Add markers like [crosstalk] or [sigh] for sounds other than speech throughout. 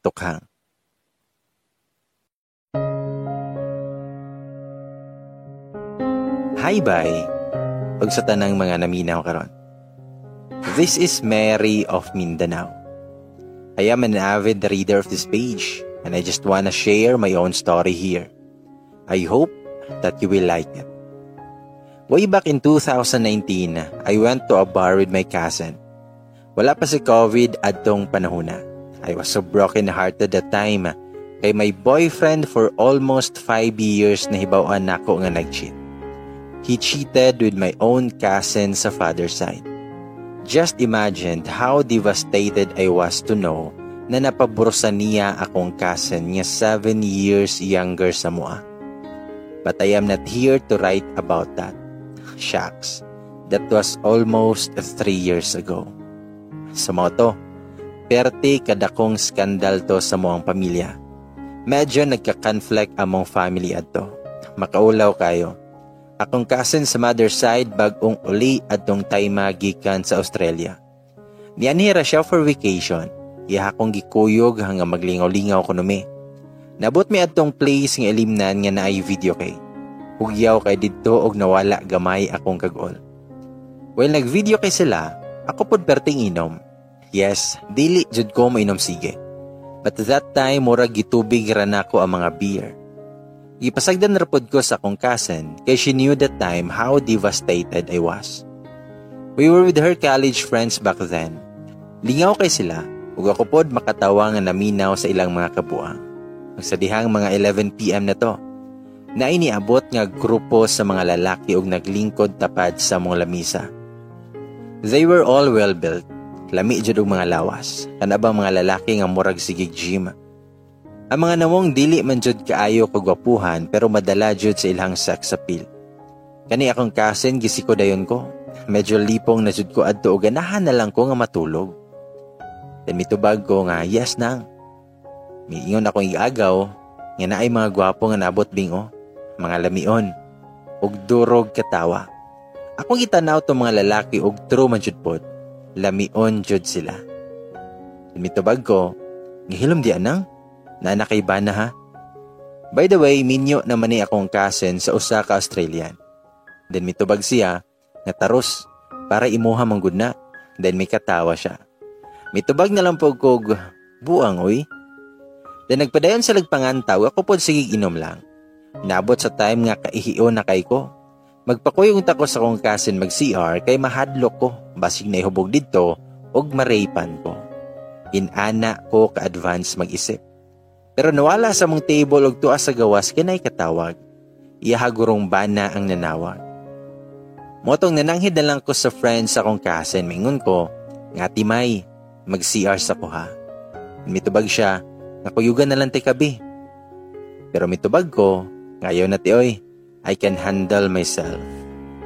tukhang. Hi bye, ug sa tanang mga naminaw karon. This is Mary of Mindanao. I am an avid reader of this page and I just wanna share my own story here. I hope that you will like it. Way back in 2019, I went to a bar with my cousin. Wala pa si COVID adtong panahon na. I was so broken hearted that time kay my boyfriend for almost 5 years na hibawan nako nga nag-cheat. He cheated with my own cousin sa father's side. Just imagine how devastated I was to know na napaburusa niya akong cousin niya 7 years younger sa mua. But I am not here to write about that. Shucks, that was almost 3 years ago. Sa moto, perte kadakong skandal to sa muang pamilya. Medyo nagka-conflict among family adto. Makaulaw kayo Akong cousin sa mother side bagong uli adtong time magikan sa Australia. Nianhira siya for vacation. Iya akong gikuyog hanga maglingaw-lingaw ko numi. Nabot mi adtong place nga ilimnan nga naay video kay. Hugyaw kay didto og nawala gamay akong kagol. While nag-video kay sila, ako pod perting inom. Yes, dili jud ko mainom sige. But that time, murag gitubig ra nako ang mga beer. Ipasagdan rapod ko sa akong cousin kay she knew that time how devastated I was. We were with her college friends back then. Lingaw kay sila ug ako pod makatawa nga naminaw sa ilang mga kabuang. Magsadihang mga 11pm na to. Na iniabot nga grupo sa mga lalaki ug naglingkod tapad sa mong lamisa. They were all well built. Lami jud og mga lawas. Kanabang mga lalaki nga murag sigig gym ang mga namong dili man jud kaayo kagwapuhan pero madala jud sa ilang sex appeal. Kani akong kasen gisiko dayon ko. Medyo lipong na jud ko adto og ganahan na lang ko nga matulog. Then mitubag ko nga yes nang. Miingon akong iagaw nga naay mga gwapo nga nabot bingo, mga lamion ug durog katawa. Akong itanaw to mga lalaki og true man jud pod. Lamion jud sila. Mitubag ko, ngihilom di anang na nakaiba na ha. By the way, minyo naman ni akong cousin sa usa ka Australian. Then mitubag siya nga taros para imuha manggod na. Then may katawa siya. Mitubag na lang po kog buang oy. Then nagpadayon sa lagpangantaw ako pod sige inom lang. Nabot sa time nga kaihiyo na kay ko. Magpakuyong tako sa kong cousin mag CR kay mahadlok ko basig na ihubog didto og maraypan ko. Inana ko ka-advance mag-isip. Pero nawala sa mong table og tuas sa gawas kinay katawag. Iyahagurong bana ang nanawag. Motong nananghid na lang ko sa friends sa kong kasen, mingon ko, nga timay, mag-CR sa ko ha. Mitubag siya, nakuyugan na lang ti kabi. Pero mitubag ko, ngayon na ti oy, I can handle myself.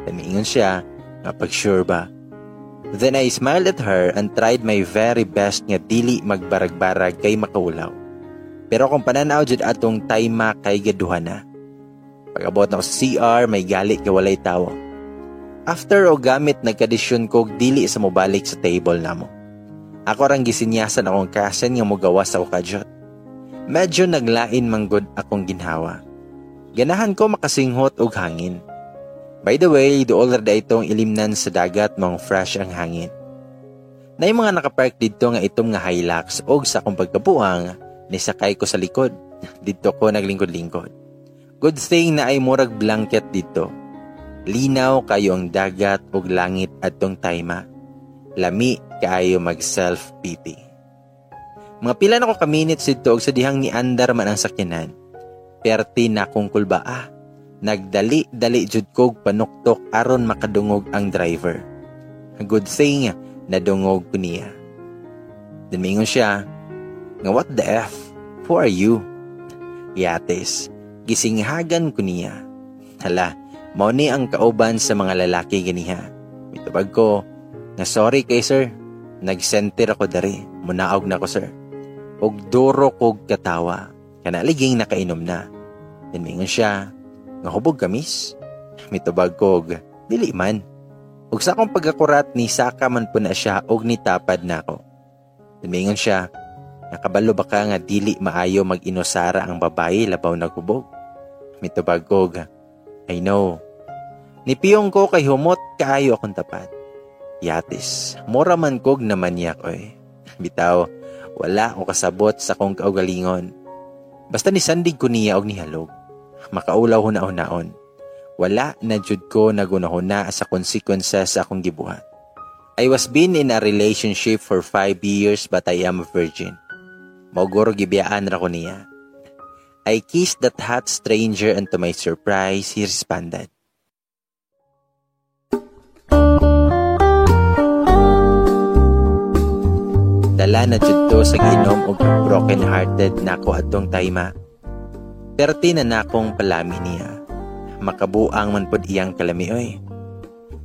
Then mingon siya, nga pag sure ba. Then I smiled at her and tried my very best nga dili magbarag-barag kay makawulaw. Pero kung pananaw jud atong tayma kay gaduha na. Pagabot na ko sa CR, may gali ka walay tawo. After o gamit nagkadisyon ko dili sa mobalik sa table namo. Ako rang gisinyasan akong kasen nga mogawas ako kadyot. Medyo naglain manggod akong ginhawa. Ganahan ko makasinghot og hangin. By the way, dool ra itong ilimnan sa dagat mong fresh ang hangin. Na mga nakapark dito nga itong nga Hilux og sa akong pagkabuang Nisakay ko sa likod. [laughs] Dito ko naglingkod-lingkod. Good thing na ay murag blanket dito. Linaw kayo ang dagat ug langit adtong tayma. Lami kaayo mag self-pity. Mga pila na ko ka minutes dito og sa dihang ni andar man ang sakyanan. Perti na kong kulbaa. Nagdali-dali jud kog panuktok aron makadungog ang driver. Good thing na dungog ko niya. Dumingon siya, nga what the F? Who are you? Yates, gisinghagan ko niya. Hala, mao ni ang kauban sa mga lalaki ganiha. Mitubag ko, nga sorry kay sir. Nag-center ako dari, munaog na ko sir. Og duro kog katawa, kanaliging nakainom na. Tinmingon siya, nga hubog kamis. Mitubag kog, dili man. Ug sa akong pagakurat ni saka man po na siya og nitapad na ako. Tinmingon siya, Nakabalo ba ka nga dili maayo mag-inusara ang babae labaw naghubog? Mitubag kog, I know. Nipiyong ko kay humot kaayo akong tapat. Yatis, mura man kog na manyak oy. Bitaw, wala ko kasabot sa kong kaugalingon. Basta ni sandig ko niya og nihalog. Makaulaw huna-hunaon. Wala na jud ko nagunahuna sa consequences sa akong gibuhat. I was been in a relationship for five years but I am a virgin. Mauguro gibiyaan ra ko niya. I kissed that hot stranger and to my surprise, he responded. Dala na jud to sa ginom og broken hearted nako adtong tayma. Perti na nakong palami niya. Makabuang man pod iyang kalami oy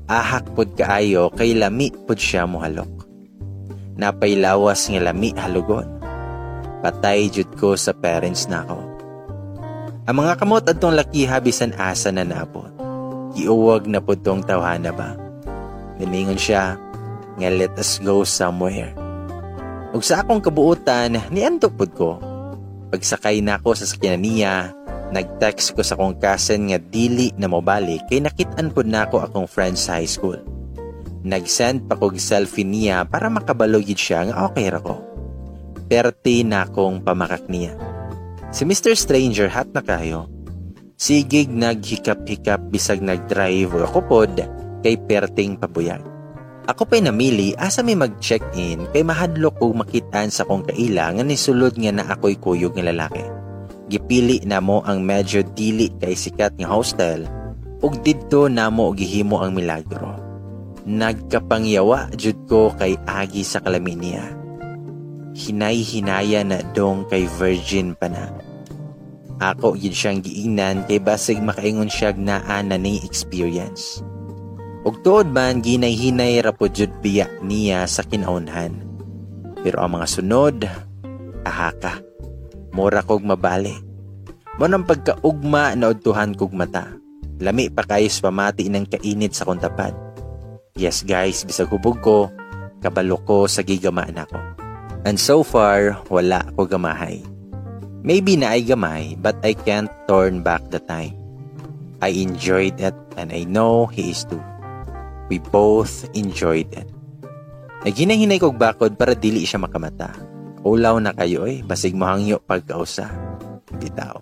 ahak pod kaayo kay lami pod siya mohalok. Napay lawas nga lami halugon. Patay jud ko sa parents nako. Ang mga kamot adtong laki habisan asa na napot. Giuwag na pod tong tawhana ba. Nimingon siya nga let us go somewhere. Ug sa akong kabuutan, niantok pod ko. Pagsakay nako sa sakyanan niya, Nag-text ko sa kong cousin nga dili na mobalik kay nakitaan po na ako akong friends sa high school. Nag-send pa kog selfie niya para makabalogid siya nga okay ra ko. Perti na akong pamakak niya. Si Mr. Stranger hat na kayo. Sigig naghikap-hikap bisag nag-drive o ako pod kay perting pabuyag. Ako pa'y namili asa may mag-check-in kay mahadlok kong makitaan sa kong kaila nga nisulod nga na ako'y kuyog nga lalaki gipili namo ang medyo dili kay sikat nga hostel ug didto namo gihimo ang milagro. Nagkapangyawa jud ko kay agi sa kalami niya. Hinay-hinaya na dong kay virgin pa na. Ako yun siyang giingnan kay basig makaingon siya naa na ni experience. Ug tuod man ginay-hinay ra jud biya niya sa kinaunhan. Pero ang mga sunod, ahaka Mura kog mabali. Mo nang pagkaugma na udtuhan kog mata. Lami pa kayos pamati ng kainit sa kontapad. Yes guys, bisag hubog ko, kabalo ko sa gigamaan ako. And so far, wala ko gamahay. Maybe na ay gamay, but I can't turn back the time. I enjoyed it and I know he is too. We both enjoyed it. Naghinay-hinay kog bakod para dili siya makamata. Ulaw na kayo eh, basig mohangyo pagkausa. Bitaw.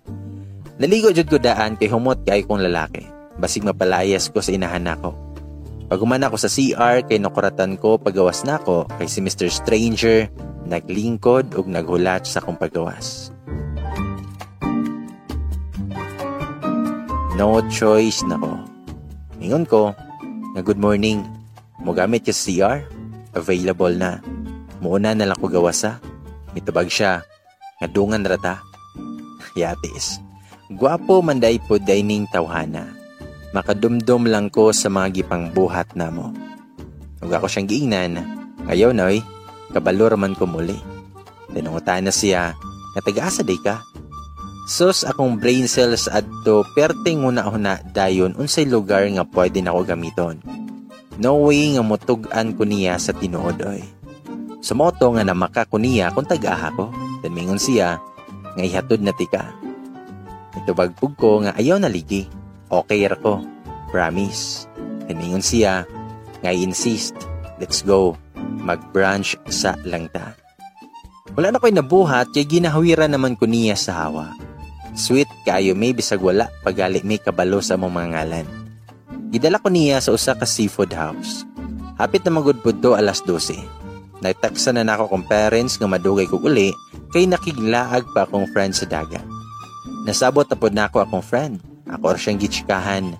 Naligo jud ko daan kay humot kay kong lalaki. Basig mapalayas ko sa inahan nako. Paguman ako sa CR kay nakuratan ko pagawas nako kay si Mr. Stranger naglingkod ug naghulat sa kong pagawas. No choice nako. Ingon ko, nga good morning. Mo gamit ka sa CR? Available na. Muuna na lang ko gawasa. Mitubag siya, nga dungan rata. [laughs] Yatis, guwapo manday po dining tawhana. Makadumdum lang ko sa mga gipang buhat na mo. Ug ako siyang giingnan, ngayon noy, kabalor man ko muli. Tinungutan na siya, nga taga-asa day ka. Sos akong brain cells adto perting una-una dayon unsay lugar nga pwede nako gamiton. No way nga mutugan ko niya sa tinuod oy. Sumoto nga namaka ko niya kung tag-aha ko. Then mingon siya, nga ihatod na tika. Ito bagpug ko nga ayaw na ligi. Okay ra ko. Promise. Then mingon siya, nga insist. Let's go. Mag-brunch sa langta. Wala na ko'y nabuhat kay ginahawiran naman ko niya sa hawa. Sweet kayo may bisag wala pagali may kabalo sa mong mga ngalan. Gidala ko niya sa usa ka seafood house. Hapit na magudpud to alas 12. Nagtaksa na nako kong parents nga madugay ko uli kay nakiglaag pa akong friend sa dagat. Nasabot na pod nako akong friend. Ako or siyang gitsikahan.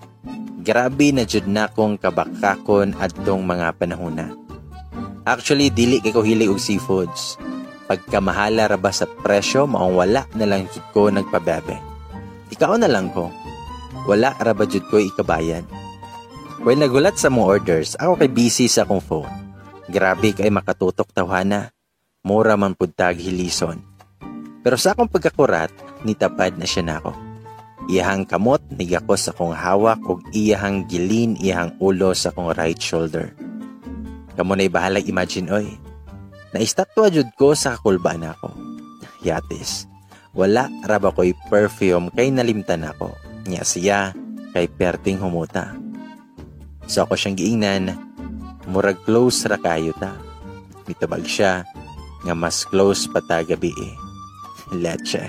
Grabe na jud na akong kabakakon adtong mga panahona. Actually, dili kay ko hili og seafoods. Pagkamahala ra ba sa presyo, maong wala na lang jud ko nagpabebe. Ikaw na lang ko. Wala ra ba jud ko ikabayan. While nagulat sa mong orders, ako kay busy sa akong phone. Grabe kay makatutok tawhana. Mura man pud tag hilison. Pero sa akong pagkakurat, nitapad na siya nako. Iyahang kamot nigako sa kong hawak ug iyahang gilin iyahang ulo sa kong right shoulder. Kamo na'y bahalag imagine oy. Naistatwa jud ko sa kakulbaan ako. yatis. Wala raba ko'y perfume kay nalimtan ako. Nya siya kay perting humuta. So ako siyang giingnan, murag close ra kayo ta. Mitabag siya, nga mas close pa ta gabi eh. [laughs] Leche.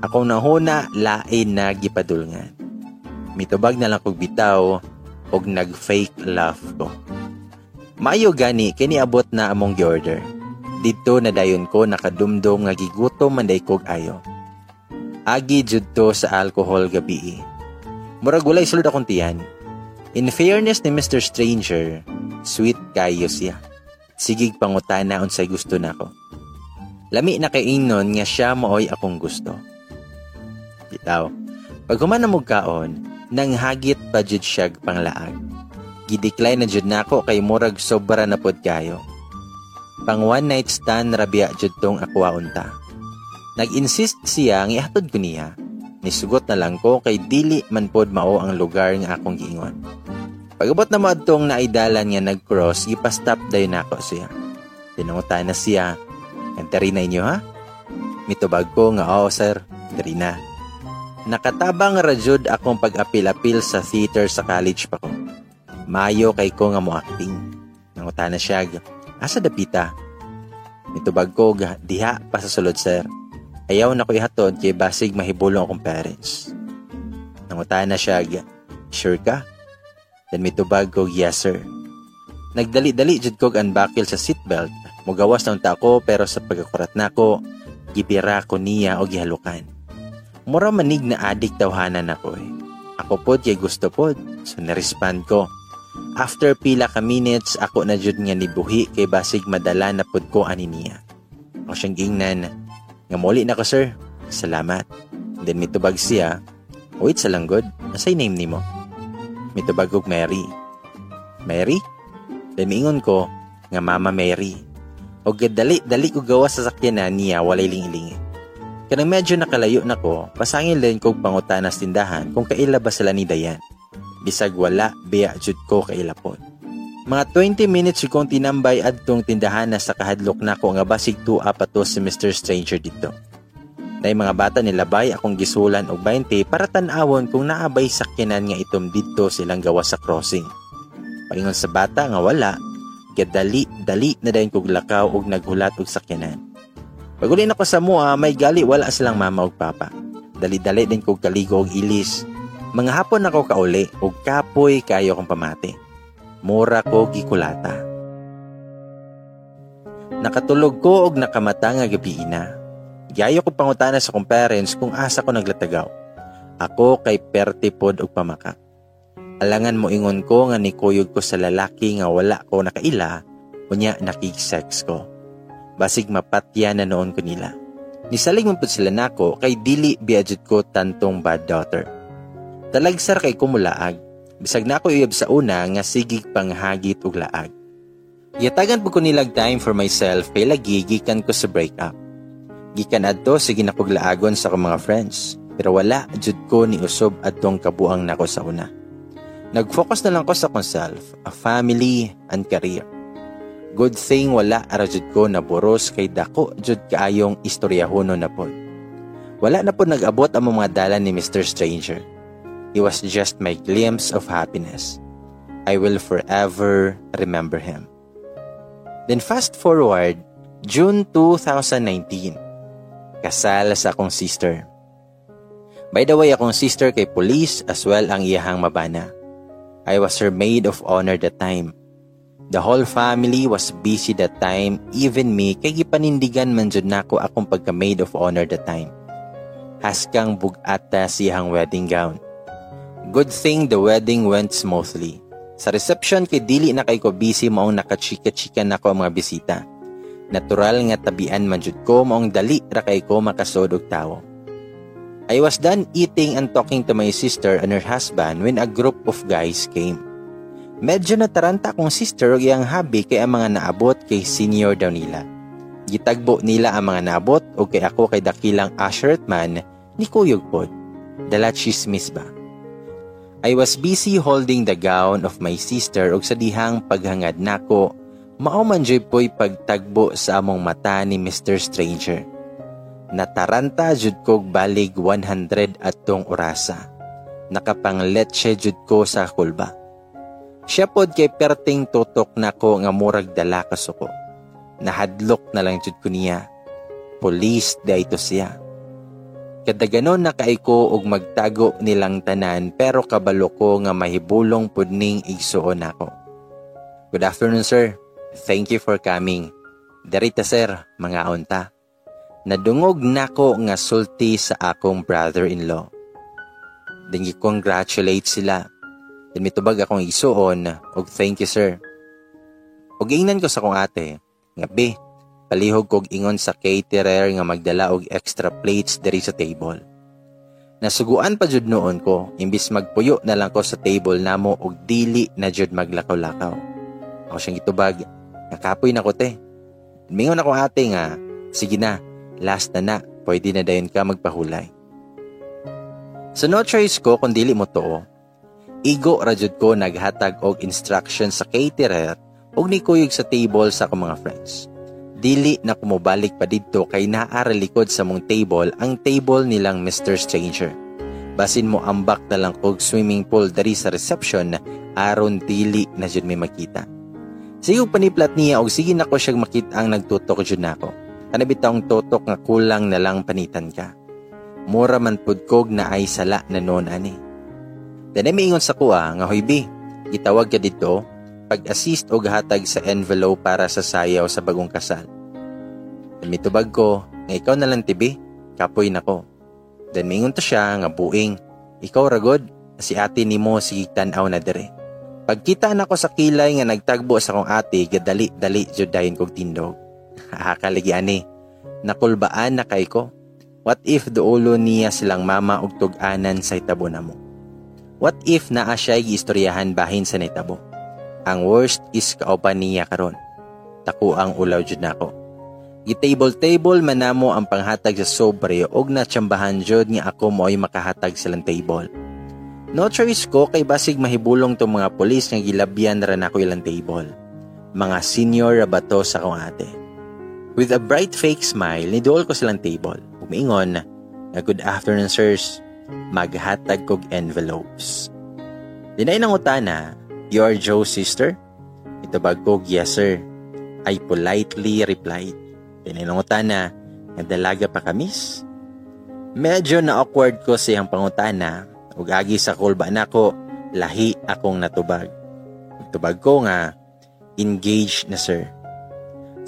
Ako nahuna lain na gipadulngan. Mitubag na lang kog bitaw og nag-fake laugh ko. Maayo gani kini abot na among gi-order. Dito na dayon ko nakadumdum nga gigutom manday kog ayo. Agi jud to sa alcohol gabi. Murag walay sulod akong tiyan. In fairness ni Mr. Stranger, sweet kayo siya. Sigig pangutana unsay gusto nako. Lami na kay inon nga siya mooy akong gusto. Bitaw, pag human mo kaon, nang hagit pa jud siya panglaag. Gidecline na jud nako kay murag sobra na pod kayo. Pang one night stand rabia jud tong akwaunta. Nag-insist siya nga ihatod ko niya. Nisugot na lang ko kay dili man pod mao ang lugar nga akong giingon. Pagabot na maadtong naidalan nga nag-cross, ipastop dayon nako siya. Tinungutan na siya, Enteri na inyo ha? Mitubag ko nga, oo sir, enteri na. Nakatabang rajud akong pag-apil-apil sa theater sa college pa ko. Mayo kay ko nga mo acting. Nanguta na siya, asa dapita? Mitubag ko, diha pa sa sulod sir. Ayaw na ko ihatod kay basig mahibulong akong parents. Nanguta na siya, sure ka? Then mitubag ko, yes sir. Nagdali-dali jud kog unbuckle sa seatbelt. Mugawas ng tako pero sa pagkakurat nako, gibira ko niya o gihalukan. Mura manig na adik tawhanan ako eh. Ako pod kay gusto pod, so nirespond ko. After pila ka minutes, ako na jud nga nibuhi kay basig madala na pod ko ani niya. Ako siyang gingnan, nga muli na ko sir. Salamat. Then mitubag siya. Wait sa lang good. Asay name ni mo? Mitubag og Mary. Mary? Then miingon ko nga Mama Mary. O dali dali ko gawa sa sakyanan niya walay lingilingi. Kanang medyo nakalayo na ko, pasangin din kog pangutana sa tindahan kung kaila ba sila ni Dayan. Bisag wala, biya jud ko kailapon. Mga 20 minutes kong tinambay adtong tindahan na sa kahadlok na ko nga basig tu apato si Mr. Stranger dito. Nay mga bata nilabay akong gisulan og 20 para tan-awon kung naabay sakyanan nga itom dito silang gawa sa crossing. Paingon sa bata nga wala, gadali dali na dayon kog lakaw og naghulat og sakyanan. Paguli na ko sa mua, may gali wala silang mama og papa. Dali-dali din kog kaligo og ilis. Mga hapon ako kauli og kapoy kayo kong pamati mura ko gikulata. Nakatulog ko og nakamata nga gabi na. Giayo ko pangutana sa kong parents kung asa ko naglatagaw. Ako kay perti pod og pamakak. Alangan mo ingon ko nga nikuyog ko sa lalaki nga wala ko nakaila, unya nakig-sex ko. Basig mapatya na noon ko nila. Nisalig mo sila nako kay dili biadjud ko tantong bad daughter. Talagsar kay kumulaag, Bisag na ako iyab sa una nga sigig panghagit ug laag. Yatagan po ko nilag time for myself kay lagi gikan ko sa breakup. Gikan adto sige na sa akong mga friends. Pero wala jud ko ni usob adtong kabuang nako sa una. Nag-focus na lang ko sa self, a family and career. Good thing wala ara jud ko na boros kay dako jud kaayong istoryahono na pod. Wala na po nag-abot ang mga dalan ni Mr. Stranger He was just my glimpse of happiness. I will forever remember him. Then fast forward, June 2019. Kasal sa akong sister. By the way, akong sister kay police as well ang iyahang mabana. I was her maid of honor that time. The whole family was busy that time, even me, kay gipanindigan man jud nako akong pagka maid of honor that time. Haskang bugata siyang wedding gown. Good thing the wedding went smoothly. Sa reception kay dili na kay ko busy maong nakachika-chika na ko mga bisita. Natural nga tabian man jud ko maong dali ra kay ko makasod og tawo. I was done eating and talking to my sister and her husband when a group of guys came. Medyo nataranta akong sister og iyang habi kay ang mga naabot kay senior daw nila. Gitagbo nila ang mga naabot o kay ako kay dakilang ushered man ni Kuyog pod. Dala chismis ba? I was busy holding the gown of my sister ug sa dihang paghangad nako, mao man po'y pagtagbo sa among mata ni Mr. Stranger. Nataranta jud kog balig 100 atong orasa. Nakapangletche jud ko sa kulba. Siya pod kay perting tutok na ko nga murag dala ka suko. Nahadlok na lang jud ko niya. Police dayto siya. Kadaganon na kaiko og magtago nilang tanan pero kabalo ko nga mahibulong pudning igsuon ako. Good afternoon sir. Thank you for coming. Darita sir, mga unta. Nadungog nako nga sulti sa akong brother-in-law. Then congratulate sila Then mitubag akong isuon og thank you sir. Og ingnan ko sa kong ate, nga be, palihog kog ingon sa caterer nga magdala og extra plates diri sa table. Nasuguan pa jud noon ko, imbis magpuyo na lang ko sa table namo og dili na jud maglakaw-lakaw. Ako siyang itubag, nakapoy na ko te. Mingon ako ate nga, sige na, last na na, pwede na dayon ka magpahulay. So no choice ko kung dili mo to, Igo rajud ko naghatag og instruction sa caterer og ni kuyog sa table sa akong mga friends. Dili na kumubalik pa didto kay naara likod sa mong table ang table nilang Mr. Stranger. Basin mo ambak na lang og swimming pool dari sa reception aron dili na jud may makita. Sige paniplat niya og sige nako siyang makita ang nagtutok jud nako. Kanabitang tutok nga kulang na lang panitan ka. Mura man pud kog na ay sala na noon ani. Dani miingon sa kuha nga hoy bi, gitawag ka dito pag-assist og hatag sa envelope para sa sayaw sa bagong kasal. Mitubag ko nga ikaw na lang tibi, kapoy nako. Then mingon to siya nga buing, ikaw ragod, si ate nimo si tanaw na dire. Pagkita nako sa kilay nga nagtagbo sa kong ate, gadali-dali jud dayon kog tindog. [laughs] Hakaligi ani, nakulbaan na kay ko. What if duulo niya silang mama og tug-anan sa itabo na mo? What if naa siya'y giistoryahan bahin sa netabo? Ang worst is kauban niya karon. Taku ang ulaw jud nako. Gitable-table manamo ang panghatag sa sobre og natsambahan jud nga ako mo'y makahatag silang table. No choice ko kay basig mahibulong tong mga polis nga gilabyan ra nako ilang table. Mga senior rabato sa kong ate. With a bright fake smile, nidool ko silang table. Umiingon na good afternoon sirs maghatag kog envelopes. Dinay nang utana, you are Joe's sister? Itabag kog, yes sir. I politely replied. Dinay nang utana, nagdalaga pa kamis? Medyo na-awkward ko siyang pangutana, ug agi sa kulba nako, lahi akong natubag. Tubag ko nga, engaged na sir.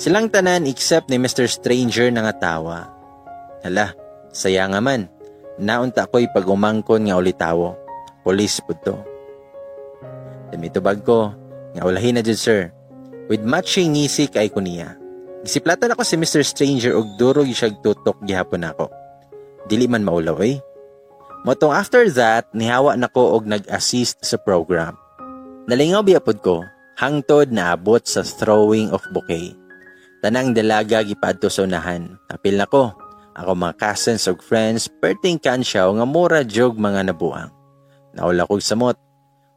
Silang tanan except ni Mr. Stranger na nga tawa. Hala, saya nga man. Naunta ko'y pagumangkon nga ulitawo. Polis po to. Damitubag ko, nga ulahin na dyan sir. With matching ngisi kay ko niya. Gisiplatan ako si Mr. Stranger og durog siyag tutok gihapon ako. Dili man maulaw eh. Motong after that, nihawa nako og nag-assist sa program. Nalingaw biyapod ko, hangtod na abot sa throwing of bouquet. Tanang dalaga gipadto sa unahan. Apil nako, ako mga cousins ug friends, perting kansyaw nga mura jog mga nabuang. Naula kog samot.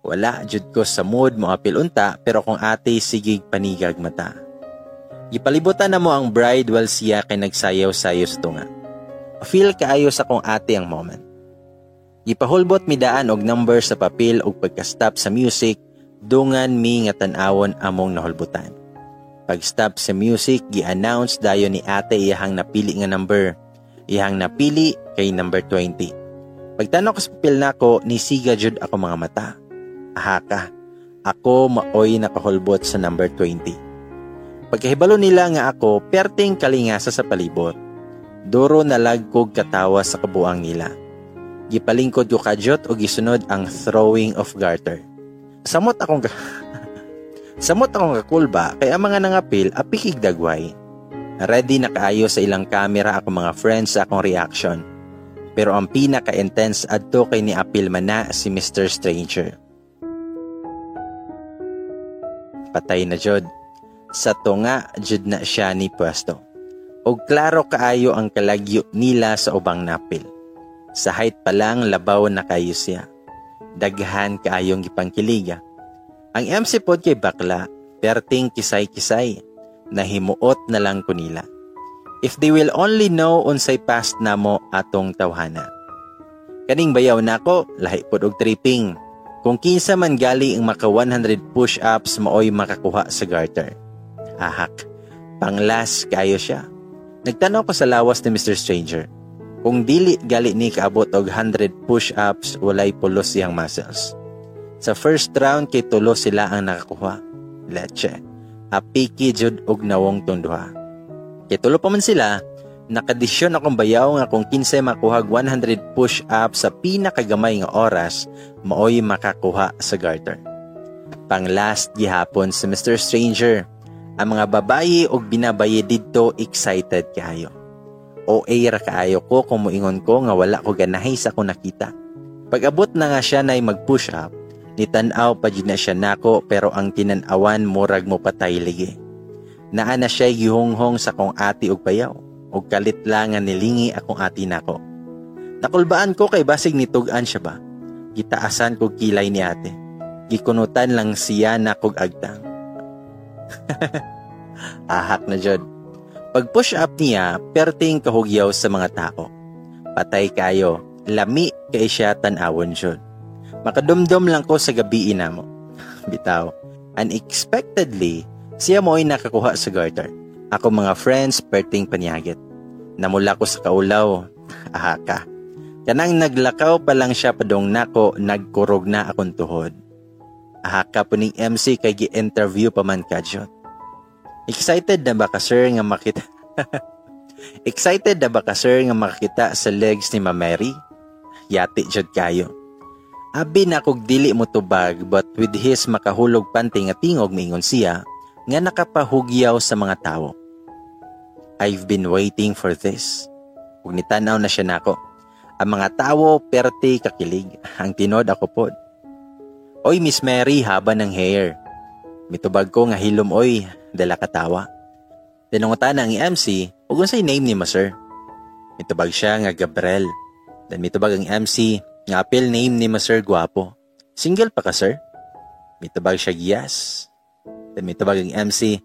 Wala jud ko sa mood mo apil unta pero kung ate sigig panigag mata. Gipalibutan na mo ang bride while siya kay nagsayaw-sayaw sa tunga. Feel kaayo sa kong ate ang moment. Gipahulbot mi daan og number sa papel og pagka-stop sa music, dungan mi nga tan-awon among nahulbutan. Pag-stop sa music, gi-announce dayon ni ate iyahang napili nga number ihang napili kay number 20. Pagtanong ko sa papel nako, ni Siga jud ako mga mata. Ahaka, ako maoy nakahulbot sa number 20. Pagkahibalo nila nga ako, perting kalingasa sa palibot. Duro nalagkog katawa sa kabuang nila. Gipalingkod ko kadyot o gisunod ang throwing of garter. Samot akong [laughs] Samot akong kakulba kay ang mga nangapil apikig dagway. Ready na kaayo sa ilang camera ako mga friends sa akong reaction. Pero ang pinaka-intense adto kay ni apil man na si Mr. Stranger. Patay na jud. Sa tunga jud na siya ni pwesto. Og klaro kaayo ang kalagyo nila sa ubang napil. Sa height pa lang labaw na kayo siya. Daghan kaayong gipangkiliga. Ang MC pod kay bakla, perting kisay-kisay nahimuot na lang ko nila. If they will only know unsay past namo atong tawhana. Kaning bayaw nako, lahi pod og tripping. Kung kinsa man gali ang maka 100 push-ups maoy makakuha sa garter. Ahak, panglas kayo siya. Nagtanaw ko sa lawas ni Mr. Stranger. Kung dili gali ni kaabot og 100 push-ups, walay pulos siyang muscles. Sa first round kay tulo sila ang nakakuha. Leche. Apiki jud og nawong tunduha. Kay tulo pa man sila, Nakadisyon akong bayaw nga kung kinsay makuhag 100 push-up sa pinakagamay nga oras, maoy makakuha sa garter. Pang last gihapon sa Mr. Stranger, ang mga babayi og binabayi didto excited kayo. O ra kaayo ko kung muingon ko nga wala ko ganahay sa ko nakita. Pag-abot na nga siya na mag-push up, nitanaw pa na siya nako pero ang tinanawan murag mo patay ligi. Naa na siya gihonghong sa kong ati og bayaw o kalit lang nga nilingi akong ati nako. Nakulbaan ko kay basig nitugan siya ba? Gitaasan ko kilay ni ate. Gikunutan lang siya na kog agtang. [laughs] Ahak na jud. Pag push up niya, perting kahugyaw sa mga tao. Patay kayo, lami kay siya tanawon jud. Makadumdum lang ko sa gabi ina mo. [laughs] Bitaw, unexpectedly, siya mo ay nakakuha sa garter. Ako mga friends, perting panyagit. Namula ko sa kaulaw. Aha ka. Kanang naglakaw pa lang siya padong nako, nagkurog na akong tuhod. Aha ka po ni MC kay gi-interview pa man ka jud. Excited na ba ka sir nga makita? [laughs] Excited na ba ka sir nga makita sa legs ni Mary? Yati jud kayo. Abi na kog dili mo tubag but with his makahulog panting nga tingog miingon siya nga nakapahugyaw sa mga tao. I've been waiting for this. Ug nitanaw na siya nako. Ang mga tawo perti kakilig. Ang tinod ako pod. Oy Miss Mary haba ng hair. Mitubag ko nga hilom oy, dala katawa. Tinungutan ang MC, ug unsay name ni mo sir? Mitubag siya nga Gabriel. Dan mitubag ang MC, nga apel name ni Sir Guapo. Single pa ka sir? Mitubag siya giyas. Dan mitubag ang MC,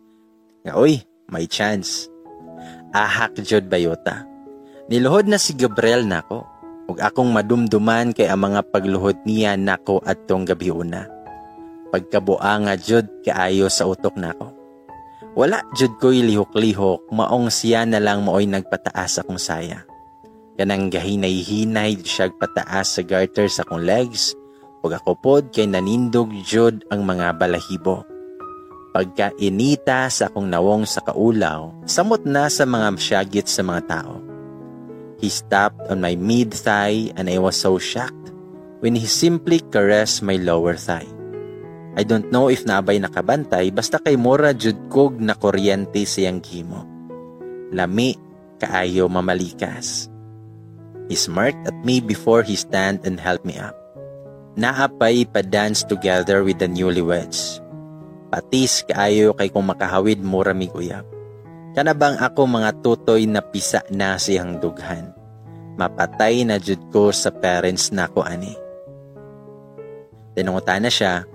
nga oy, may chance ahak jud bayota. Niluhod na si Gabriel nako, ug akong madumduman kay ang mga pagluhod niya nako adtong gabi una. Pagkabua nga jud kaayo sa utok nako. Wala jud ko'y lihok-lihok, maong siya na lang mooy nagpataas akong saya. Kanang gahinay-hinay siya pataas sa garter sa akong legs, ug ako pod kay nanindog jud ang mga balahibo Pagkainita sa akong nawong sa kaulaw, samot na sa mga masyagit sa mga tao. He stopped on my mid-thigh and I was so shocked when he simply caressed my lower thigh. I don't know if nabay nakabantay basta kay mora jud kog na kuryente siyang gimo. Lami kaayo mamalikas. He smirked at me before he stand and helped me up. Naapay pa dance together with the newlyweds. Patis kaayo kay kung makahawid mura mig uyab. Kana bang ako mga tutoy na pisa na siyang dughan. Mapatay na jud ko sa parents na ko ani. Tinungutan na siya,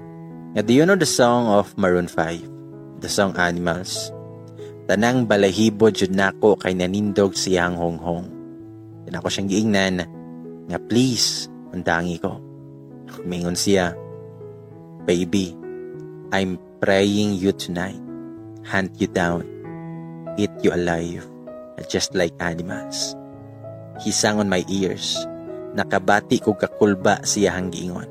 do you know the song of Maroon 5? The song Animals? Tanang balahibo jud nako kay nanindog siyang honghong. Din ako siyang giingnan, nga please, undangi ko. Mingon siya, Baby, I'm praying you tonight, hunt you down, eat you alive, just like animals. He sang on my ears. Nakabati ko kakulba siya hanggingon.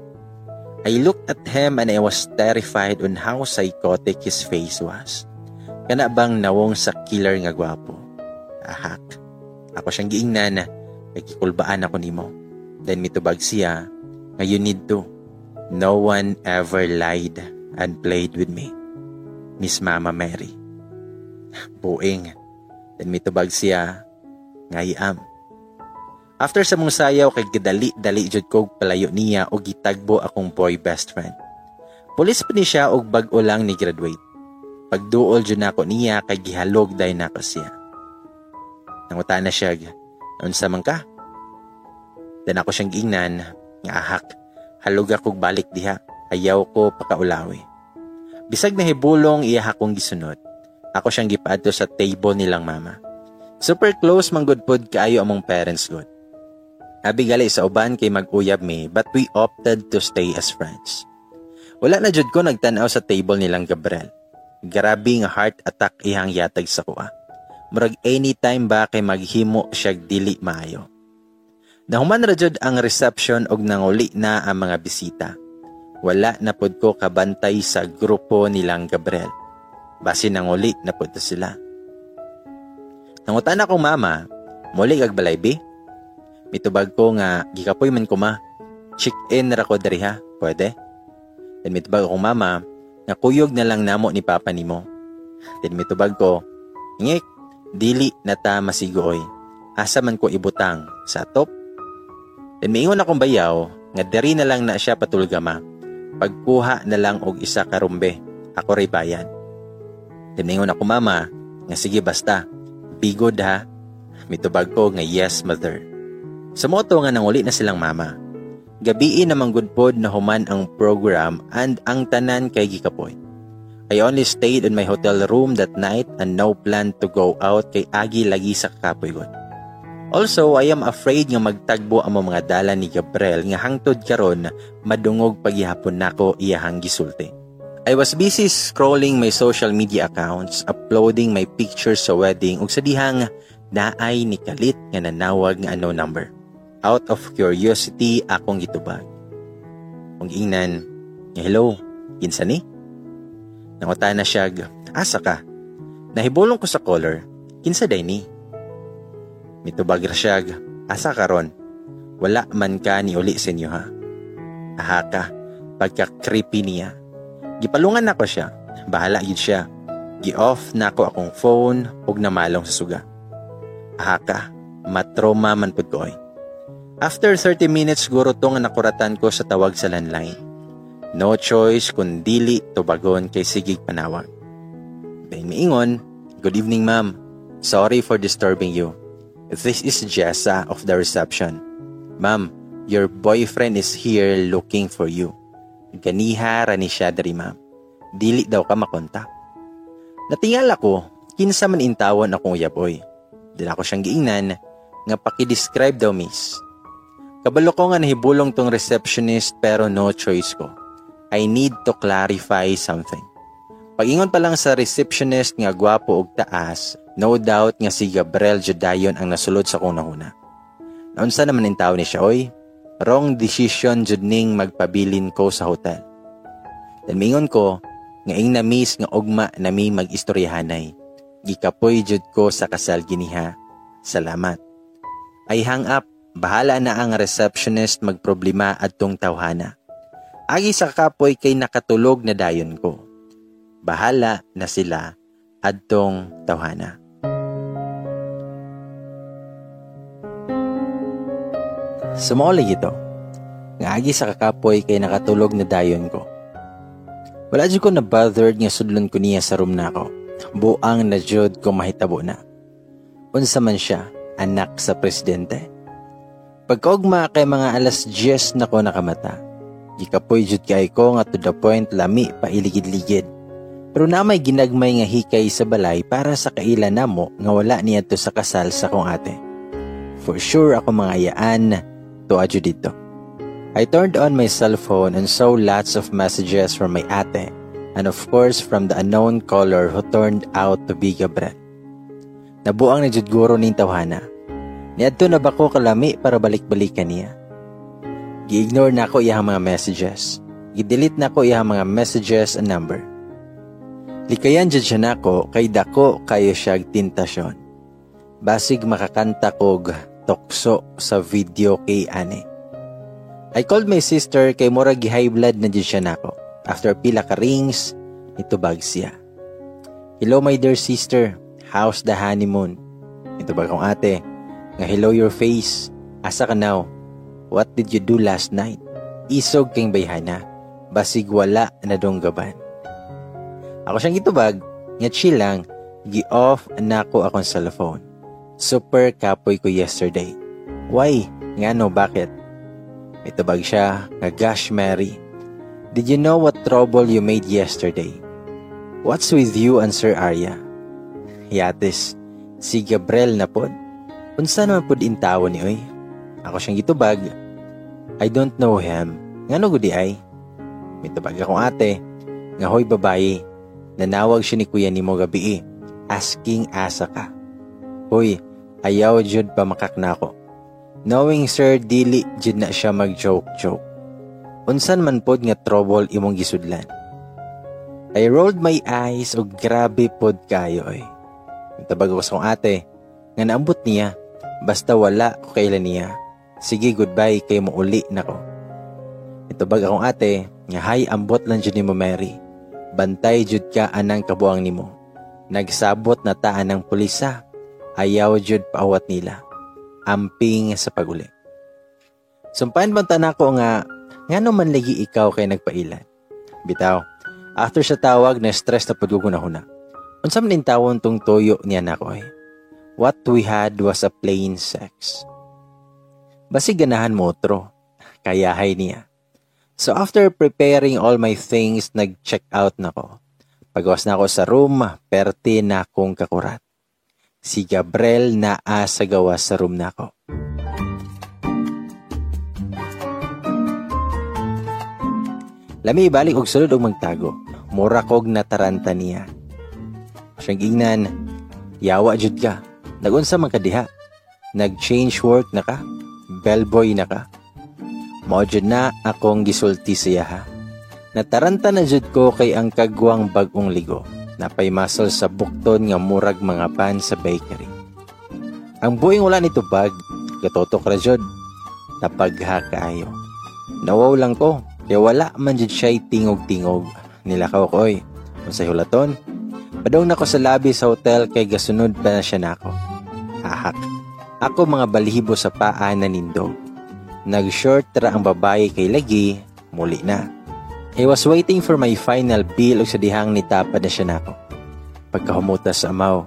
I looked at him and I was terrified on how psychotic his face was. Kana bang nawong sa killer nga gwapo? Ahak. Ako siyang giingnan, nagkikulbaan ako nimo. Then mitubag siya, nga you need to. No one ever lied and played with me. Miss Mama Mary. Buing. Then mitubag siya, ngayam. After sa mong sayaw kay gidali-dali jud kog palayo niya o gitagbo akong boy best friend. Pulis pa ni siya og bag-o lang ni graduate. Pagduol jud nako niya kay gihalog day nako siya. Nanguta na siya, unsa man ka? Dan ako siyang giingnan, nga ahak, halog ako balik diha ayaw ko pakaulawi. Bisag na hibulong iya akong gisunod. Ako siyang gipadto sa table nilang mama. Super close man good pod kaayo among parents good. Abi sa uban kay mag-uyab mi but we opted to stay as friends. Wala na jud ko nagtanaw sa table nilang Gabriel. Grabe nga heart attack ihang yatag sa kuha. Murag anytime ba kay maghimo siya dili maayo. Nahuman ra jud ang reception og nanguli na ang mga bisita. Wala na pod ko kabantay sa grupo nilang Gabriel. Basi nanguli na pod sila. Nangutan akong mama, muli kag balay bi? Mitubag ko nga gikapoy man ko ma. Check in ra ko diri ha, pwede? Then mitubag akong mama, nga kuyog na lang namo ni papa nimo. Then mitubag ko, ngik, dili na ta masigoy. Asa man ko ibutang sa top? Then miingon akong bayaw, nga diri na lang na siya patulgama. Pagkuha na lang og isa ka rumbe, ako ray bayan. Then miingon ako mama, nga sige basta, Bigod ha. Mitubag ko nga yes mother. Sa moto nga nanguli na silang mama. Gabiin namang good pod na human ang program and ang tanan kay gikapoy. I only stayed in my hotel room that night and no plan to go out kay agi lagi sa kakapoy god. Also, I am afraid nga magtagbo ang mga dala ni Gabriel nga hangtod karon madungog paghihapon nako iyahang gisulti. I was busy scrolling my social media accounts, uploading my pictures sa wedding ug sa dihang naay ni kalit nga nanawag nga ano number. Out of curiosity, akong gitubag. Kung ingnan, hello, kinsa ni? Nanguta na siya, asa ka? Nahibulong ko sa caller, kinsa day ni? Mitubag ra siya, asa karon? Wala man ka ni uli sa inyo ha? Aha ka, pagka-creepy niya Gipalungan nako siya. Bahala yun siya. Gi-off na ako akong phone ug namalong sa suga. Aha ka, matroma man pud ko. After 30 minutes guro tong nakuratan ko sa tawag sa landline. No choice kundili tubagon kay sigig panawag. Then miingon, Good evening ma'am. Sorry for disturbing you. This is Jessa of the reception. Ma'am, your boyfriend is here looking for you. Ganiha rani siya dari ma'am. Dili daw ka makontak. Natingal ako, kinsa man intawon akong yaboy. Dila ko siyang giingnan, nga paki-describe daw miss. Kabalo ko nga nahibulong tong receptionist pero no choice ko. I need to clarify something. Pagingon pa lang sa receptionist nga gwapo og taas, no doubt nga si Gabriel Judayon ang nasulod sa kong nahuna. Naunsa naman in tao ni siya, oy, wrong decision jud ning magpabilin ko sa hotel. Dan mingon ko, nga ing na-miss nga ugma nami mag-istoryahanay. Gikapoy jud ko sa kasal giniha. Salamat. Ay hang up, bahala na ang receptionist magproblema adtong tawhana. Agi sa kapoy kay nakatulog na dayon ko. Bahala na sila adtong tawhana. Sumoli ito. Nga agi sa kakapoy kay nakatulog na dayon ko. Wala dyan ko na bothered nga sudlon ko niya sa room na ako. Buang na jud ko mahitabo na. Unsa man siya, anak sa presidente. Pagkaugma kay mga alas 10 na ko nakamata. Gikapoy jud kay ko nga to the point lami pa iligid-ligid. Pero na may ginagmay nga hikay sa balay para sa kaila namo nga wala niya to sa kasal sa kong ate. For sure ako mga yaan to adyo dito. I turned on my cell phone and saw lots of messages from my ate and of course from the unknown caller who turned out to be Gabriel. Nabuang na jud guro ning tawhana. Niadto na ba ko kalami para balik-balikan niya? Gi-ignore na ko iyang mga messages. Gi-delete na ko iyang mga messages and number. Likayan jud siya nako kay dako kayo siya tintasyon. Basig makakanta kog tokso sa video kay ane. I called my sister kay mura high blood na siya nako. After pila ka rings, itubag siya. Hello my dear sister, how's the honeymoon? Itubag kong ate, nga hello your face, asa ka now? What did you do last night? Isog king bayhana, basig wala na donggaban. Ako siyang gitubag, nga chill lang, gi-off na ako akong cellphone. Super kapoy ko yesterday. Why? Nga no, bakit? May tabag siya, nga gosh Mary. Did you know what trouble you made yesterday? What's with you and Sir Arya? Yatis, Si Gabriel na pod. Unsa naman pod in tawo ni oy? Ako siyang gitubag. I don't know him. Ngano gudi ay? Mitubag akong ate. Nga hoy babayi. Nanawag siya ni kuya ni mo gabi Asking asa ka. Hoy, ayaw jud pa makaknako. Knowing sir dili jud na siya mag-joke-joke. Unsan man pod nga trouble imong gisudlan. I rolled my eyes o grabe pod kayo ay. Tabag ko sa kong ate, nga naambot niya, basta wala ko kailan niya. Sige goodbye kay mo uli nako. Itubag akong ate, nga hay ambot lang jud ni mo Mary. Bantay jud ka anang kabuang nimo. Nagsabot na taan ng pulisa. Ayaw jud paawat nila. Amping sa paguli. Sumpahan banta na ko nga Ngano man lagi ikaw kay nagpailan? Bitaw, after sa tawag na stress na pud na huna. Unsa man tawon tong toyo niya nako eh. What we had was a plain sex. Basi ganahan mo otro, kayahay niya. So after preparing all my things, nag-check out na ko. Pagawas na ako sa room, perti na akong kakurat. Si Gabriel na asa gawas sa room na ako. Lami balik og sulod og magtago. Mura kog nataranta niya. Siyang ingnan, yawa jud ka. Nagunsa man ka diha. Nag-change work na ka. Bellboy na ka. Mao na akong gisulti siya ha. Nataranta na jud ko kay ang kagwang bagong ligo. Napay muscle sa bukton nga murag mga pan sa bakery. Ang buing wala nito bag, gatotok ra jud. Napagha kaayo. Nawaw lang ko, kaya wala man jud siya tingog-tingog. Nilakaw ko oy. Kung sa hulaton, padong nako sa labi sa hotel kay gasunod pa na siya nako. Hahak. Ako mga balihibo sa paa na nindog. Nag-short ra ang babae kay lagi, muli na. I was waiting for my final bill o sa dihang nitapad na siya nako. Pagkahumuta sa amaw,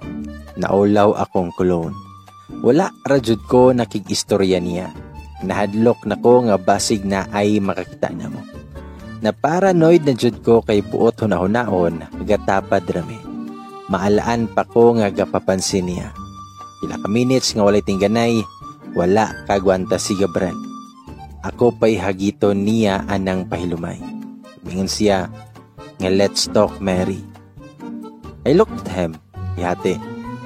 naulaw akong kulon. Wala rajud ko nakig-istorya niya Nahadlok na ko nga basig na ay makakita na mo. Na paranoid na jud ko kay buot hunahunaon gatapad rami. Maalaan pa ko nga gapapansin niya. Pila ka minutes nga walay tingganay, wala kagwanta si Gabran. Ako pa'y hagito niya anang pahilumay. Mingon siya, nga let's talk Mary. I looked at him, ihate,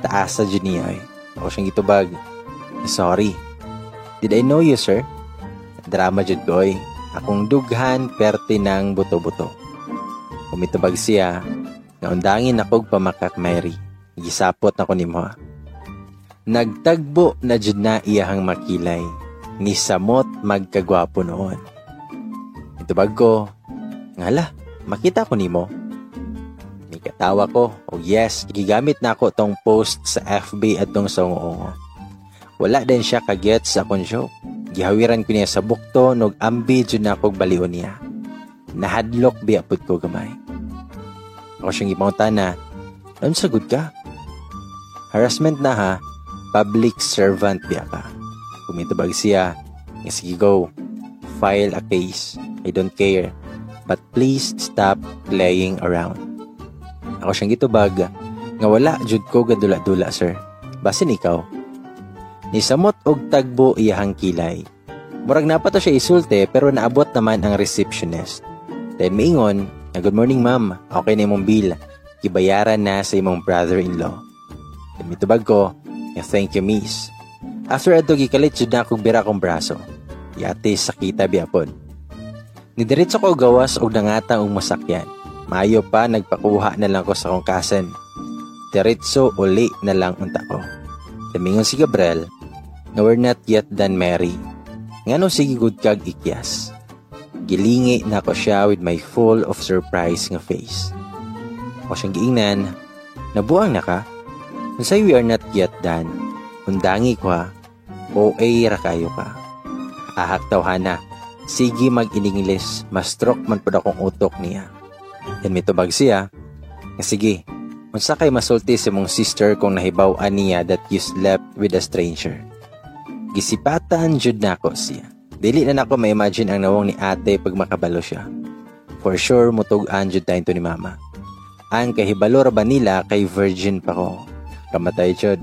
taas sa niya eh. Ako siyang gitubag, sorry, Did I know you, sir? Drama jud koy. Akong dughan perti ng buto-buto. Kumitubag siya, naundangin akog pamakak Mary. Gisapot ako ni mo. Nagtagbo na jud na iyahang makilay. Ni samot magkagwapo noon. Itubag ko, ngala, makita ko nimo. May katawa ko, oh yes, gigamit na ako tong post sa FB at tong sa wala din siya kaget sa akong show. Gihawiran ko niya sa bukto nog ambi na kog balion niya. Nahadlok biya pud ko gamay. Ako siyang ipanguta na, ano sagod ka? Harassment na ha, public servant biya ka. Kumitubag siya, sige go, file a case. I don't care. But please stop playing around. Ako siyang gitubag, nga wala jud ko gadula-dula sir. Basin ikaw, Ni samot og tagbo iyahang kilay. Murag na pa to siya isulte pero naabot naman ang receptionist. Then miingon, Good morning ma'am, okay na imong bill. Kibayaran na sa imong brother-in-law. Then mitubag ko, thank you miss. After ato gikalit jud na akong bira kong braso. Yate sakita biapon. Nidiretso ko gawas og nangata og masakyan. Mayo pa nagpakuha na lang ko sa kong kasen. Diretso uli na lang unta ko. Tamingon si Gabriel, nga we're not yet done marry. Ngano sige good kag ikyas. Gilingi na ko siya with my full of surprise nga face. O siyang giingnan, nabuang na ka? Say we are not yet done. Undangi ko ha. OA ra kayo ka. Ahak tawhana. Sige mag-iningles, ma-stroke man pud akong utok niya. Yan mitubag siya. Nga sige, unsa kay masulti si mong sister kung nahibaw-an niya that you slept with a stranger. Gisipatan jud nako siya. Dili na nako ma-imagine ang nawong ni ate pag makabalo siya. For sure, mutug-an jud tayo ni mama. Ang kahibalo ra ba nila kay virgin pa ko. Kamatay jud.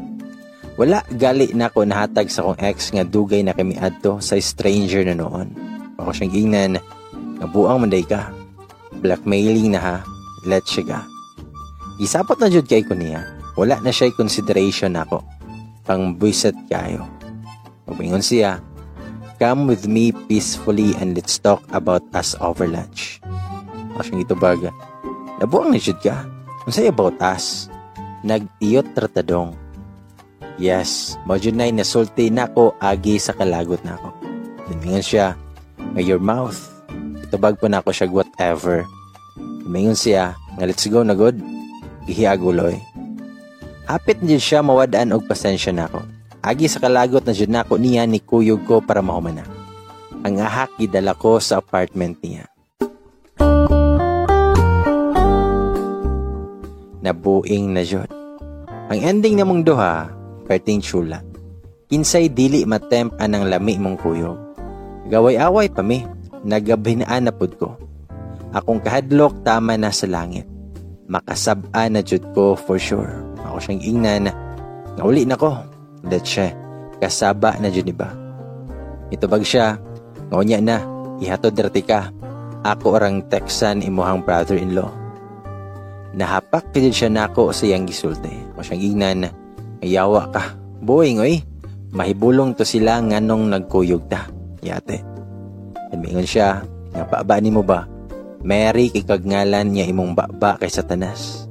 Wala gali na ko nahatag sa kong ex nga dugay na kami adto sa stranger na noon. Ako siyang ingnan, nga buang manday ka. Blackmailing na ha, let siya ka. Isapot na jud kay ko niya, wala na siya consideration ako. Pang buiset kayo. Pagmingon siya, come with me peacefully and let's talk about us over lunch. Ako siyang itubag, nabuang na jud ka. Unsay about us? Nag-iyot tratadong. Yes, module 9 nasulti na ko agi sa kalagot na ako. Lumingon siya, may your mouth. Tubag po na ako siya whatever. Lumingon siya, nga let's go na good. Gihiaguloy. Hapit din siya mawadaan og pasensya na ako. Agi sa kalagot na jud nako niya ni kuyog ko para mahuman na. Ang ahak gidala ko sa apartment niya. Nabuing na jud. Ang ending namong duha, perting chula. Kinsay dili matemp anang lami mong kuyog. Gaway-away pa mi, nagabhinaan na pud ko. Akong kahadlok tama na sa langit. Makasab-a na jud ko for sure. Ako siyang ingnan, nga uli na ko. Siya, kasaba na jud ba? Itubag siya, ngonya na, ihatod derti ka. Ako orang Texan imuhang brother-in-law. Nahapak kajud siya nako sa iyang gisulti. Ako siyang ingnan, Ayawa ka. Boing, oy. Mahibulong to sila nganong nagkuyog ta. Yate. Namingon siya, nga baba ni mo ba? Mary kay kagngalan niya imong baba kay satanas.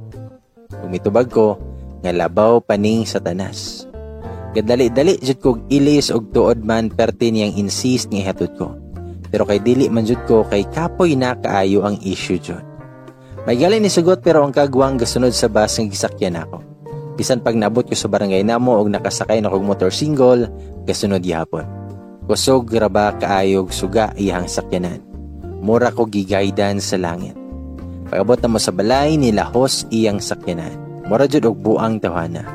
Umitubag ko, nga labaw paning satanas. Gadali-dali jud kog ilis og tuod man perti niyang insist nga ihatod ko. Pero kay dili man jud ko kay kapoy na kaayo ang issue jud. May galing ni sugot pero ang kagwang gasunod sa bus nga gisakyan ako. Bisan pag nabot ko sa barangay namo og nakasakay na kog motor single, kasunod yapon. Kusog raba kaayog suga iyang sakyanan. Mura ko gigaydan sa langit. Pagabot na mo sa balay ni lahos iyang sakyanan. Mura jud og buang tawhana.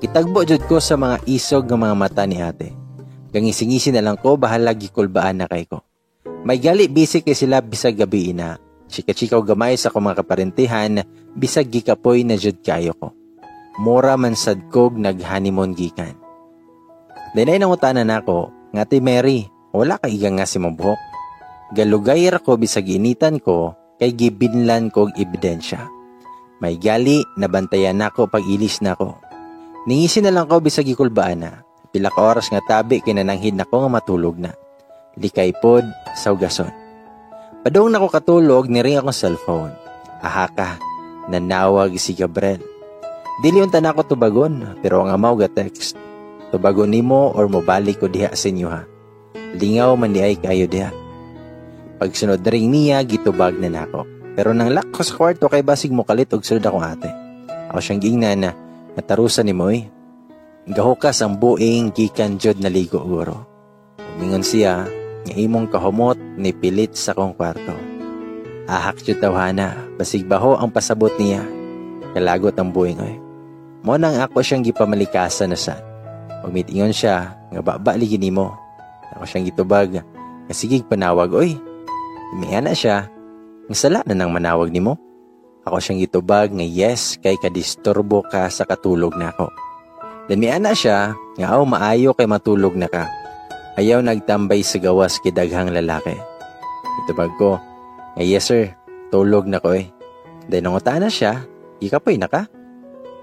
Kitagbo jud ko sa mga isog ng mga mata ni ate. Gangisingisi na lang ko bahala gikulbaan na kay ko. May gali busy kay sila bisag gabi ina. Chika-chikaw gamay sa kong mga kaparentihan, bisag gikapoy na jud kayo ko mura man sad kog nag-honeymoon gikan. Dinay nangutanan nako, nga ti Mary, wala ka igang nga si mabuhok. Galugay ra ko bisag initan ko, kay gibinlan kog ebidensya. May gali, nabantayan nako pag ilis nako. Ningisin na lang ko bisag ikulbaan na. Pila ka oras nga tabi kinananghid nako nga matulog na. Likay pod sa ugason. Padong nako katulog, niring akong cellphone. Ahaka, nanawag si Gabriel. Dili unta na ako tubagon, pero ang amaw ga text. Tubagon nimo or mobalik ko diha sa inyo ha. Lingaw man di ay kayo diha. Pagsunod ring niya, gitubag na nako. Pero nang lock ko sa kwarto kay basig mo kalit og sunod akong ate. Ako siyang gingnan na natarusan ni Moy. Gahukas ang buing gikan jud na ligo guro. Umingon siya, nga imong kahumot ni pilit sa kong kwarto. Ahak jud tawhana, basig baho ang pasabot niya. Kalagot ang buing oy. Mo nang ako siyang gipamalikasan na sa. Pagmitingon siya, nga baba ligi nimo. Ako siyang gitubag, nga sige panawag, oy. Imiya na siya, nga sala na nang manawag nimo. Ako siyang gitubag nga yes kay kadisturbo ka sa katulog na ako. Damian na siya, nga aw maayo kay matulog na ka. Ayaw nagtambay sa gawas kay daghang lalaki. Itubag ko, nga yes sir, tulog na ko eh. Dahil nangutaan na siya, ikapoy na ka.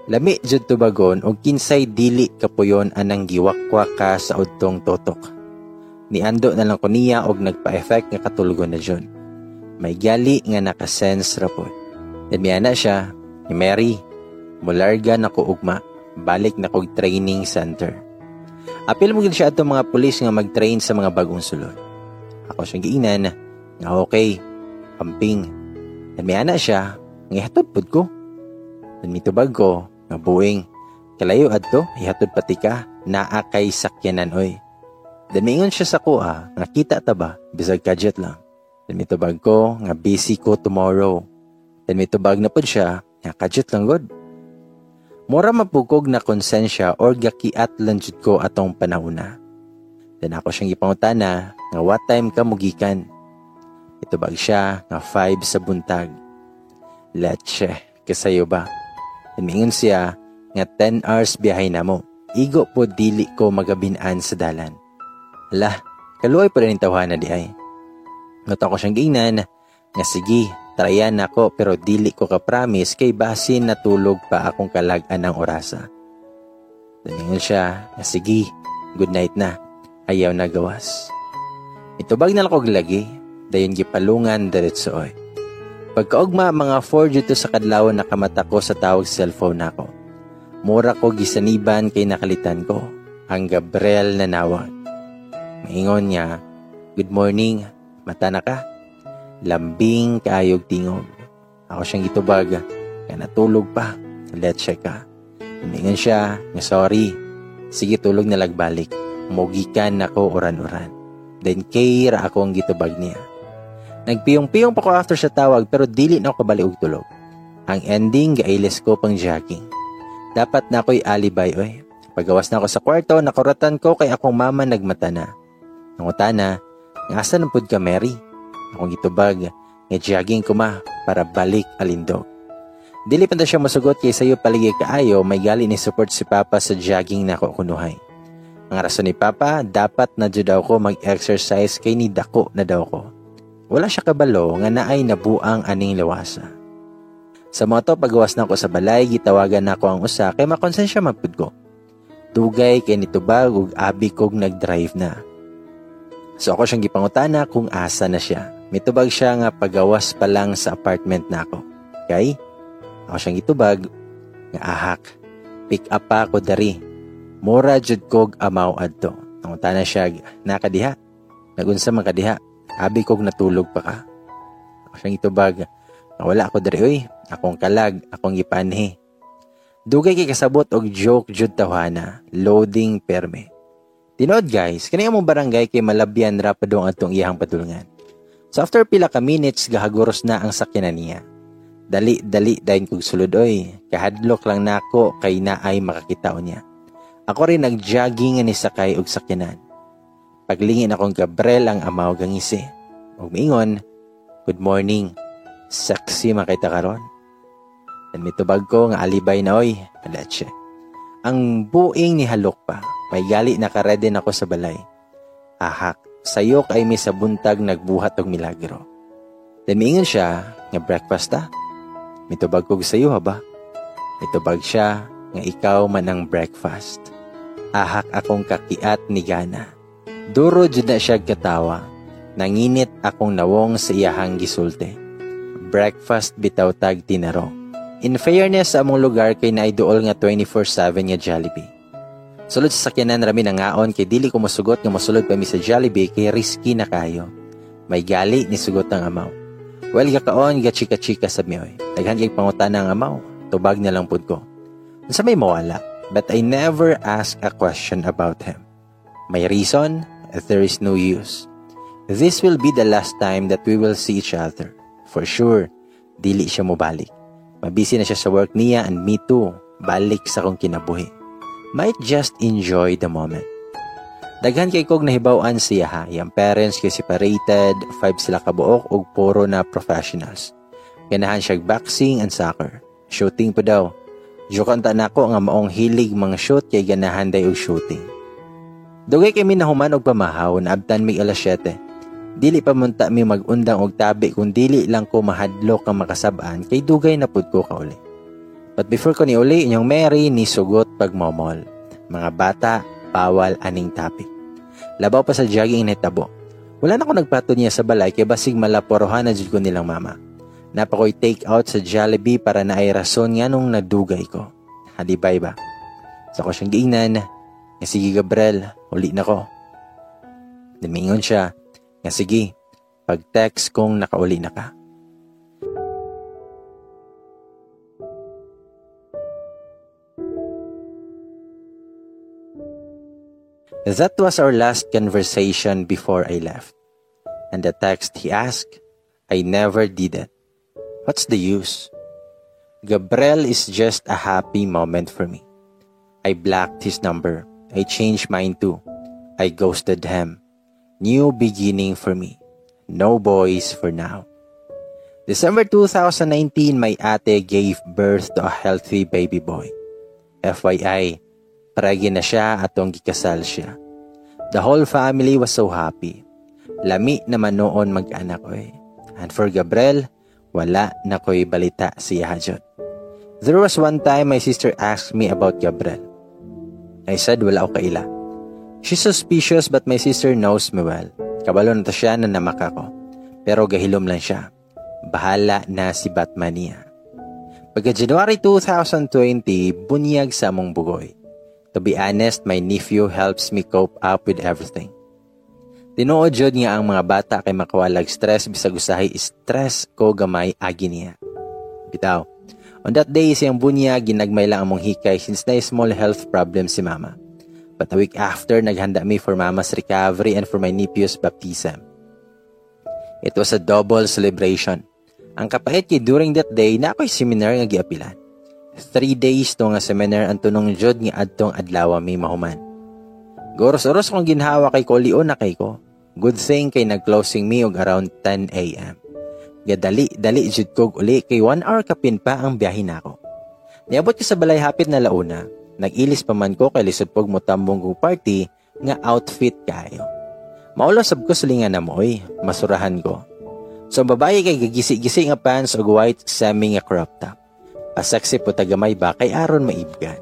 Lami jud tubagon og kinsay dili kapuyon anang giwakwa ka sa udtong totok. Niando na lang ko niya og nagpa-effect nga katulgon na jud. May gali nga nakasense ra po. Damiana siya, ni Mary, mularga na ko ugma, balik na kog training center. Apil mo gid siya atong mga pulis nga mag-train sa mga bagong sulod. Ako siyang giinan, nga okay, pamping. Damiana siya, nga hatod pud ko. Mitubag ko, nga buing. Kalayo adto, ihatod pati ka, naa sakyanan oy. Damingon siya sa kuha, nga kita ta ba, bisag kadjet lang. Dan mitubag ko, nga busy ko tomorrow. Dan mitubag na pod siya, nga kadjet lang god. Mura mapugkog na konsensya or gakiat lang jud ko atong panahuna. Dan ako siyang ipangutana, nga what time ka mugikan. Itubag siya, nga 5 sa buntag. Leche, kasayo ba? Lumingon siya nga 10 hours biyahe na mo. igo po dili ko magabinaan sa dalan. Hala, kaluoy pa rin tawhana di ay. Nota ko siyang gingnan, nga sige, tryan ako pero dili ko ka-promise kay basin natulog pa akong kalagan ng orasa. Tumingon siya, nga sige, good night na, ayaw na gawas. Itubag na lang kog lagi, dayon gipalungan diretso oy. Pagkaugma mga 4 dito sa kadlaw nakamata ko sa tawag cellphone nako. Mura ko gisaniban kay nakalitan ko, ang Gabriel na nawag. Maingon niya, Good morning, mata na ka? Lambing kaayog tingog. Ako siyang gitubag, kaya natulog pa, let's check ka. Tumingon siya, nga sorry, sige tulog na lagbalik. Mugikan ako uran-uran. Then kay ra ako ang gitubag niya. Nagpiyong-piyong pa ko after sa tawag pero dili na ako kabali og tulog. Ang ending, gailes ko pang jogging. Dapat na ako'y alibay, oy. Pagawas na ako sa kwarto, nakuratan ko kay akong mama nagmata na. Nangutana, nga asa ng pud ka, Mary? Akong gitubag, nga jogging ko ma, para balik alindog. Dili pa siya masugot kay sayo paligay kaayo, may gali ni support si Papa sa jogging na ako kunuhay. Ang rason ni Papa, dapat na daw ko mag-exercise kay ni dako na daw ko. Wala siya kabalo nga naay nabuang aning lawasa. Sa moto pagawas na ako sa balay, gitawagan na ako ang usa kay makonsensya mapud ko. Dugay kay nitubag ug abi kog nag-drive na. So ako siyang gipangutana kung asa na siya. Mitubag siya nga pagawas pa lang sa apartment na ako. Kay, ako siyang gitubag, nga ahak. Pick up pa ako dari Mura jud kog amaw adto. Ang na siya, nakadiha. Nagunsa man kadiha. Abi kog natulog pa ka. Siyang itubag. Wala ako diri oy. Akong kalag, akong ipanhi. Dugay kay kasabot og joke jud tawhana. Loading perme. Tinod guys, kani mo barangay kay malabyan ra pa dong atong iyang patulungan. So after pila ka minutes gahaguros na ang sakyanan niya. Dali dali dayon kog sulod oy. Kahadlok lang nako kay naay makakitaw niya. Ako rin nag-jogging ni sakay og sakyanan. Paglingin akong Gabriel ang amaw gangisi. Og miingon, Good morning. Sexy makita karon. Dan mitubag ko nga alibay na oy, palatse. Ang buing ni halok pa, may gali nakaredy na ako sa balay. Ahak, sayok ay may sa buntag nagbuhat og milagro. Dan miingon siya, nga breakfast ta. Mitubag ko sa iyo ha ba? Mitubag siya, nga ikaw man ang breakfast ahak akong kakiat ni Gana. Duro jud na siya katawa. Nanginit akong nawong sa iyahang gisulte. Breakfast bitaw tag tinaro. In fairness sa among lugar kay naiduol nga 24/7 nga Jollibee. Sulod sa sakyanan rami na ngaon kay dili ko mosugot nga mosulod pa mi sa Jollibee kay risky na kayo. May gali ni sugot ang amaw. Well, gakaon, gachika-chika sa miyoy. Daghan kay pangutan ang amaw. Tubag na lang pud ko. Sa may mawala, but I never ask a question about him. My reason? There is no use. This will be the last time that we will see each other. For sure, dili siya mo balik. Mabisi na siya sa work niya and me too. Balik sa kong kinabuhi. Might just enjoy the moment. Daghan kay kog nahibaw-an siya ha. Yang parents kay separated, five sila kabuok ug puro na professionals. Ganahan siya boxing and soccer. Shooting po daw. Jukan ta nako nga maong hilig mga shoot kay ganahan day og shooting. Dugay kami nahuman og pamahaw na abtan mi alas 7. Dili pa munta mi magundang og tabi kung dili lang ko mahadlok ang makasabaan kay dugay na pud ko kauli. But before ko ni uli inyong Mary ni sugot pagmomol. Mga bata, bawal aning topic. Labaw pa sa jogging ni tabo. Wala na ko nagpato niya sa balay kay basig malaporohan na jud ko nilang mama. Napakoy take out sa Jollibee para na ay rason nga nung nadugay ko. Halibay ba? Sa ko siyang giingnan, nga sige Gabriel, uli na ko. Namingon siya, nga sige, pag text kong nakauli na ka. That was our last conversation before I left. And the text he asked, I never did it. What's the use? Gabriel is just a happy moment for me. I blocked his number. I changed mine too. I ghosted him. New beginning for me. No boys for now. December 2019, my ate gave birth to a healthy baby boy. FYI, Pregi na siya atong gikasal siya. The whole family was so happy. Lami naman noon mag-anak ko eh. And for Gabriel, wala na ko'y balita siya hajot. There was one time my sister asked me about Gabriel. I said wala ako kaila. She's suspicious but my sister knows me well. Kabalo na to siya na namak ako. Pero gahilom lang siya. Bahala na si Batman niya. Pagka January 2020, bunyag sa among bugoy. To be honest, my nephew helps me cope up with everything. Tinuod jud nga ang mga bata kay makawalag stress bisag usahay stress ko gamay agi niya. Bitaw. On that day, siyang bunya ginagmay lang among hikay since na small health problem si mama. But a week after, naghanda me for mama's recovery and for my nephew's baptism. It was a double celebration. Ang kapait kay during that day na ako'y seminar nga giapilan. Three days to nga seminar ang tunong jud nga adtong adlaw may mahuman. Goros-oros kong ginhawa kay Kolio na kay ko. Good thing kay nag-closing me og around 10 a.m. Gadali, dali jud kog uli kay 1 hour kapin pa ang biyahe nako. Niabot ko sa balay hapit na launa. Nag-ilis pa man ko kay lisod pog mo tambong kong party nga outfit kayo. Maulo sab ko salingan na mo oy, masurahan ko. So babae kay gagisi-gisi nga pants og white semi nga crop top. Pasaksi po tagamay ba kay aron maibgan.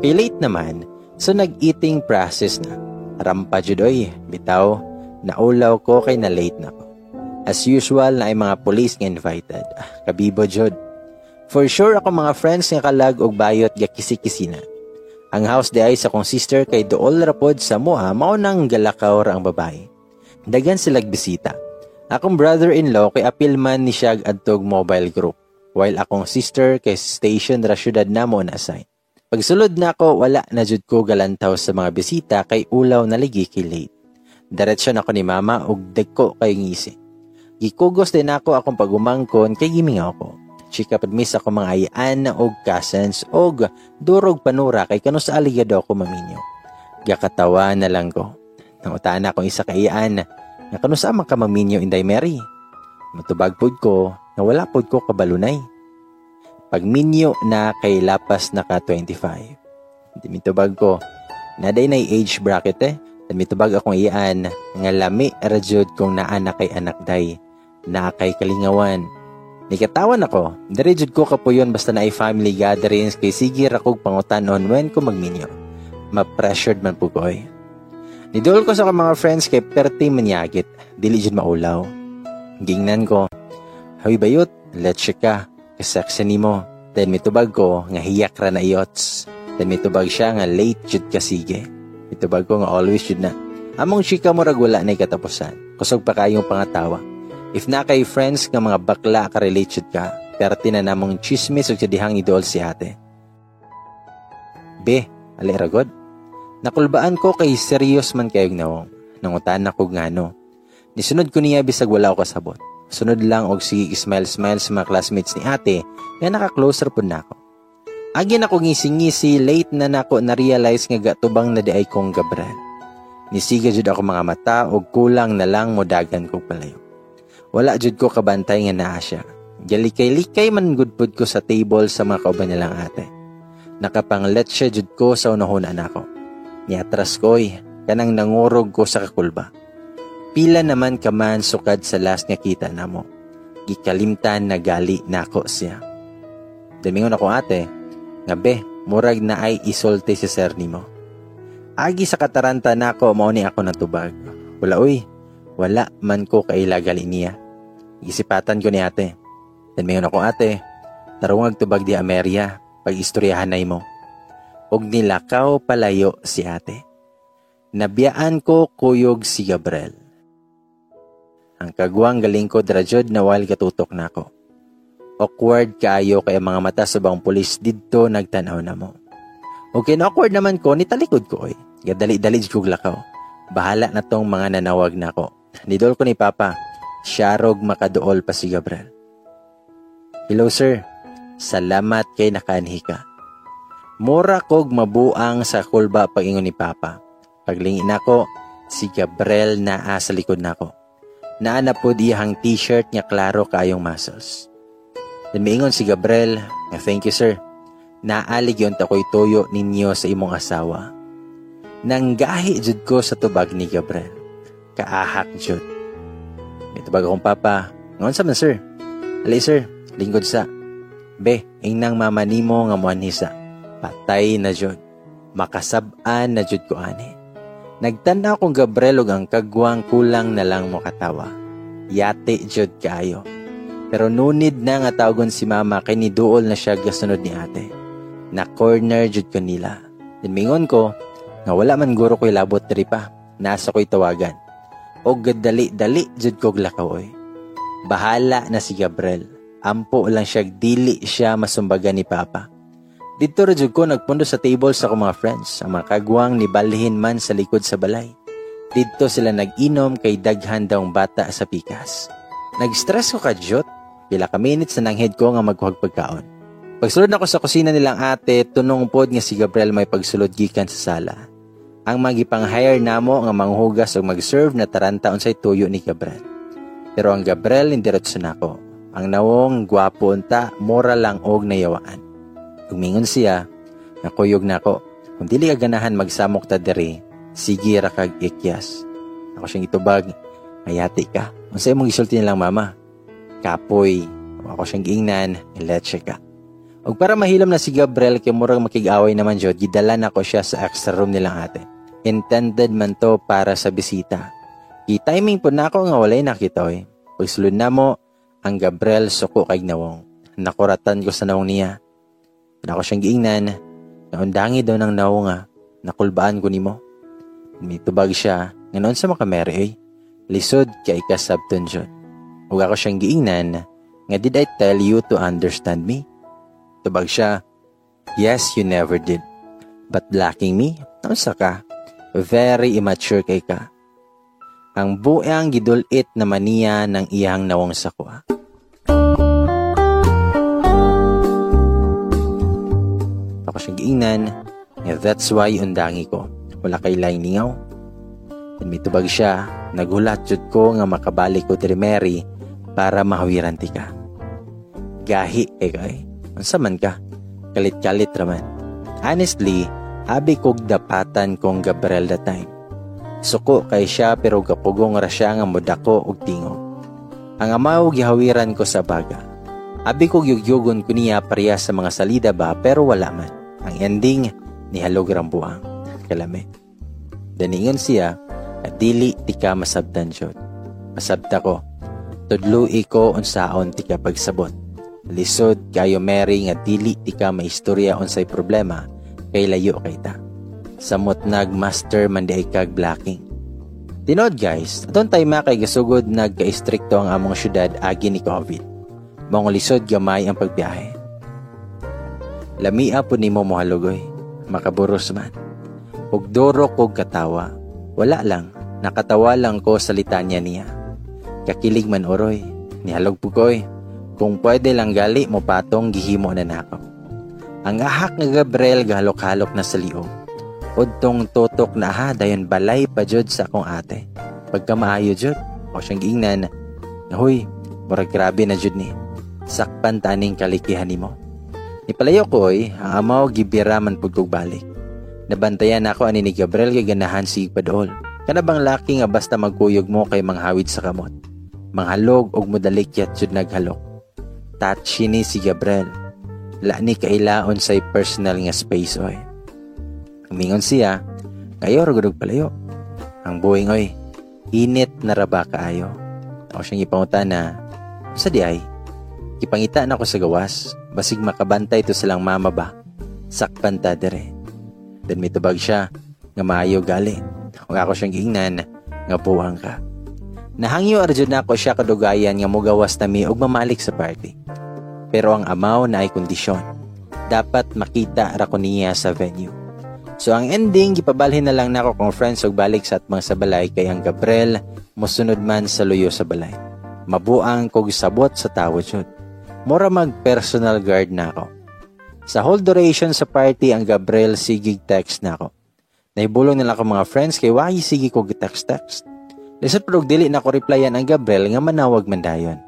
Kay late naman, so nag-eating process na. Rampa judoy, bitaw, naulaw ko kay na late na ko. As usual na ay mga police nga invited. Ah, kabibo jud. For sure ako mga friends nga kalag og bayot ga kisi-kisi na. Ang house di ay sa kong sister kay dool rapod sa mua mao nang galakaw ra ang babae. Dagan silag bisita. Akong brother-in-law kay apil man ni siya adtog mobile group while akong sister kay station ra syudad namo na assign. Pagsulod na ako, wala na jud ko galantaw sa mga bisita kay ulaw na ligi kay late. Diretsyon ako ni mama ug degko kay ngisi. Gikugos din ako akong pagumangkon kay gimingaw ko. Chika padmis ako mga ayaan og cousins og durog panura kay kano sa aligado ako maminyo. Gakatawa na lang ko. Nangutaan ako isa kay ayaan nga kano sa man ka maminyo inday Mary. Matubag pod ko na wala pod ko kabalunay. Pag minyo na kay lapas na ka 25. Di mitubag ko, naday na age bracket eh. At mitubag akong iyan nga lami rajud kong naana kay anak day. Na kay kalingawan. Nikatawan ako, direjud ko kapuyon basta na family gatherings kay sige rakog pangutanon when ko magminyo. Ma-pressured man po eh. Nidol ko sa mga friends kay perti manyagit, dili jud maulaw. Gingnan ko, Hawi bayot, let's ka, kasaksa ni mo. Then mitubag ko, nga hiyak ra na iyots. Then mitubag siya nga late jud kasige. Mitubag ko nga always jud na. Among chika mo ragwala na katapusan. Kusog pa kayong pangatawa. If na kay friends nga mga bakla ka relate jud ka, pero tinanamong chismis o dihang idol si ate. Be, ali ragod. Nakulbaan ko kay serious man kayong nawong. Nangutan ako nga no. Nisunod ko niya bisag wala ko kasabot. Sunod lang og sige smile-smile sa mga classmates ni ate nga naka-closer po na ako. Agi na ko ngisi-ngisi, late na nako na-realize nga gatubang na di ay kong Gabriel. Nisiga jud ako mga mata og kulang na lang modagan ko palayo. Wala jud ko kabantay nga naa siya. Galikay-likay man good food ko sa table sa mga kauban nilang ate. Nakapanglet siya jud ko sa unahunan ako. Niatras ko'y kanang nangurog ko sa kakulba. Pila naman ka man sukad sa last nga kita na mo. Gikalimtan na gali nako siya. Damingon ako ate, nga be, murag na ay isolte si sir ni mo. Agi sa kataranta nako mao ni ako natubag. Wala uy, wala man ko kaila gali niya. Gisipatan ko ni ate. Damingon ako ate, tarungag tubag di Ameria, pag istoryahan na mo. Og nilakaw palayo si ate. Nabiyaan ko kuyog si Gabriel. Ang kagwang galing ko drajod na while katutok na ako. Awkward kaayo kay mga mata sa bang pulis didto nagtanaw na mo. Okay na awkward naman ko, nitalikod ko oy. Gadali-dali ko lakaw. Bahala na tong mga nanawag na ko. Nidol ko ni Papa, siyarog makaduol pa si Gabriel. Hello sir, salamat kay nakanhi ka. Mura kog mabuang sa kulba pagingon ni Papa. Paglingin ako, si Gabriel naa sa likod nako naana po diyang t-shirt niya klaro kayong muscles. Lumiingon si Gabriel thank you sir. Naalig yon tako'y toyo ninyo sa imong asawa. Nanggahi jud ko sa tubag ni Gabriel. Kaahak jud. May tubag akong papa. Ngon sa man sir? Ali sir, lingkod sa. Be, inang mama nimo nga muanhisa. Patay na jud. Makasab-an na jud ko ani. Nagtanaw kong Gabriel ug ang kagwang kulang na lang mo katawa. Yate jud kaayo. Pero nunid na nga tawgon si mama kay ni duol na siya gasunod ni ate. Na corner jud kanila. Dinmingon ko, nga wala man guro ko'y labot diri pa. Nasa ko'y tawagan. O gadali-dali jud kog lakaw oy. Bahala na si Gabriel. Ampo lang siya dili siya masumbagan ni Papa. Dito ra jud ko nagpundo sa table sa akong mga friends. Ang mga kagwang ni balhin man sa likod sa balay. Dito sila nag-inom kay daghan daw bata sa pikas. Nag-stress ko kadyot. Pila ka minutes na nanghid ko nga maghuhag pagkaon. Pagsulod ako sa kusina nilang ate, tunong pod nga si Gabriel may pagsulod gikan sa sala. Ang magipang-hire namo nga manghugas o mag-serve na taranta unsay tuyo ni Gabriel. Pero ang Gabriel indiretso nako. Ang nawong gwapo unta, mora lang og nayawaan. Umingon siya, nakuyog nako. Kung dili ka ganahan magsamok ta diri, sige ra kag ikyas. Ako siyang itubag, ayati ka. Unsay imong gisulti nilang mama? Kapoy. Ako siyang giingnan, iletche ka. Og para mahilom na si Gabriel kay murag makig-away naman jud, gidala na ko siya sa extra room nilang ate. Intended man to para sa bisita. Gi-timing po na ako nga walay nakita oy. Pagsulod na mo, ang Gabriel suko kay nawong. Nakuratan ko sa nawong niya. Na ako siyang giingnan, naundangi daw ng nawong nga, nakulbaan ko nimo. May tubag siya, nganoon sa makamere eh. Lisod kay kasabton jud. Ug ako siyang giingnan, nga did I tell you to understand me? Tubag siya, Yes, you never did. But blocking me? Nausa ka? Very immature kay ka. Ang buang gidulit na maniya ng iyang nawong sakwa. Ako siyang giingnan, nga that's why undangi ko. Wala kay laing ningaw. And may tubag siya, nagulat jud ko nga makabalik ko diri Mary para mahawiran ti ka. Gahi eh kay. Unsa man ka? Kalit-kalit raman. Honestly, abi kog dapatan kong Gabriel that time. Suko kay siya pero gapugong ra siya nga mudako og tingog. Ang amaw gihawiran ko sa baga. Abi kog yugyugon ko niya pareha sa mga salida ba pero wala man. Ang ending, nihalog rang buang. Kalame. Daningon siya at dili ti ka masabtan jud. Masabta ko. Tudlui ko unsaon ti ka pagsabot. Lisod kayo Mary nga dili ti ka maistorya unsay problema kay layo kay ta. Samot nag master man di kag blocking. Tinod guys, aton tay kay gasugod nagka-istrikto ang among syudad agi ni COVID. Mong lisod gamay ang pagbiyahe. Lamia po nimo mohalugoy, makaburos man. Ug doro kog katawa, wala lang, nakatawa lang ko sa litanya niya. Kakilig man oroy, nihalog pugoy, kung pwede lang gali mo patong gihimo na nako. Ang ahak nga Gabriel gahalok-halok na sa liog. Udtong tutok na ha, dayon balay pa jud sa akong ate. Pagka maayo jud, o siyang giingnan, Nahoy, murag grabe na jud ni. Sakpan taning kalikihan nimo. Nipalayo ko oy, ang amaw gibira man pud kog balik. Nabantayan ako ani ni Gabriel kay ganahan si padol. Kana bang laki nga basta magkuyog mo kay manghawid sa kamot. Manghalog og modalikyat jud naghalok. Touchy ni si Gabriel. La ni kailaon say personal nga space oy. Umingon siya, kayo rugudog palayo. Ang buwing oy, init na raba kaayo. Ako siyang ipanguta na, sa di ay, ipangita na ako sa gawas, basig makabantay to silang mama ba, sakpan ta dere. Then may tubag siya, nga maayo gali. Kung ako siyang giingnan, nga buwang ka. Nahangyo arjud na ako siya kadugayan nga mugawas na mi og mamalik sa party. Pero ang amaw na ay kondisyon. Dapat makita ra ko niya sa venue. So ang ending, gipabalhin na lang nako kung friends og balik sa atmang sa balay kay ang Gabriel mosunod man sa luyo sa balay. Mabuang kog sabot sa tawo jud. Mura mag personal guard na ako. Sa whole duration sa party ang Gabriel sigig text na ako. Naibulong nila ako mga friends kay why sige ko text text. Lisod pero dili na ko replyan ang Gabriel nga manawag man dayon.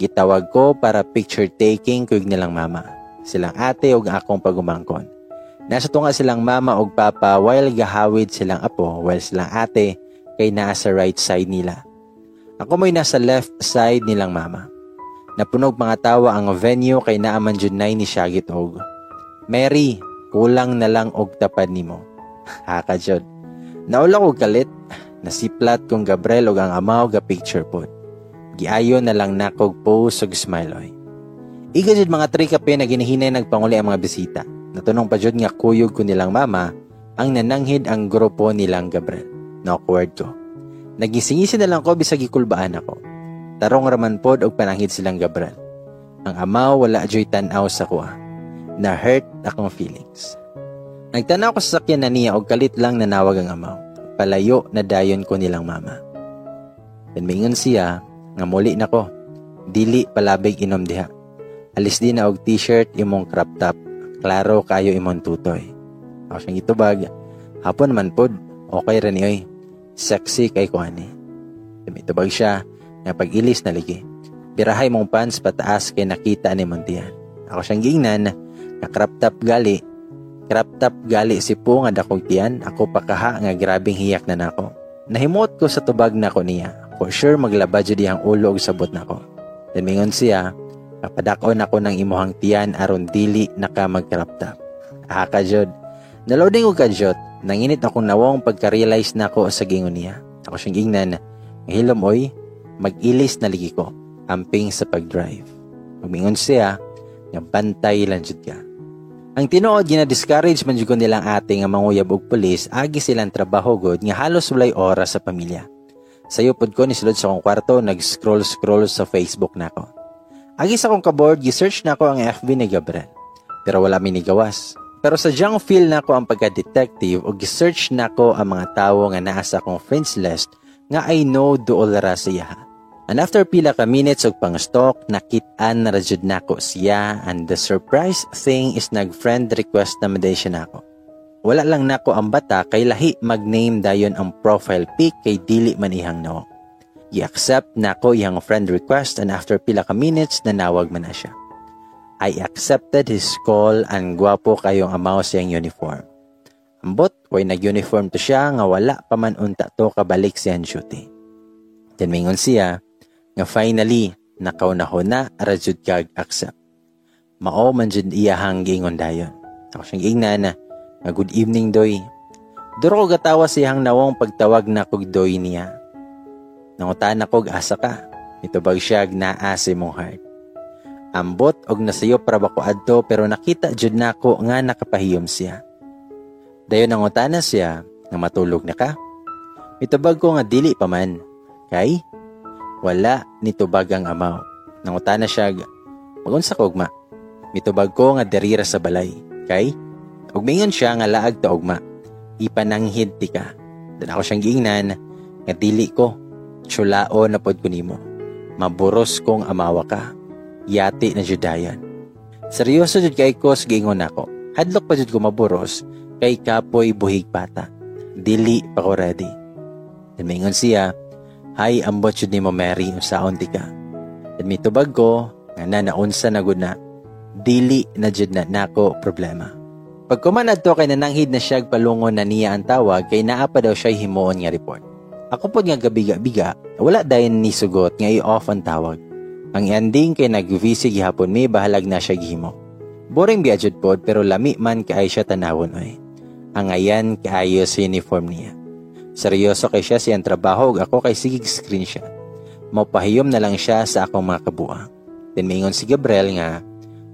Gitawag ko para picture taking kuyog nilang mama. silang ate ug akong pagumangkon. Nasa tunga silang mama ug papa while gahawid silang apo while silang ate kay naa sa right side nila. Ako mo'y nasa left side nilang mama. Napunog mga tawa ang venue kay naaman jud nay ni Shagit og Mary, kulang na lang og tapad nimo. [laughs] Haka jud. Naula ko kalit, nasiplat kong Gabriel og ang amaw ga picture pod. Giayo na lang nakog pose og smile. Iga jud mga tri kape na ginihinay nagpanguli ang mga bisita. Natunong pa jud nga kuyog ko nilang mama ang nananghid ang grupo nilang Gabriel. Na-awkward ko. Nagisingisi na lang ko bisag gikulbaan ako. Tarong raman pod og pananghid silang Gabriel. Ang amaw wala joy tan-aw sa kuha. Na-hurt akong feelings. Nagtanaw ko sa sakyan na niya og kalit lang nanawag ang amaw. Palayo na dayon ko nilang mama. Pinmingon siya nga muli na ko. Dili palabig inom diha Alis din na og t-shirt imong crop top. Klaro kayo imong tutoy. Ako siyang itubag. Hapon man pod. Okay rin oy. Sexy kay ko ani. Siya nga pag-ilis na ligi. Birahay mong pants pataas kay nakita ni Montian. Ako siyang gingnan nga crop top gali. Crop top gali si po nga dakog tiyan. Ako pakaha nga grabing hiyak na nako. Nahimot ko sa tubag nako niya. For sure maglaba jud ang ulo og sabot nako. Then mingon siya, Kapadakon ako ng imuhang tiyan aron dili naka magkaraptap. Ah, kajod. Naloading ko kajot. Nanginit akong nawong pagka-realize na ako sa gingon niya. Ako siyang gingnan. Hilom oy, mag-ilis na ligi ko. Amping sa pag-drive. Magmingon siya, nga bantay lang jud ka. Ang tinuod gina-discourage man jud nilang ate nga manguyab og pulis agi silang trabaho god nga halos walay oras sa pamilya. Sayo pod ko ni sulod sa akong kwarto nag-scroll-scroll sa Facebook nako. Agis akong kaboard, gi-search na ako ang FB ni Gabriel. Pero wala minigawas. Pero sa jang feel na ako ang pagka-detective o gi-search na ako ang mga tao nga naa sa akong friends list nga I know dool ra siya. And after pila ka minutes og pang-stalk, nakit-an na rajud nako siya and the surprise thing is nag-friend request na maday siya nako. Wala lang nako ang bata kay lahi mag-name dayon ang profile pic kay dili man ihang no. I-accept na ko iyang friend request and after pila ka minutes, nanawag man na siya. I accepted his call and gwapo kayong amaw siyang uniform. Ambot, way nag-uniform to siya nga wala pa man unta to kabalik siyang shooting. Then mingon siya, nga finally, nakaw na na rajud kag accept. Mao man jud iya hanggingon dayon. Ako siyang ingnan nga good evening doy. Duro ko gatawa siyang nawong pagtawag na kog doy niya. Nangutan ako asa ka. Mitubag siya naa sa mong heart. Ambot og nasayo para bako adto pero nakita jud nako nga nakapahiyom siya. Dayon nangutana siya nga matulog na ka. Mitubag ko nga dili pa man. Kay wala nitubag ang amaw. Nangutana siya magunsa ko ugma. Mitubag ko nga derira sa balay. Kay ug mingon siya nga laag ta ugma. Ipananghid ti ka. Dan ako siyang giingnan nga dili ko Tsulao na pod kunimo. Maburos kong amawa ka. Yati na judayan. Seryoso jud kay ko giingon nako. Hadlok pa jud ko maburos kay kapoy buhig pata. Dili pa ko ready. Mingon siya, Hay, ambot jud nimo Mary unsaon ti ka. Then mitubag ko nga na naunsa na gud na. Dili na jud na nako problema. Pag kuman adto kay nananghid na siya palungon na niya ang tawag kay naa pa daw siya himuon nga report. Ako po nga gabiga-biga, wala dayon ni sugot nga i-off ang tawag. Ang ending kay nag-visi gihapon may bahalag na siya gihimo. Boring biadjud pod pero lami man kay siya tanawon oy. Ang ayan kaayo sa uniform niya. Seryoso kay siya siyang trabaho ako kay sigig screenshot. Mapahiyom na lang siya sa akong mga kabuang. Then mingon si Gabriel nga,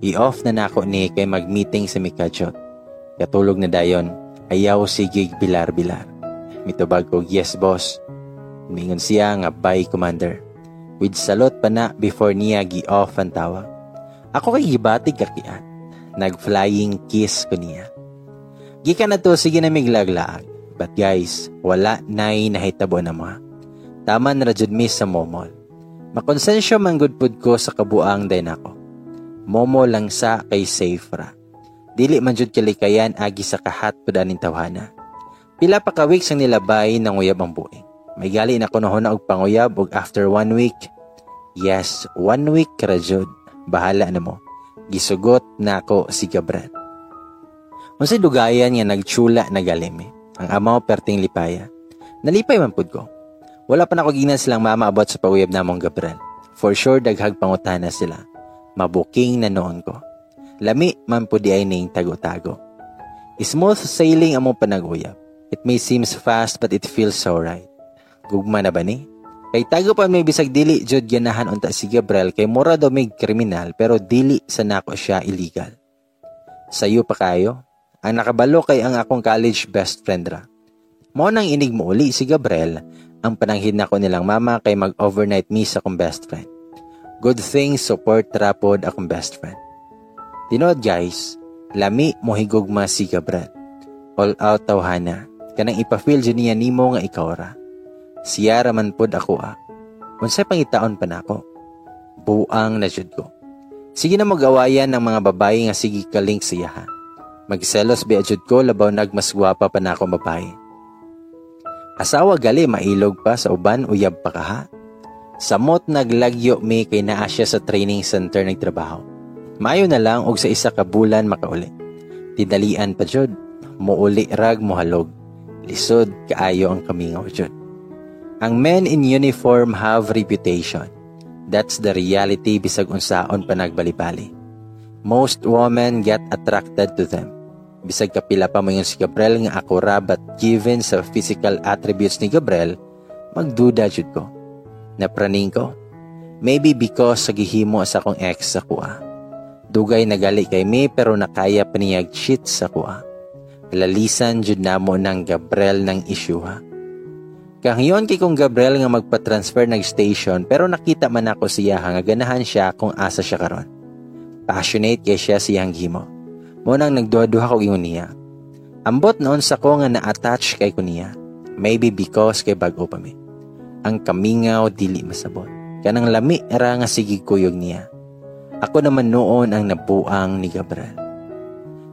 i-off na nako ni kay mag-meeting sa Mikachot. Katulog na dayon, ayaw sigig bilar-bilar. Mitubag ko, yes boss. Mingon siya nga bye commander. With salot pa na before niya gi-off ang tawa. Ako kay gibatig kakiat. Nag-flying kiss ko niya. Gika na to sige na miglaglaag. But guys, wala na'y nahitabo na mga. Tama na rajud miss sa momol. Makonsensyo man good food ko sa kabuang din ako. Momo lang sa kay safe ra. Dili man jud kalikayan agi sa kahat pudanin tawhana. Pila pa ka weeks ang nilabay ng uyab ang buing. May gali na na og panguyab og after one week. Yes, one week karajod. Bahala na mo. Gisugot nako si Gabriel. Unsay dugayan nga nagtsula na galimi. Ang amaw perting lipaya. Nalipay man pud ko. Wala pa nako ginan silang mama abot sa pawiyab namong Gabriel. For sure daghag pangutana sila. Mabuking na noon ko. Lami man pud di ay ning tago-tago. Smooth sailing among panaguyab. It may seems fast but it feels so right. Gugma na ba ni? Kay tago pa may bisag dili jud ganahan unta si Gabriel kay mura daw may kriminal pero dili sa nako siya illegal. Sayo pa kayo? Ang nakabalo kay ang akong college best friend ra. Mo nang inig mo uli si Gabriel ang pananghin nako nilang mama kay mag-overnight me sa akong best friend. Good thing support trapod akong best friend. Tinod guys, Lami mo higugma si Gabriel. All out tawhana. Kanang ipafeel dyan niya nimo nga ikaw ra. Siya raman pod ako ah. Unsay pangitaon pa nako. Buang na jud ko. Sige na magawayan ng mga babae nga sige kalink siya ha. Magselos bi jud ko labaw nagmasgwapa pa nako babae. Asawa gali mailog pa sa uban uyab pa kaha. Samot naglagyo mi kay naa siya sa training center nagtrabaho Mayo na lang og sa isa ka bulan makauli. Tidalian pa jud, muuli rag mohalog. Lisod kaayo ang kamingaw jud. Ang men in uniform have reputation. That's the reality bisag unsaon pa nagbalibali. Most women get attracted to them. Bisag kapila pa mo yung si Gabriel nga ako ra but given sa physical attributes ni Gabriel, magduda jud ko. Napraning ko. Maybe because sa gihimo sa akong ex sa kuha. Dugay nagali kay me pero nakaya paniyag cheat sa kuha. Lalisan jud namo ng Gabriel ng isyuha. Kahyon kay kong Gabriel nga magpa-transfer nag station pero nakita man ako siya nga ganahan siya kung asa siya karon. Passionate kay siya siyang himo. Mo nang nagduha-duha ko ingon niya. Ambot noon sa ko nga na-attach kay kunya. Maybe because kay bago pa mi. Ang kamingaw dili masabot. Kanang lami ra nga sigig kuyog niya. Ako naman noon ang nabuang ni Gabriel.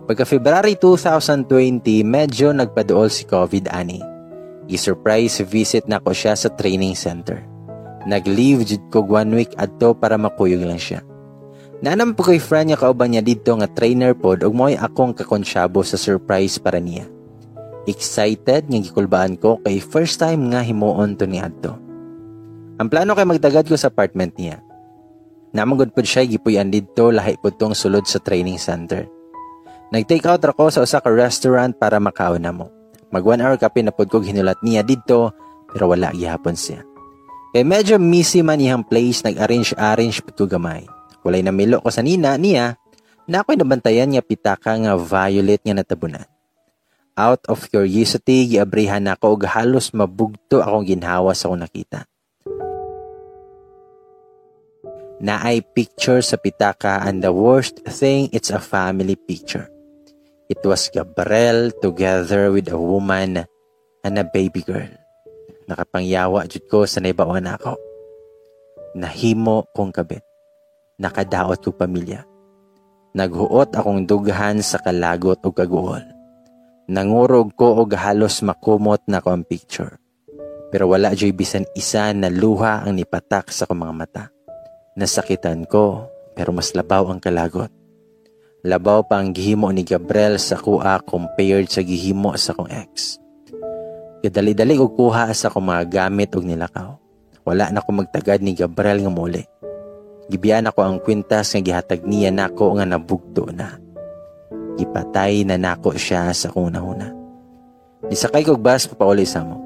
Pagka February 2020, medyo nagpadool si COVID ani. I-surprise visit na ko siya sa training center. Nag-leave jud ko one week adto para makuyog lang siya. Nanam po kay friend niya kauban niya dito nga trainer pod ug mo'y akong kakonsyabo sa surprise para niya. Excited nga gikulbaan ko kay first time nga himuon to ni adto. Ang plano kay magtagad ko sa apartment niya. Namagod po siya gipuyan didto lahi po tong sulod sa training center. Nag-take out ako sa usa ka restaurant para makaon na mo. Mag one hour kape na pod ko hinulat niya didto pero wala gihapon siya. Kay medyo missy man iyang place nag-arrange-arrange pud ko gamay. Walay na milo ko sa nina niya na ako'y nabantayan niya pitaka nga violet nga natabunan. Out of curiosity, giabrihan ako og halos mabugto akong ginhawa sa akong nakita na ay picture sa pitaka and the worst thing, it's a family picture. It was Gabriel together with a woman and a baby girl. Nakapangyawa jud ko sa naibawan ako. Nahimo kong kabit. Nakadaot ko pamilya. Naghuot akong dughan sa kalagot o kaguol. Nangurog ko og halos makumot na ko ang picture. Pero wala joy bisan isa na luha ang nipatak sa kong mga mata. Nasakitan ko, pero mas labaw ang kalagot. Labaw pa ang gihimo ni Gabriel sa kuha compared sa gihimo sa kong ex. Kadali-dali ko kuha sa kong mga gamit og nilakaw. Wala na ko magtagad ni Gabriel nga muli. Gibiyan ako ang kwintas nga gihatag niya nako nga nabugdo na. Gipatay na nako siya sa kunahuna. Nisakay kog bus papauli sa mo.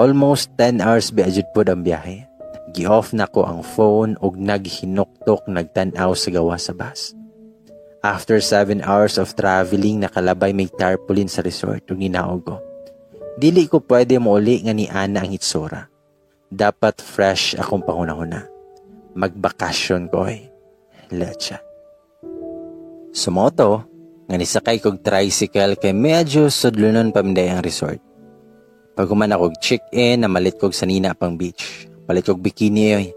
Almost 10 hours biadjud pod ang biyahe. Gi-off na ko ang phone ug naghinuktok nagtan-aw sa gawa sa bus. After 7 hours of traveling, nakalabay may tarpaulin sa resort ug ninaog ko. Dili ko pwede mauli nga ni Ana ang itsura. Dapat fresh akong panguna-una. Magbakasyon ko eh. Lecha. Sumoto, nga nisakay kog tricycle kay medyo sudlunon paminday ang resort. Pag akog check-in, namalit kog sa nina pang beach. Palit kog bikini yoy.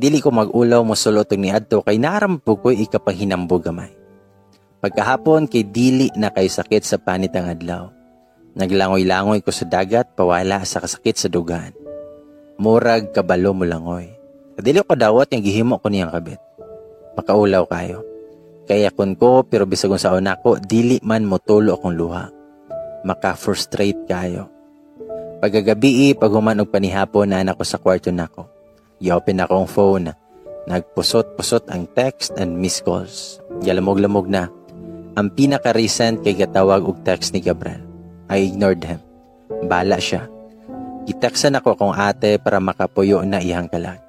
Dili ko mag-ulaw mo sulot ni adto kay narampo ko ikapanghinambo gamay. Pagkahapon kay dili na kay sakit sa panitang adlaw. Naglangoy-langoy ko sa dagat pawala sa kasakit sa dugan. Murag kabalo mo langoy. Dili ko dawat yung gihimo ko niyang kabit. Makaulaw kayo. Kayakon ko pero bisag sa una ko, dili man motulo akong luha. Maka-frustrate kayo. Pagagabi, pag human og panihapon na anak ko sa kwarto nako. I-open ako ang phone. Nagpusot-pusot ang text and missed calls. Yalamog-lamog na. Ang pinaka-recent kay gatawag og text ni Gabriel. I ignored him. Bala siya. Gitaksan ako kung ate para makapuyo na ihang kalag.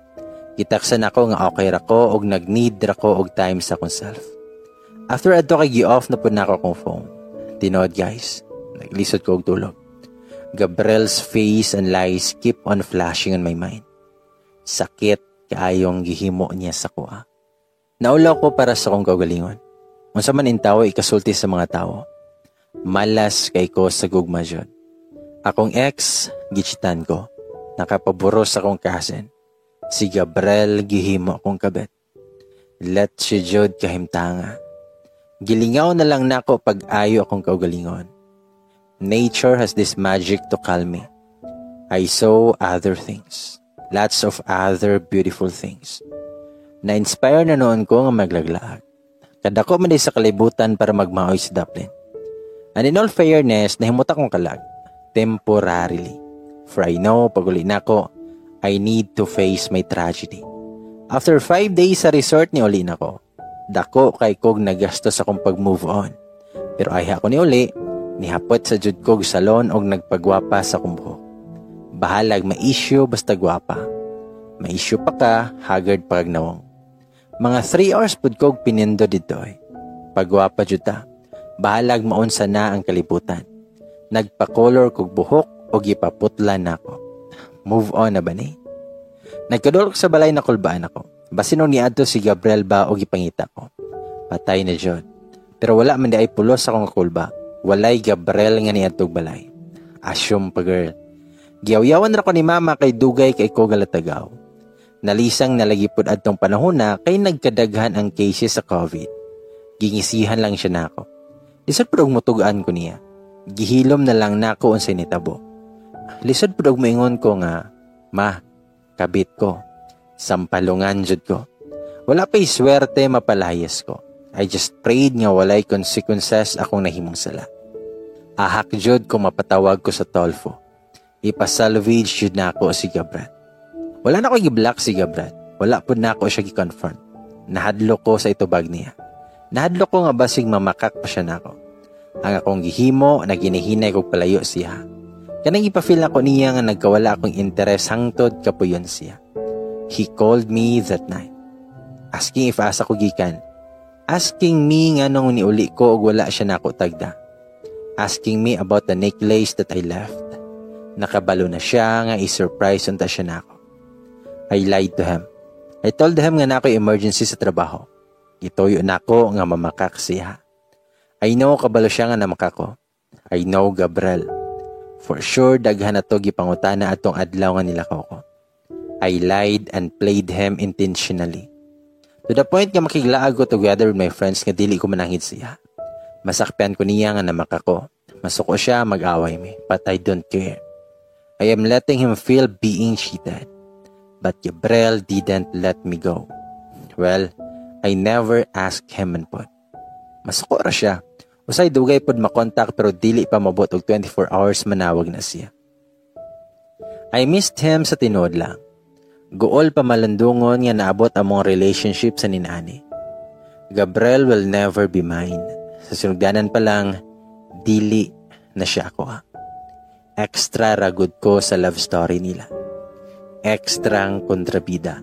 Gitaksan ako nga okay ra ko og nag-need ra ko og time sa akong self. After adto kay gi-off na pud nako akong phone. Tinod guys, naglisod ko og tulog. Gabriel's face and lies keep on flashing on my mind. Sakit kaayong gihimo niya sa kuha. Naulaw ko para sa kong kagalingon. Unsa man intawo ikasulti sa mga tao. Malas kay ko sa gugma jud. Akong ex, gichitan ko. Nakapaburos akong cousin. Si Gabriel gihimo akong kabet. Let si Jod kahimtanga. Gilingaw na lang nako pag ayo akong kaugalingon. Nature has this magic to calm me. I saw other things. Lots of other beautiful things. Na-inspire na noon ko nga maglaglaag. Kada ko man sa kalibutan para magmaoy sa Dublin. And in all fairness, nahimuta kong kalag. Temporarily. For I know, pag uli na ko, I need to face my tragedy. After five days sa resort ni uli na ko, dako kay kog nagastos akong pag-move on. Pero ay ako ni uli, nihapot sa jud kog salon og nagpagwapa sa akong buhok. Bahalag ma-issue basta gwapa. Ma-issue pa ka, haggard pag nawong. Mga 3 hours pud kog pinindo dito eh. Pagwapa jud ta. Bahalag maunsa na ang kalibutan. Nagpa-color kog buhok og ipaputla na ako. Move on na ba ni? Nagkadulok sa balay na kulbaan ako. Basin ni adto si Gabriel ba o gipangita ko. Patay na jud. Pero wala man di ay pulos akong kulba. Walay Gabriel nga ni adtog balay. Asyom pa girl. Giyawyawan ra ko ni mama kay dugay kay ko galatagaw. Nalisang nalagipod adtong panahon na kay nagkadaghan ang cases sa COVID. Gingisihan lang siya nako. Lisod pud mutugaan ko niya. Gihilom na lang nako unsay nitabo. Lisod pud moingon ko nga, ma, kabit ko sampalungan jud ko. Wala pa'y swerte mapalayas ko. I just prayed nga walay consequences akong nahimong sala. Ahak jud ko mapatawag ko sa Tolfo. Ipasalvage jud na ako si Gabrat. Wala na ko gi-block si Gabrat. Wala po na ako siya gi-confront. Nahadlo ko sa itubag niya. Nahadlo ko nga basig mamakak pa siya nako. Ang akong gihimo na ginihinay kog palayo siya. Kanang ipafeel ako niya nga nagkawala akong interes hangtod kapuyon siya. He called me that night. Asking if asa ko gikan. Asking me nga nung niuli ko og wala siya nako tagda. Asking me about the necklace that I left. Nakabalo na siya nga i-surprise unta siya nako. I lied to him. I told him nga nako emergency sa trabaho. Itoyo nako nga mamakak siya. I know kabalo siya nga namakako. I know Gabriel. For sure daghan na to gipangutana atong adlaw nga nila ko. I lied and played him intentionally. To the point nga makiglaag ko together with my friends nga dili ko manangit siya. Masakpan ko niya nga namak ako. Masuko siya mag-away me, but I don't care. I am letting him feel being cheated. But Gabriel didn't let me go. Well, I never asked him and put. Masuko ra siya. Usay dugay pod makontak pero dili pa mabot og 24 hours manawag na siya. I missed him sa tinod lang. Guol pa malandungon nga naabot among relationship sa ninani. Gabriel will never be mine. Sa sinugdanan pa lang, dili na siya ako ha. Extra ragod ko sa love story nila. Extrang kontrabida.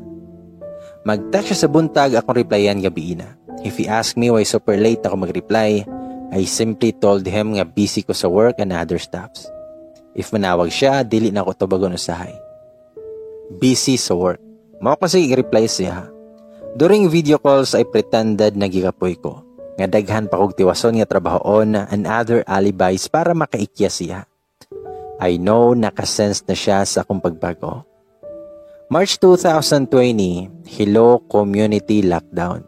Mag-text siya sa buntag akong replyan gabi na. If he asked me why super late ako mag-reply, I simply told him nga busy ko sa work and other stuffs. If manawag siya, dili na ako tubagon usahay busy sa work. Mao kasi i-reply siya. During video calls ay pretended na gigapoy ko. Nga daghan pa kog tiwason nga trabahoon and other alibis para makaikya siya. I know nakasense na siya sa akong pagbago. March 2020, Hello Community Lockdown.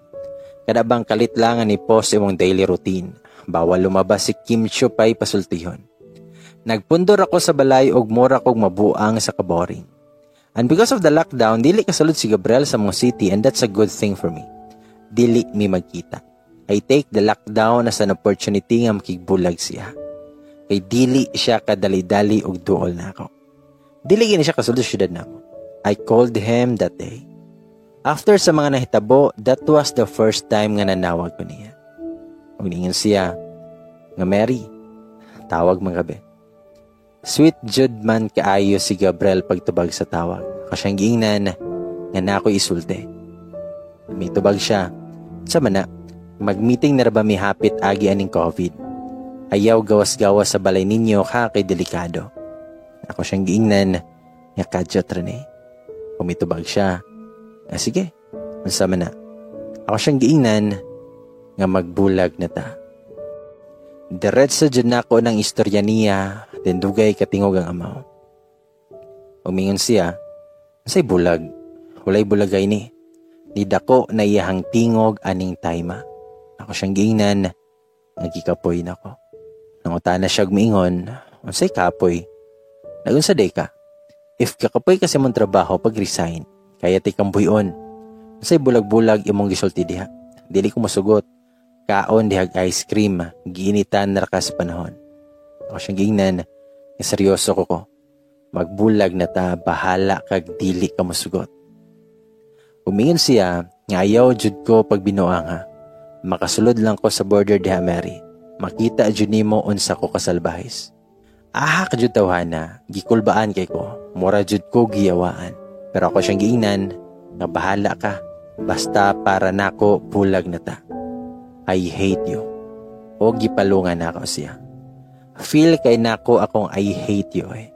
Kadabang kalit lang ni post imong daily routine. Bawal lumabas si Kim Chiu pay pasultihon. Nagpundor ako sa balay og mura kog mabuang sa kaboring. And because of the lockdown, dili kasulod si Gabriel sa mong city and that's a good thing for me. Dili mi magkita. I take the lockdown as an opportunity nga makigbulag siya. Kay dili siya kadali-dali og duol na ako. Dili gini siya kasulod syudad na ako. I called him that day. After sa mga nahitabo, that was the first time nga nanawag ko niya. Ug ningon siya, nga Mary, tawag mga gabi. Sweet jud man kaayo si Gabriel pagtubag sa tawag. Kasyang giingnan nga na ako isulte. May tubag siya. Sa mana, magmeeting na ba mi hapit agi aning COVID. Ayaw gawas-gawas sa balay ninyo ka kay delikado. Ako siyang giingnan nga kadyot rin eh. Kumitubag siya. Ah, sige, masama na. Ako siyang giingnan nga magbulag na ta. Diretso dyan ako ng istorya niya, then dugay katingog ang amaw. Umingon siya, say bulag, walay bulagay ni. Ni dako na iyahang tingog aning tayma. Ako siyang giingnan, nagkikapoy na ko. Nanguta na siya gumingon, unsay kapoy. Nagunsa day ka. If kakapoy kasi mong trabaho pag resign, kaya ti kang buyon. Unsay bulag-bulag imong gisulti diha. Dili ko masugot kaon dihag ice cream, giinitan na sa panahon. Ako siyang gingnan, nga seryoso ko ko. Magbulag na ta, bahala kag dili ka masugot. Umingin siya, nga ayaw jud ko pag binuanga. Makasulod lang ko sa border diha Mary. Makita jud nimo unsa ko kasalbahis. Aha ka jud tawhana, gikulbaan kay ko. Mura jud ko giyawaan. Pero ako siyang giingnan, nga bahala ka. Basta para nako bulag na ta. I hate you. O gipalungan na ako siya. Feel kay nako akong I hate you eh.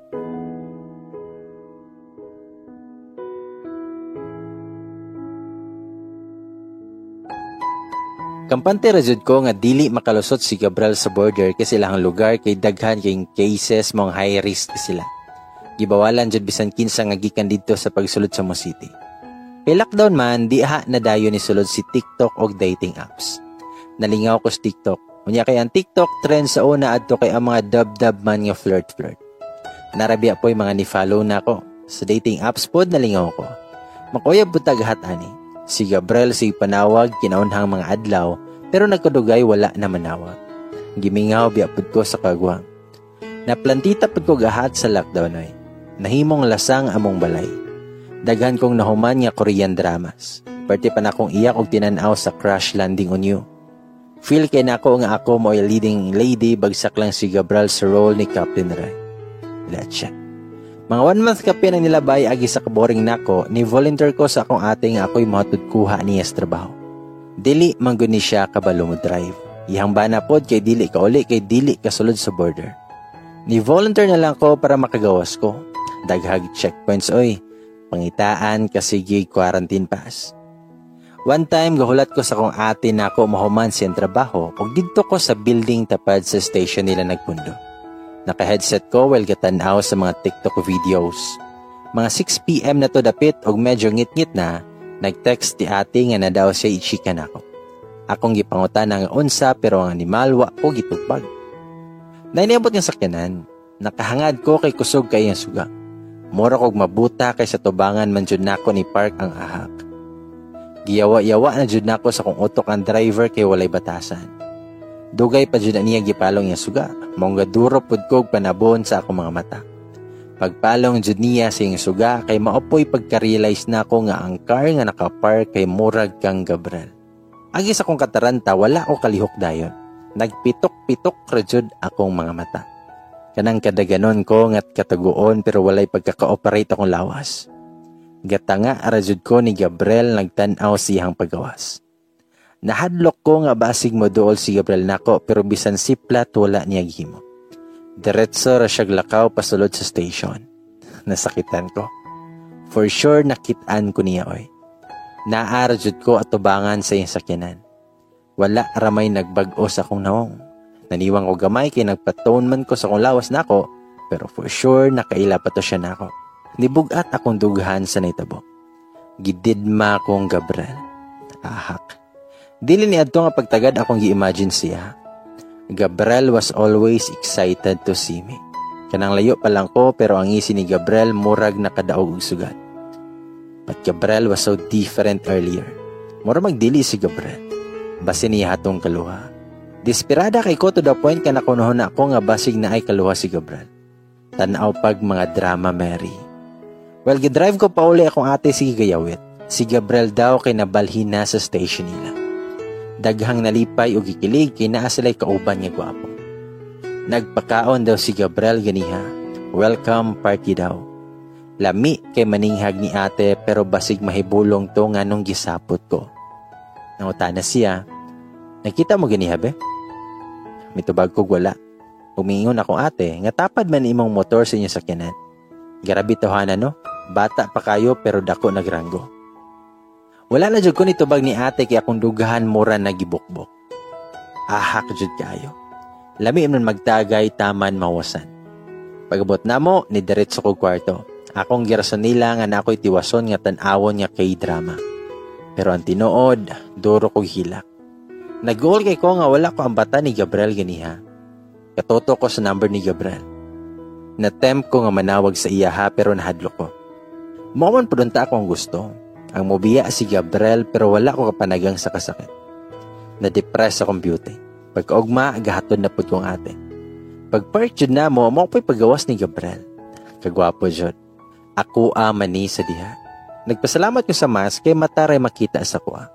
Kampante rajud ko nga dili makalusot si Gabriel sa border kasi lahang lugar kay daghan kay cases mong high risk sila. Gibawalan jud bisan kinsa nga gikan didto sa pagsulod sa mo city. Kay lockdown man, di ha na dayo ni sulod si TikTok og dating apps nalingaw ko sa TikTok. Unya kay ang TikTok trend sa una adto kay ang mga dub-dub man nga flirt-flirt. Narabya po yung mga ni-follow na ko. Sa dating apps pod nalingaw ko. Makuya butag hat ani. Si Gabriel si panawag kinaunhang mga adlaw pero nagkadugay wala na manawag. Gimingaw biya pod ko sa kagwang. Naplantita pod ko gahat sa lockdown ay. Nahimong lasang among balay. Daghan kong nahuman nga Korean dramas. Pati pa na akong iyak og tinanaw sa Crash Landing on You. Feel kay nako nga ako mo leading lady bagsak lang si Gabriel sa role ni Captain Ray. Check. Mga one month kape nang nilabay agi sa kaboring nako, ni volunteer ko sa akong ate nga ako'y matud kuha niya sa trabaho. Dili mangguni siya kabalo mo drive. Ihang bana pod kay dili ka uli kay dili kasulod sa border. Ni volunteer na lang ko para makagawas ko. Daghag checkpoints oy. Pangitaan kasi gig quarantine pass. One time, gahulat ko sa kong ate na ako mahuman siyang trabaho ug didto ko sa building tapad sa station nila nagpundo. Naka-headset ko while gatanaw sa mga TikTok videos. Mga 6pm na to dapit og medyo ngit-ngit na, nag-text ti ate nga na daw siya ichika na ako. Akong gipangutan nga unsa pero ang animal wa ko gitugpag. Nainabot nga sakyanan, nakahangad ko kay kusog kay ang suga. Mura kog mabuta kay sa tubangan man jud nako ni park ang ahak. Giyawa-yawa na jud nako sa kung utok ang driver kay walay batasan. Dugay pa jud niya gipalong niya suga. Mongga duro pud kog panabon sa akong mga mata. Pagpalong jud niya sa iyang suga kay maopoy pagka-realize na ako nga ang car nga nakapark kay murag kang Gabriel. Agi sa kong kataranta wala ko kalihok dayon. Nagpitok-pitok ra jud akong mga mata. Kanang kadaganon ko ngat kataguon pero walay pagkaka-operate akong lawas. Gatanga arajud ko ni Gabriel nagtanaw siyang pagawas. Nahadlok ko nga basig mo dool si Gabriel nako pero bisan siplat wala niya gimo. Diretso ra siya lakaw pasulod sa station. Nasakitan ko. For sure nakitaan ko niya oy. Naarajud ko atubangan sa iyang sakyanan. Wala ramay nagbag-o sa akong naong. Naniwang ko gamay kay nagpatone man ko sa akong lawas nako pero for sure nakaila pa to siya nako. Nibugat akong dughan sa naitabo. Gididma akong Gabriel. Ahak. Dili ni adto nga pagtagad akong gi-imagine siya. Gabriel was always excited to see me. Kanang layo pa lang ko pero ang isi ni Gabriel murag nakadaog og sugat. But Gabriel was so different earlier. Mura magdili si Gabriel. Basin niya hatong kaluha. Desperada kay ko to the point ka nakunohon na ako nga basig na ay kaluha si Gabriel. Tanaw pag mga drama Mary. Well, gidrive ko pa uli akong ate si Gayawit. Si Gabriel daw kay nabalhin na sa station nila. Daghang nalipay o gikilig kay naa sila'y kauban nga gwapo. Nagpakaon daw si Gabriel ganiha. Welcome party daw. Lami kay maninghag ni ate pero basig mahibulong to nga nung gisapot ko. Nangutana siya, Nakita mo ganiha be? Mitubag ko wala. Umingon ako ate, nga tapad man imong motor sa inyo sakyanan. Garabi tohanan no? Bata pa kayo pero dako nagranggo. Wala na jud ko ni tubag ni ate kay akong dugahan mura nagibukbok. Ahak jud kayo. Lami man magtagay taman mawasan. Pagabot na mo, ni diretso ko kwarto. Akong girason nila nga na ako'y tiwason nga tanawon nga kay drama. Pero ang tinuod, duro ko hilak. Nag-goal kay ko nga wala ko ang bata ni Gabriel ganiha. Katoto ko sa number ni Gabriel. Na-tempt ko nga manawag sa iya ha pero nahadlo ko. Moman punta ako ang gusto. Ang mobiya si Gabriel pero wala ko kapanagang sa kasakit. Na-depress akong beauty. Pagkaugma, agahatod na pud kong ate. Pag-park na mo, mo ko'y pagawas ni Gabriel. Kagwapo jud. Ako ama ni sa diha. Nagpasalamat ko sa mas kay mataray makita sa kuha.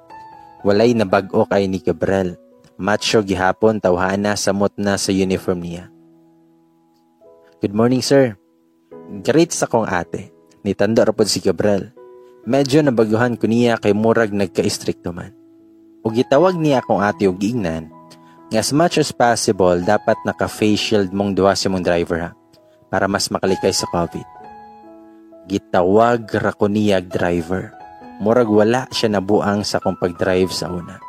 Walay nabag-o kay ni Gabriel. Macho gihapon tawhana samot na sa uniform niya. Good morning, sir. Great sa kong ate. Nitando rapod si Gabriel. Medyo nabaguhan ko niya kay murag nagka-istrikto man. O gitawag niya akong ate o giingnan, nga as much as possible dapat naka-face shield mong duwa si mong driver ha, para mas makalikay sa COVID. Gitawag ra ko niya driver. Murag wala siya nabuang sa kong pag-drive sa una.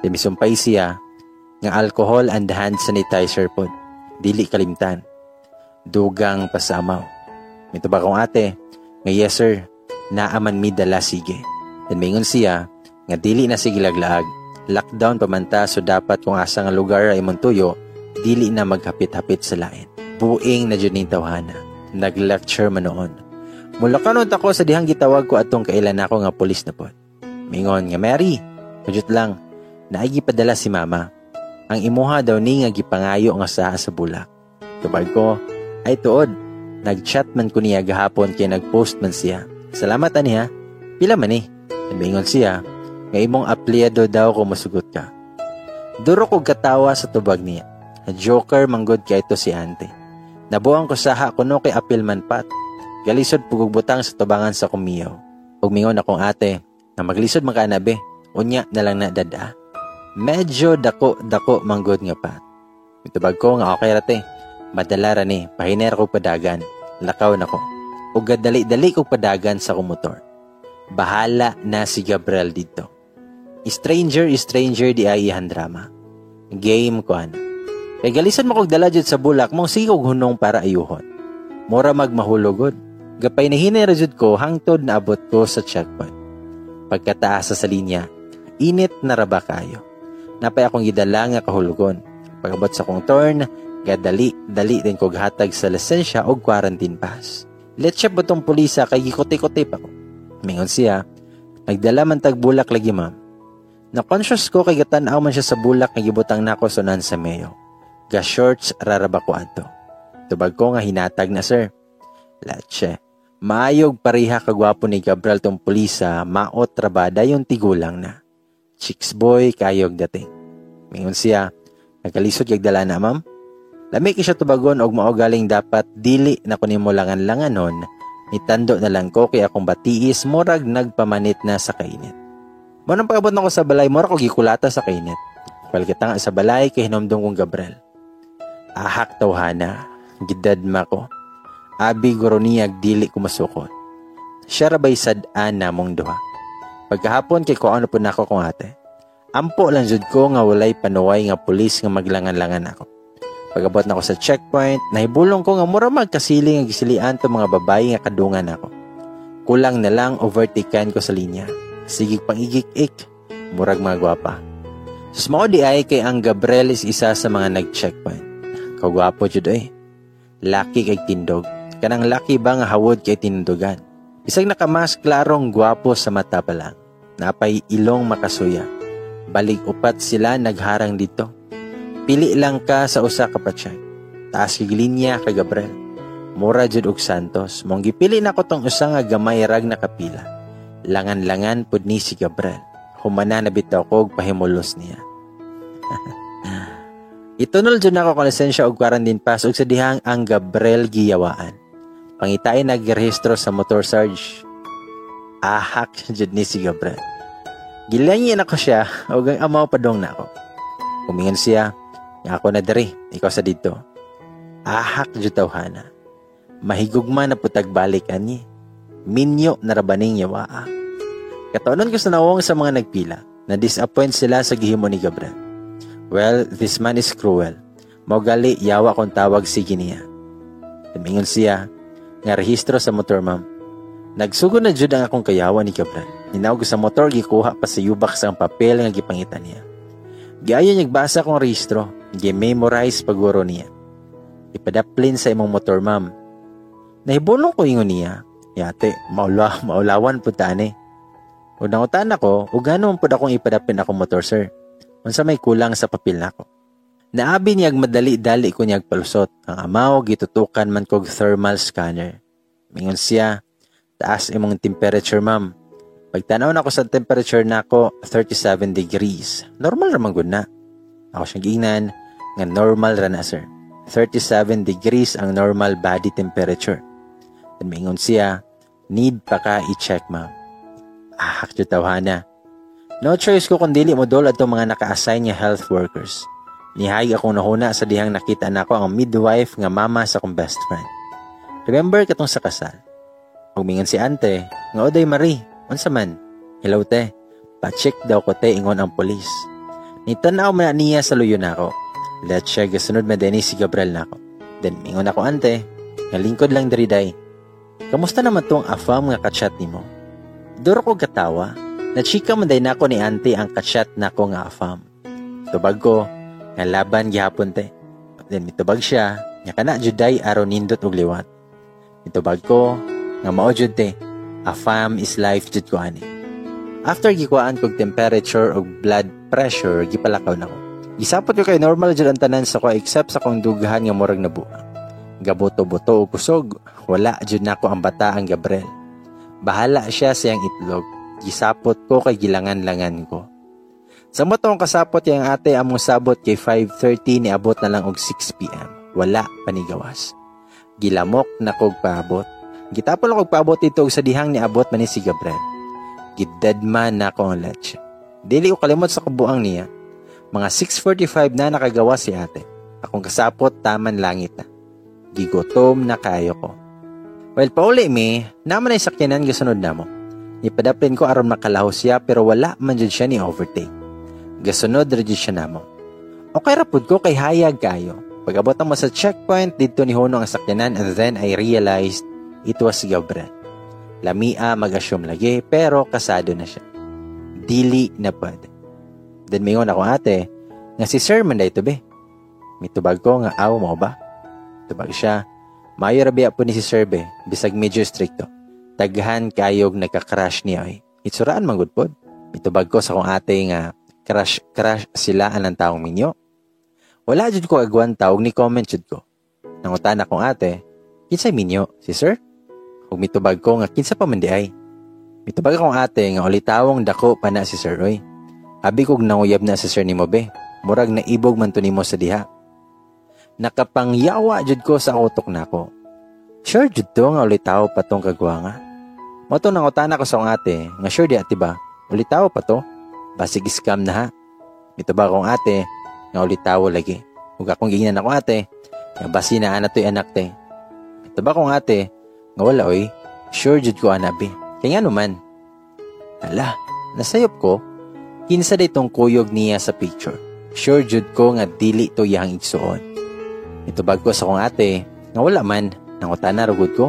Dimisumpay siya nga alcohol and hand sanitizer pod. Dili kalimtan. Dugang pasamaw. Mito ba kong ate? Nga yes sir, naaman mi dala sige. Dan mingon siya, nga dili na sige laglaag. Lockdown pamanta so dapat kung asa nga lugar ay montuyo, dili na maghapit-hapit sa lain. Buing na dyan tawhana. Nag-lecture man noon. Mula kanon ako sa dihang gitawag ko atong kailan ako nga pulis na pod. Mingon nga Mary, kujut lang, naigi padala si mama. Ang imuha daw ni nga gipangayo nga sa sa bulak. Tubag ko, ay tuod, nag-chat man ko niya gahapon kay nag-post man siya. Salamat ani ha. Pila man eh. Nabingon siya, nga imong aplyado daw ko masugot ka. Duro ko katawa sa tubag niya. Joker manggod kay ito si ante. Nabuang ko saha kuno kay apil man pat. Galisod pugog butang sa tubangan sa kumiyaw. Ug mingon akong ate, na maglisod man unya na lang na dada. Medyo dako dako manggod nga pat. Itubag ko nga okay rate. Madala ra ni, pahiner ko padagan. Lakaw na ko. Ug dali-dali ko padagan sa kumotor. Bahala na si Gabriel dito. Stranger stranger di ay ihan drama. Game ko ano. Kay galisan mo kog dala sa bulak mong sigog hunong para ayuhon. Mura magmahulogod. Gapay na hinay jud ko hangtod na abot ko sa checkpoint. Pagkataas sa linya, init na raba kayo. Napay akong gidala nga kahulugon. Pagabot sa kong turn, gadali, dali din ko hatag sa lisensya o quarantine pass. Let siya butong pulisa kay gikote-kote pa ko. Mingon siya, nagdala man tag bulak lagi ma'am. Na-conscious ko kay gatanaw man siya sa bulak nga gibutang nako sunan sa mayo. Ga shorts raraba ko adto. Tubag ko nga hinatag na sir. Latche. Maayog pareha kagwapo ni Gabriel tong pulisa, maot trabada yung tigulang na. Chicks boy kayog dating. Mingon siya, nagkalisod kag dala na ma'am. Lami siya tubagon og mao galing dapat dili na kunin mo langan-langanon, nitando na lang ko kay akong batiis murag nagpamanit na sa kainit. Mo nang pagabot nako sa balay mura ko gikulata sa kainit. Palkita nga sa balay kay hinomdong kong Gabriel. Ahak tawhana, gidadma ko. Abi goroniyag dili ko masukot. Siya rabay sad-an namong duha. Pagkahapon kay ko ano po nako kong ate. Ampo lang jud ko nga walay panuway nga pulis nga maglangan-langan ako. Pagabot na ako sa checkpoint, nahibulong ko nga mura magkasiling nga gisilian to mga babae nga kadungan ako. Kulang na lang overtaken ko sa linya. Sige pang igik-ik, murag mga gwapa. Sus mao di ay kay ang Gabriel is isa sa mga nag-checkpoint. Kagwapo jud eh. Laki kay tindog. Kanang laki ba nga hawod kay tindugan. Isang nakamas klarong gwapo sa mata pa lang. Napay ilong makasuya. Balig upat sila nagharang dito. Pili lang ka sa usa ka patsay. Taas kay linya kay Gabriel. Mura jud og Santos. Mong gipili nako tong usa nga gamay rag nakapila. Langan-langan pud ni si Gabriel. Humana na bitaw ko og pahimulos niya. [laughs] Itunol jud nako kung lisensya og quarantine pass ug sa dihang ang Gabriel giyawaan. Pangitay nagrehistro sa motor sarge. Ahak jud ni si Gabriel. Gilangin ako siya ug ang amaw padong na ako. Kumingan siya, ako na diri, ikaw sa dito. Ahak jud tawhana. Mahigugma na putag balik ani. Minyo na rabaning yawaa. Kataonon ko sa nawong sa mga nagpila na disappoint sila sa gihimo ni Gabriel. Well, this man is cruel. Maugali yawa kung tawag si Ginia. Tumingon siya nga rehistro sa motor ma'am. Nagsugo na jud ang akong kayawa ni Gabriel. Ninawag sa motor gikuha pa sa yubak sa papel nga gipangitan niya. Gaya nagbasa kong rehistro, gi-memorize paguro niya. Ipadaplin sa imong motor ma'am. Nahibulong ko ingon niya, yate, maula, [laughs] maulawan po tani. O nangutan ako, o gano'n po akong ipadapin ako motor sir. Unsa may kulang sa papel nako. Naabi niyag madali-dali ko niyag palusot. Ang amaw gitutukan man kog thermal scanner. Mingon siya, taas imong temperature ma'am. Pagtanaw na ko sa temperature nako, 37 degrees. Normal ra man gud na. Ako siyang giingnan nga normal ra na sir. 37 degrees ang normal body temperature. Then mingon siya, need pa ka i-check ma'am. Ah, akyo tawhana. No choice ko kung dili mo dol at mga naka-assign nga health workers. Nihayag akong nahuna sa dihang nakita nako ang midwife nga mama sa akong best friend. Remember katong sa kasal. Humingan si ante, nga oday Marie, unsa man? Hello te, pa-check daw ko te ingon ang polis. Nitanaw man na niya sa luyo nako. Let's check gasunod man din si Gabriel nako. Then ingon ako ante, nga lingkod lang diri day. Kamusta naman tong afam nga kachat nimo? Duro ko gatawa, na chika man day nako ni ante ang kachat nako nga afam. Tubag ko, nga laban gihapon te. Then mitubag siya, nga kana juday aron nindot og liwat. Mitubag ko, nga mao jud te, afam is life jud ko ani. After gikuan kog temperature og blood pressure, gipalakaw na ko. Gisapot ko kay normal jud ang tanan sa ko except sa kong dughan nga murag nabuang. Gaboto-boto og kusog, wala jud nako ang bata ang Gabriel. Bahala siya siyang itlog. Gisapot ko kay gilangan-langan ko. Sa matong kasapot yang ate among sabot kay 5.30 ni abot na lang og 6pm. Wala panigawas. Gilamok na kog paabot. Gitapon ako paabot ito sa dihang ni abot man ni si Gabriel. Gidadman na ako ang leche. Dili ko kalimot sa kabuang niya. Mga 6.45 na nakagawa si ate. Akong kasapot taman langit na. Gigotom na kayo ko. Well, pauli mi, naman ay sakyanan gasunod na mo. Ipadaplin ko aron makalaho siya pero wala man dyan siya ni overtake. Gasunod ra dyan siya namo. Okay rapod ko kay hayag kayo. Pag-abot mo sa checkpoint, dito ni Huno ang sakyanan and then I realized it was Gabriel. Lamia mag-assume lagi pero kasado na siya. Dili na pwede. Then mayon ako ate, nga si Sir man ito be. Mitubag ko nga aw mo ba? Tubag siya, mayo rabi po ni si Sir be, bisag medyo stricto. Taghan kayog nagka-crash niya ay. Itsuraan man good pod. Mitubag ko sa kong ate nga crash crash sila anang taong minyo. Wala jud ko agwan tawag ni comment jud ko. Nangutan akong ate, kinsay minyo, si Sir? Ug mitubag ko nga kinsa pa man di ay. Mitubag akong ate nga ulitawong dako pa na si Sir Roy. Abi kog nanguyab na si Sir nimo be. Murag na ibog man to nimo sa diha. Nakapangyawa jud ko sa utok nako. Sure jud to nga ulitaw pa tong kagwa nga. Moto nang utana ko sa ate nga sure di ati ba? Ulitaw pa to. Basig scam na ha. Mitubag akong ate nga ulitaw lagi. Ug akong gingan ako ate nga basi na to'y anak te. Mitubag akong ate nga wala oy. Sure jud ko anabi. Kaya nga naman. Ala, nasayop ko Kinsa day tong kuyog niya sa picture. Sure jud ko nga dili to yang igsuon. Itubag ko sa kong ate, nga wala man, nangutana rugod ko.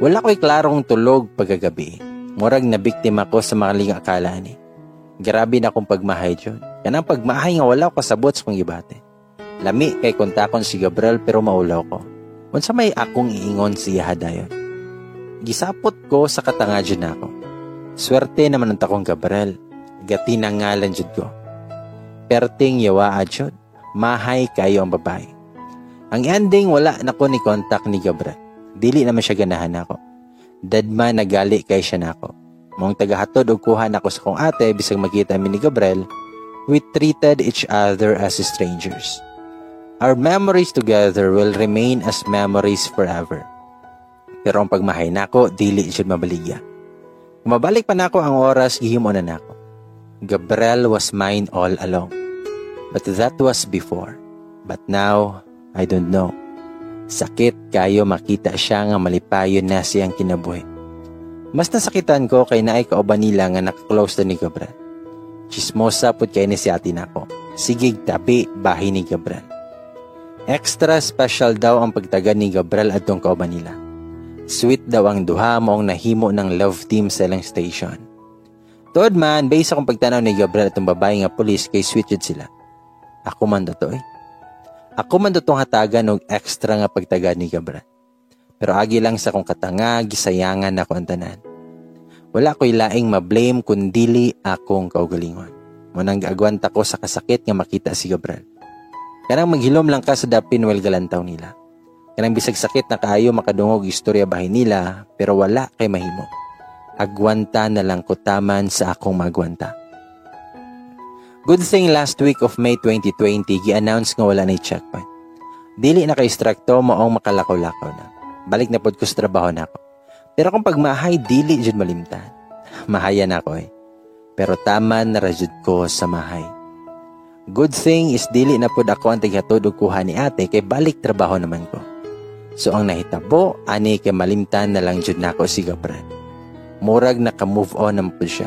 Wala ko'y klarong tulog pagkagabi. Murag na biktima ko sa makaling akala ni. Grabe na akong pagmahay jud. Kanang pagmahay nga wala ko kasabot sa pangibate. Lami kay kontakon si Gabriel pero maulaw ko. Unsa may akong iingon siya hadayon. Gisapot ko sa katanga jud nako. Swerte naman ang takong Gabriel gati ng ngalan jud ko. perting yawa adyod. Mahay kayo ang babae. Ang ending, wala na ko ni contact ni Gabriel. Dili naman siya ganahan ako. Dadma nagali kay siya nako. Mong tagahatod og kuha nako sa kong ate bisag makita mi ni Gabriel, we treated each other as strangers. Our memories together will remain as memories forever. Pero ang pagmahay nako, dili jud mabaligya. Kumabalik pa nako ang oras, gihimo na nako. Gabriel was mine all along. But that was before. But now, I don't know. Sakit kayo makita siya nga malipayon na siyang kinabuhi. Mas nasakitan ko kay naay kauban nila nga nakaklose na ni Gabriel. Chismosa pud kay ni si ati nako. Sigig tabi bahay ni Gabriel. Extra special daw ang pagtaga ni Gabriel atong kauban nila. Sweet daw ang duha moong nahimo ng love team sa ilang station. Tuod man, based akong pagtanaw ni Gabriel atong babae nga pulis kay sweet yun sila. Ako man to eh. Ako man tong hatagan og extra nga pagtaga ni Gabriel. Pero agi lang sa kong katanga, gisayangan ako ang tanan. Wala ko'y laing ma-blame kundili akong kaugalingon. Munang gaagwanta ko sa kasakit nga makita si Gabriel. Kanang maghilom lang ka sa dapin while galantaw nila. Kanang bisag sakit na kaayo makadungog istorya bahay nila, pero wala kay mahimo. Agwanta na lang ko taman sa akong magwanta. Good thing last week of May 2020, gi-announce nga wala na checkpoint. Dili na kay strakto moong makalakaw-lakaw na. Balik na pod ko sa trabaho na ako. Pero kung pagmahay, dili jud malimtan. Mahaya na ako eh. Pero tama na rajud ko sa mahay. Good thing is dili na pod ako ang tighatod kuha ni ate kay balik trabaho naman ko. So ang nahitabo, ani kay malimtan na lang jud nako si Gabriel. Murag naka-move on naman po siya.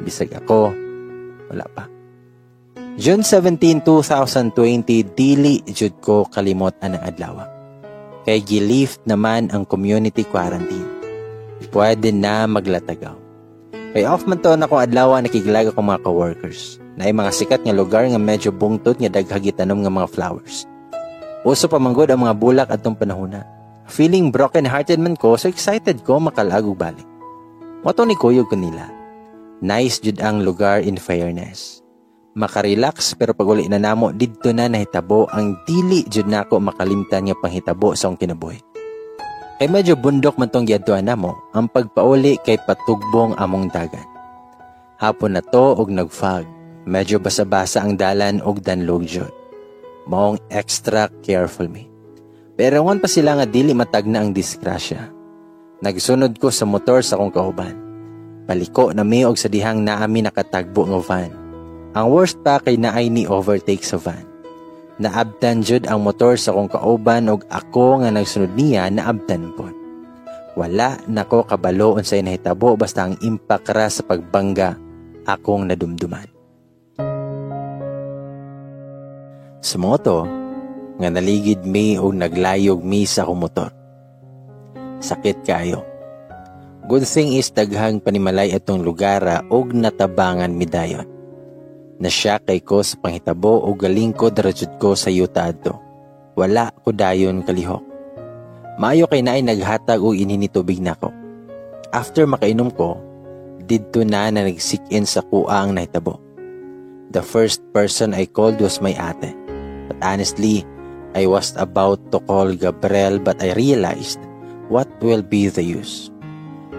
Bisag ako, wala pa. June 17, 2020, dili jud ko kalimot ang adlaw. Kay gilift naman ang community quarantine. Pwede na maglatagaw. Kay off man to na kong adlaw nakiglaga ko mga coworkers. Na mga sikat nga lugar nga medyo bungtod nga daghagi tanom nga mga flowers. Uso pa manggod ang mga bulak atong panahona. Feeling broken-hearted man ko, so excited ko makalagog balik. Moto ni kuyog nila. Nice jud ang lugar in fairness makarelax pero pag uli na namo didto na nahitabo ang dili jud nako makalimtan nga panghitabo sa akong kinabuhi. Kay medyo bundok man tong giadtuan namo, ang pagpauli kay patugbong among dagan. Hapon na to og nagfog. Medyo basa-basa ang dalan og danlog jud. Maong extra careful me. Pero ngon pa sila nga dili matag na ang disgrasya. Nagsunod ko sa motor sa akong kauban. Paliko na mi sa dihang naami nakatagbo nga van ang worst pa kay naay ni overtake sa van. Naabdan jud ang motor sa kong kauban og ako nga nagsunod niya naabdan po. Wala nako kabalo unsay nahitabo basta ang impact ra sa pagbangga akong nadumduman. Sa moto, nga naligid mi o naglayog mi sa akong motor. Sakit kayo. Good thing is daghang panimalay atong lugara og natabangan mi dayon na siya kay ko sa panghitabo o galing ko darajud ko sa yuta adto. Wala ko dayon kalihok. Maayo kay naay naghatag o inini tubig nako. After makainom ko, didto na na nagsik in sa kuang nahitabo. The first person I called was my ate. But honestly, I was about to call Gabriel but I realized what will be the use.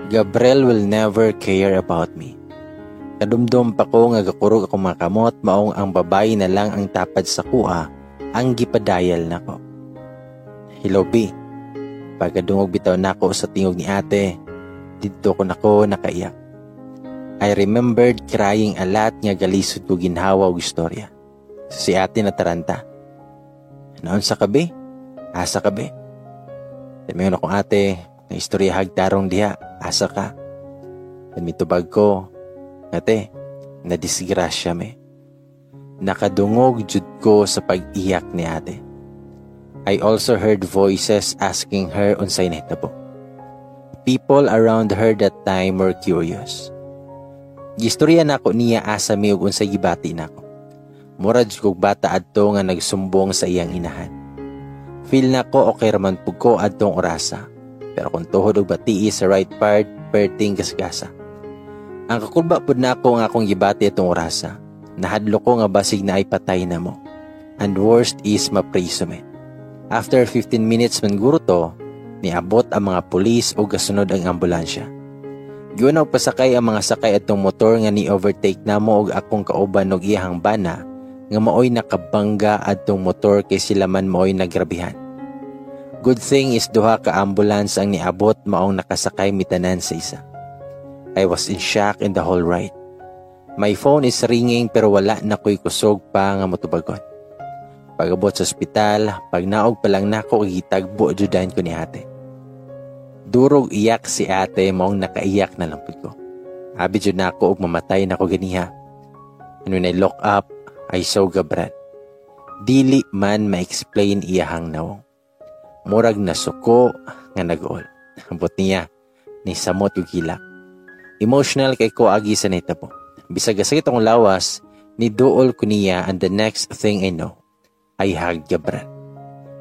Gabriel will never care about me. Kadumdum pa ko nga gakurog ako makamot maong ang babae na lang ang tapad sa kuha ang gipadayal nako. Hello B. Pagkadungog bitaw nako sa tingog ni ate, dito ko nako nakaiyak. I remembered crying a lot nga galisod ko ginhawa og istorya. Si ate na taranta. Noon sa kabi? Asa kabi? Sabi ko ate, na istorya hagtarong diha, asa ka? Mitubag ko, Ate, nadisgrasya me. Nakadungog jud ko sa pag-iyak ni ate. I also heard voices asking her unsay nahitabo. People around her that time were curious. Gistorya nako niya asa mi og unsay gibati nako. Murad kog bata adto nga nagsumbong sa iyang inahan. Feel nako okay raman pug ko adtong orasa. Pero kung tuhod og batii sa right part, perting gasgasa. Ang kakulba pud nako nga akong gibati itong orasa. Nahadlo ko nga basig na ay patay na mo. And worst is mapriso me. After 15 minutes man guro to, niabot ang mga pulis o gasunod ang ambulansya. Giunaw pasakay ang mga sakay atong motor nga ni overtake na mo og akong kauban og iyahang bana nga maoy nakabangga adtong motor kay sila man maoy nagrabihan. Good thing is duha ka ambulance ang niabot maong nakasakay mitanan sa isa. I was in shock in the whole ride. My phone is ringing pero wala na ko'y kusog pa nga motubagon. Pagabot sa ospital, pag naog pa lang nako gitagbo judan ko ni ate. Durog iyak si ate mong nakaiyak na lang ko. Abi jud nako og mamatay nako ganiha. And when I look up, I saw Gabran. Dili man ma-explain iyahang nawong. Murag na suko nga nag-ol. [laughs] Ambot niya, ni samot yung kilak. Emotional kay ko agi sa nitabo. Bisag sa itong lawas, ni dool ko niya and the next thing I know, ay haggabran.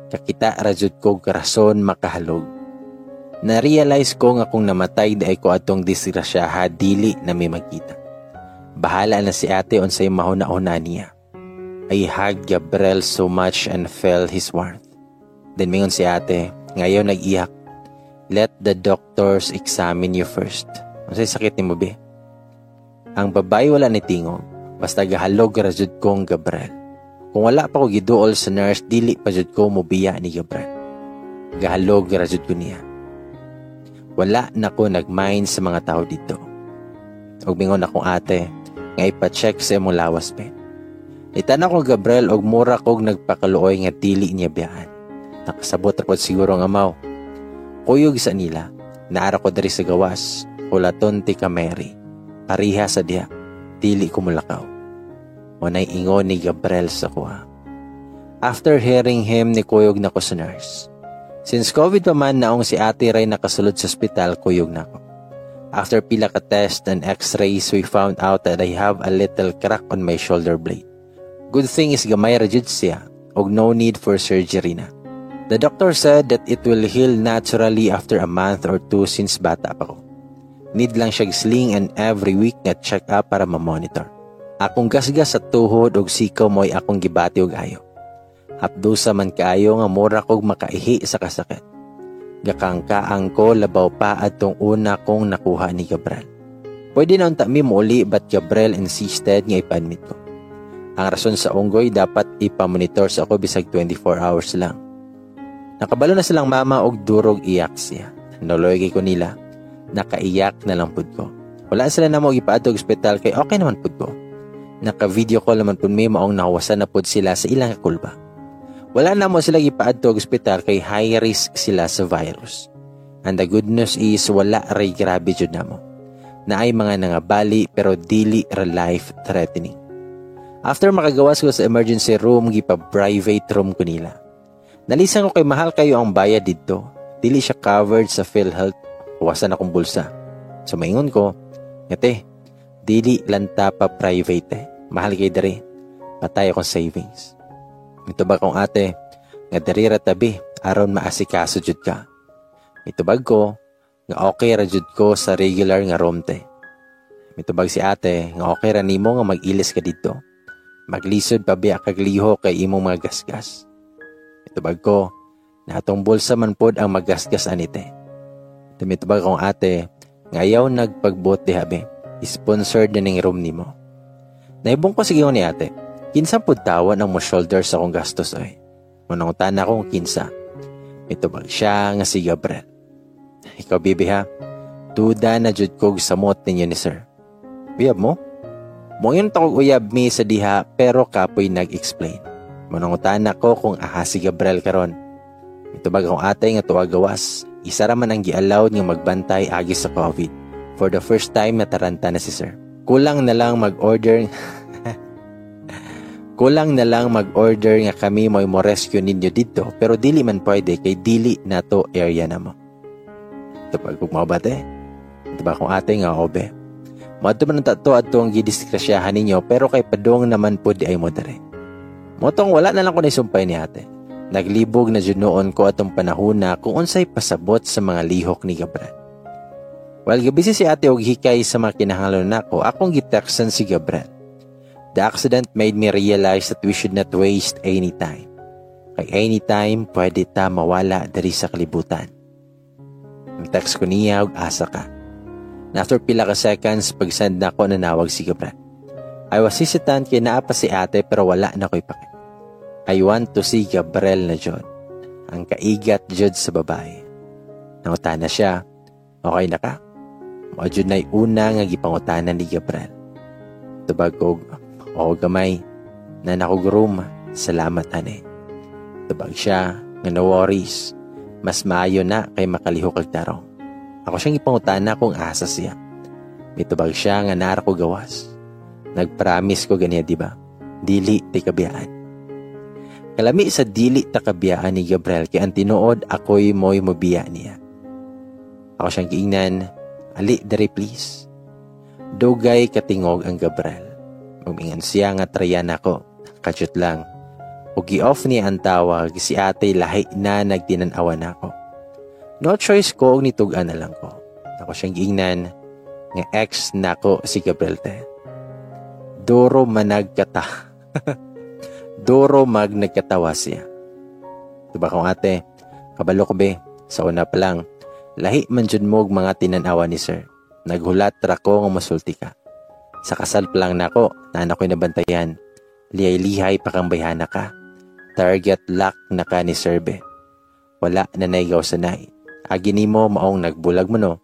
Kakita rajud ko karason makahalog. Na-realize ko nga kung namatay da ko atong disgrasya dili na may magkita. Bahala na si ate on say mahuna-una niya. I hugged Gabriel so much and felt his warmth. Then mingon si ate, ngayon nag-iyak. Let the doctors examine you first. Masay sakit ni mo be? Ang babae wala ni tingog, basta gahalog rajud kong Gabriel. Kung wala pa ko giduol sa nurse, dili pa jud ko mobiya ni Gabriel. Gahalog rajud ko niya. Wala na ko nagmind sa mga tao dito. Og mingon akong ate, nga ipa-check sa imong lawas pe. Itan ko Gabriel og mura kog nagpakaluoy nga dili niya biyahan. Nakasabot ako siguro nga mau. Kuyog sa nila, naara ko dari sa gawas, ulaton ti ka Mary Pariha sa diha, dili ko mulakaw. O ingon ni Gabriel sa kuha. After hearing him ni kuyog na ko sa nurse. Since COVID pa man naong si ate Ray nakasulod sa ospital, kuyog na ko. After pila ka test and x-rays, we found out that I have a little crack on my shoulder blade. Good thing is gamay ra jud siya og no need for surgery na. The doctor said that it will heal naturally after a month or two since bata pa ko. Need lang siya sling and every week nga check up para ma-monitor. Akong gasgas sa tuhod og sikaw mo'y akong gibati og ayo. Hapdusa man kaayo nga mura kog makaihi sa kasakit. Gakangkaang ko labaw pa atong una kong nakuha ni Gabriel. Pwede na unta mi muli but Gabriel insisted nga ipa-admit ko. Ang rason sa unggoy dapat ipamonitor sa ako bisag 24 hours lang. Nakabalo na silang mama og durog iyak siya. Noloy ko nila nakaiyak na lang pud ko. Wala sila na mo ipaadto og ospital kay okay naman pud ko. Naka-video call naman pud mi maong nawasan na pud sila sa ilang kulba. Wala na mo sila ipaadto og ospital kay high risk sila sa virus. And the good news is wala ray grabe jud namo. Na ay mga nangabali pero dili ra life threatening. After makagawas ko sa emergency room, gipa-private room ko nila. Nalisan ko kay mahal kayo ang bayad dito. Dili siya covered sa PhilHealth Huwasan akong bulsa. So maingon ko, ngate, dili lanta pa private eh. Mahal kay dere. Patay akong savings. Ito ba kong ate, nga dere tabi, aron maasikaso jud ka. Mitubag ko, nga okay ra jud ko sa regular nga romte. Mitubag si ate, nga okay ra nimo nga mag-ilis ka dito. Maglisod pa biya kag liho kay imong mga gasgas. Mitubag ko, natong bulsa man pod ang magasgas anite. Tumitubag akong ate, ngayaw nagpagbot di habi. Sponsored na ning room nimo. Naibong ko sige ni ate. Kinsa pud tawan ang mo shoulder sa akong gastos ay. Manong tana kong kinsa. Mitubag siya nga si Gabriel. [laughs] Ikaw bibi ha. Tuda na jud kog samot ninyo ni sir. Uyab mo? Mongon ta uyab mi sa diha pero kapoy nag-explain. Manungutan ko kung aha si Gabriel karon. Mitubag akong ate nga tuwa gawas isa raman ang gi-allowed nga magbantay agi sa COVID. For the first time nataranta na si sir. Kulang na lang mag-order [laughs] Kulang na lang mag-order nga kami mo mo rescue ninyo dito pero dili man pwede kay dili na to area na mo. Ito pag kumabate. Ito ba kung ate nga obe. Mato man tato ato ang gidiskrasyahan ninyo pero kay padong naman po di ay mo dere. Motong wala na lang ko ni sumpay ni ate. Naglibog na jud noon ko atong panahon na kung unsay pasabot sa mga lihok ni Gabran. While gabi si ate og hikay sa mga kinahanglan nako, akong giteksan si Gabran. The accident made me realize that we should not waste any time. Kay any time, pwede ta mawala dari sa kalibutan. Ang text ko niya, og asa ka. Na after pila ka seconds, pagsend na ko nanawag si Gabriel. I was hesitant kay naa pa si ate pero wala na ko'y pakit. I want to see Gabriel na Jod. Ang kaigat Jod sa babae. Nanguta na siya. Okay na ka? Mao Jod na'y una nga gipangutanan ni Gabriel. Tubag ko, o gamay, na nakugrum, salamat ane. Tubag siya, nga no worries, mas maayo na kay makalihok kag tarong. Ako siyang ipangutana kung asa siya. May tubag siya nga nara ko gawas. Nagpromise ko ganiya, di ba? Dili ti kabiyaan. Kalami sa dili ta kabiyaan ni Gabriel kay ang tinuod ako'y mo'y mobiya niya. Ako siyang giingnan, ali dari please. Dugay katingog ang Gabriel. Umingan siya nga trayan ako. Kasyot lang. O gi-off niya ang tawag, si ate lahi na nagtinanawan ako. No choice ko, og nitugan na lang ko. Ako siyang giingnan, nga ex nako si Gabriel te. Doro managkata. [laughs] Doro mag nagkatawa siya. Diba kong ate, kabalo ko be, sa una pa lang, lahi man jud mo mga tinanawa ni sir. Naghulat ra ko nga masulti ka. Sa kasal pa lang nako, na ko'y nabantayan. Liyay-lihay pa kang bayhana ka. Target lock na ka ni sir be. Wala na naigaw sa nai. Agi ni mo maong nagbulag mo no.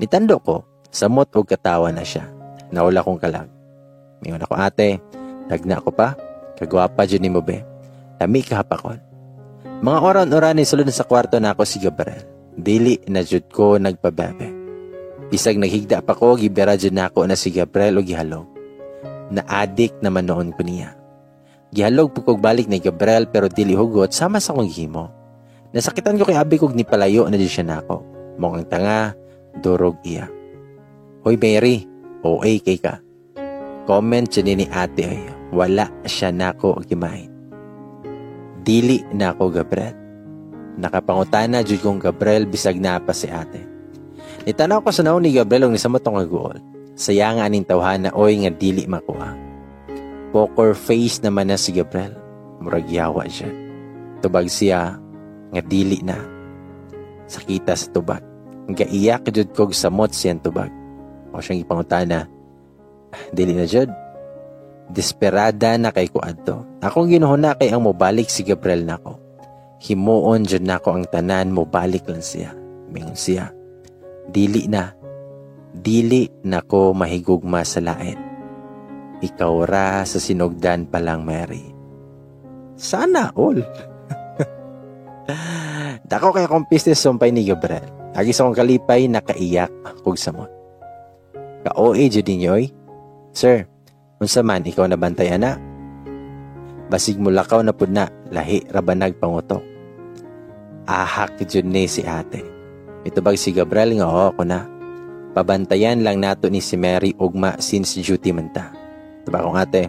Nitando ko, samot og katawa na siya. Naula kong kalag. Mingon ako ate, tagna ko pa, kagwapa dyan ni mo be. Lami kahapakon. Mga oran-oran ni sulod sa kwarto na ako si Gabriel. Dili na jud ko nagpabebe. Bisag naghigda pa ko, gibera dyan na ako na si Gabriel o gihalog. Na-addict naman noon ko niya. Gihalog po balik ni Gabriel pero dili hugot sama sa kong himo. Nasakitan ko kay abi kog ni palayo na di siya nako. Mong tanga, durog iya. Hoy Mary, OA kay ka. Comment siya ni ate ay, wala siya nako gimain. Dili na ako Gabriel. Nakapangutana jud kong Gabriel bisag na pa si ate. Nitanaw ko sa naon ni Gabriel og nisamot nga guol. Saya nga aning tawhana oy nga dili makuha. Poker face naman na si Gabriel. Murag yawa siya. Tubag siya nga dili na. Sakita sa tubag. Nga iyak jud kog samot siyang tubag. O siyang ipangutana. Dili na jud. Desperada na kay kuadto. Akong ginuhuna kay ang mobalik si Gabriel nako. Himuon jud nako ang tanan mobalik lang siya. Mingon siya. Dili na. Dili nako mahigugma sa lain. Ikaw ra sa sinugdan pa lang, Mary. Sana all. [laughs] Dako kay akong business sumpay ni Gabriel. Agi sa akong kalipay nakaiyak kog samot. Ka-OA jud ninyoy. Sir, unsa man ikaw na bantay ana? Basig mo lakaw na pud na lahi ra banag pangutok. Ahak jud ni si ate. Mitubag si Gabriel nga oo ko na. Pabantayan lang nato ni si Mary ugma since duty man ta. Diba kong ate?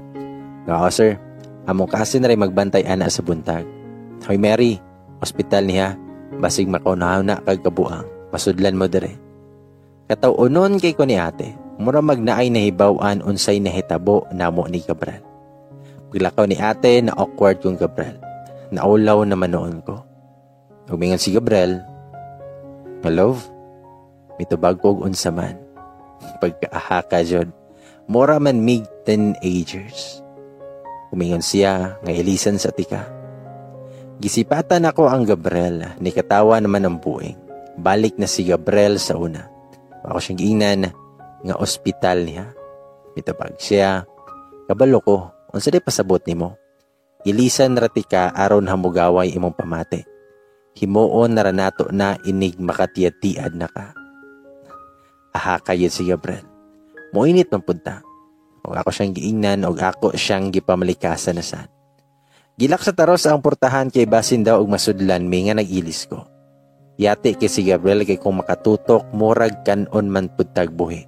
Oo sir, among kasi na rin magbantay ana sa buntag. Hoy Mary, ospital niya, basig makunahaw na kag kabuang, masudlan mo dire. Katauonon kay ko ni ate, mura magnaay nahibawan unsay nahitabo namo ni Gabriel. Paglakaw ni ate na awkward kong Gabriel. Naulaw naman noon ko. Humingan si Gabriel, nga love, mitubag kog unsa man. [laughs] Pagkaahaka jud, mura man mig teenagers. Humingon siya nga ilisan sa tika. Gisipatan ako ang Gabriel, ni katawa naman ang buing. Balik na si Gabriel sa una. Ako siyang giingnan nga ospital niya. Mitapag siya. Kabalo ko, unsa di pasabot nimo? Ilisan ratika aron hamugaway imong pamate. Himuon na ranato na inig makatiyatiad na ka. Aha kayo si Gabriel. Moinit man punta. O ako siyang giingnan o ako siyang gipamalikasan na san. Gilak sa taros ang portahan kay basin daw og masudlan mi nga nagilis ko. Yate kay si Gabriel kay kung makatutok murag kanon man pud tagbuhi.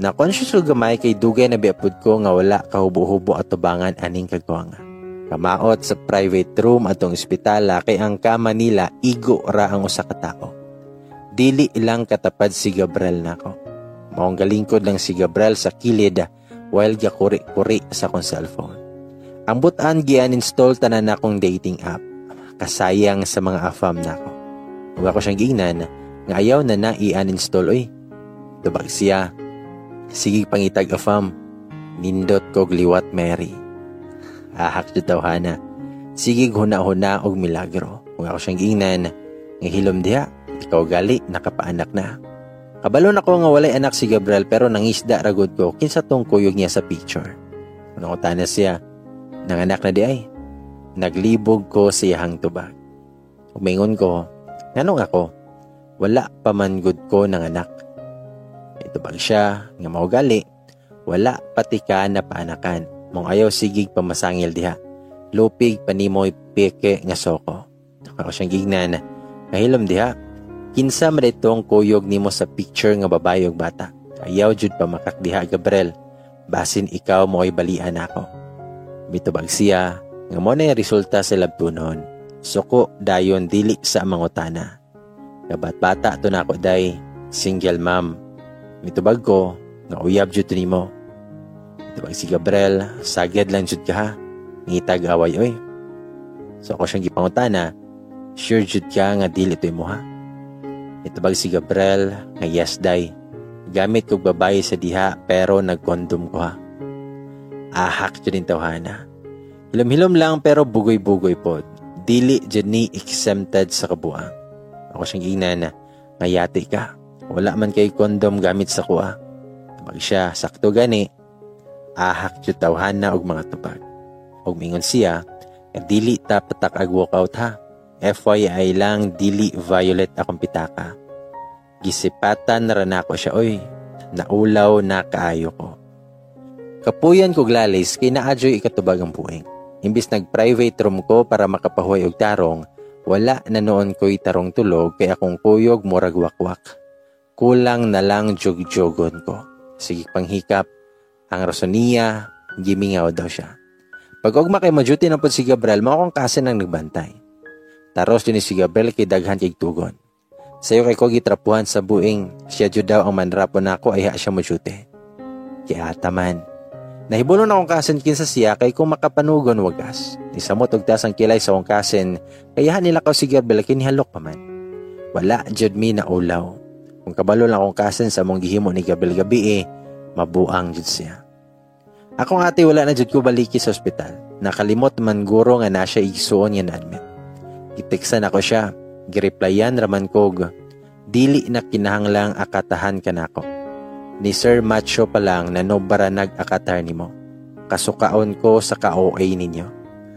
Na conscious ko gamay kay dugay na biapud ko nga wala kahubo-hubo at tubangan aning kagwanga. Kamaot sa private room atong ospitala kay ang kama nila igo ra ang usa ka tao. Dili ilang katapad si Gabriel nako. Maong galingkod lang si Gabriel sa kilid while gakuri-kuri sa kong cellphone. Ang butan gian-install tanan akong dating app. Kasayang sa mga afam na ako. Huwag ako siyang gingnan nga ayaw na na i-uninstall oy. Tubag siya. Sige pangitag afam. Nindot ko gliwat Mary. Ahak jud tawhana. Sige huna-huna og milagro. Huwag ako siyang gingnan nga hilom diha. Ikaw gali nakapaanak na. Kabalo na nga walay anak si Gabriel pero nangisda ragod ko kinsa tong kuyog niya sa picture. Ano ko siya, nanganak na di ay. Naglibog ko sa iyahang tubag. Umingon ko, nganong ako? Wala pa man good ko ng anak. Ito bag siya, nga maugali. Wala pati ka na paanakan. Mong ayaw sigig pamasangil diha. Lupig panimoy peke nga soko. Ako siyang gignan. Kahilom diha, Kinsa man itong kuyog nimo sa picture nga babae ug bata. Ayaw jud pa makakdiha Gabriel. Basin ikaw mo ay balian ako. Mitubag siya nga mo na resulta sa labtunon. Suko dayon dili sa mangutana. Kabat bata to nako day single mom. Mitubag ko nga uyab jud nimo. Mitubag si Gabriel sagad lang jud ka ha. Ngitag away oy. So ako siyang gipangutana, sure jud ka nga dili to mo ha. Itubag si Gabriel nga yes day. Gamit kog babae sa diha pero nagkondom ko ha. Ahak dyan tawhana. Hilom-hilom lang pero bugoy-bugoy pod. Dili dyan ni exempted sa kabuang. Ako siyang ingnan na ngayati ka. Wala man kay kondom gamit sa kuha. Tubag siya, sakto gani. Ahak dyan tawhana og mga tubag. Og mingon siya, dili ta patak ag walkout ha FYI lang, dili violet akong pitaka. Gisipatan na rin ako siya, oy. Naulaw na kaayo ko. Kapuyan ko glalis, kay naadyoy ikatubag ang buwing. Imbis nag-private room ko para makapahuay og tarong, wala na noon ko'y tarong tulog kay akong kuyog murag wakwak. Kulang na lang jog-jogon ko. Sige panghikap. Ang rasoniya, gimingaw daw siya. Pag ogma kay majuti na po si Gabriel, mga kong kasin ang nagbantay. Taros din si Gabriel kay daghan kay tugon. Sayo kay ko gitrapuhan sa buing, siya daw ang manrapo nako ay siya syute. Kaya ataman. Nahibulon akong kasen kinsa siya kay kung makapanugon wagas. Isa mo tugtas ang kilay sa akong kasen, kaya nila ko si Gabriel kinihalok pa man. Wala jud mi na ulaw. Kung kabalo lang akong kasen sa mong gihimo ni Gabriel gabi eh, mabuang jud siya. Akong ate wala na jud ko baliki sa ospital. Nakalimot man guro nga na siya igsuon nga na-admit. Iteksan ako siya. Gireplyan raman kog. Dili na kinahanglang akatahan ka nako. Ni Sir Macho pa lang na nobara nag-akatar nimo. Kasukaon ko sa ka-OA ninyo.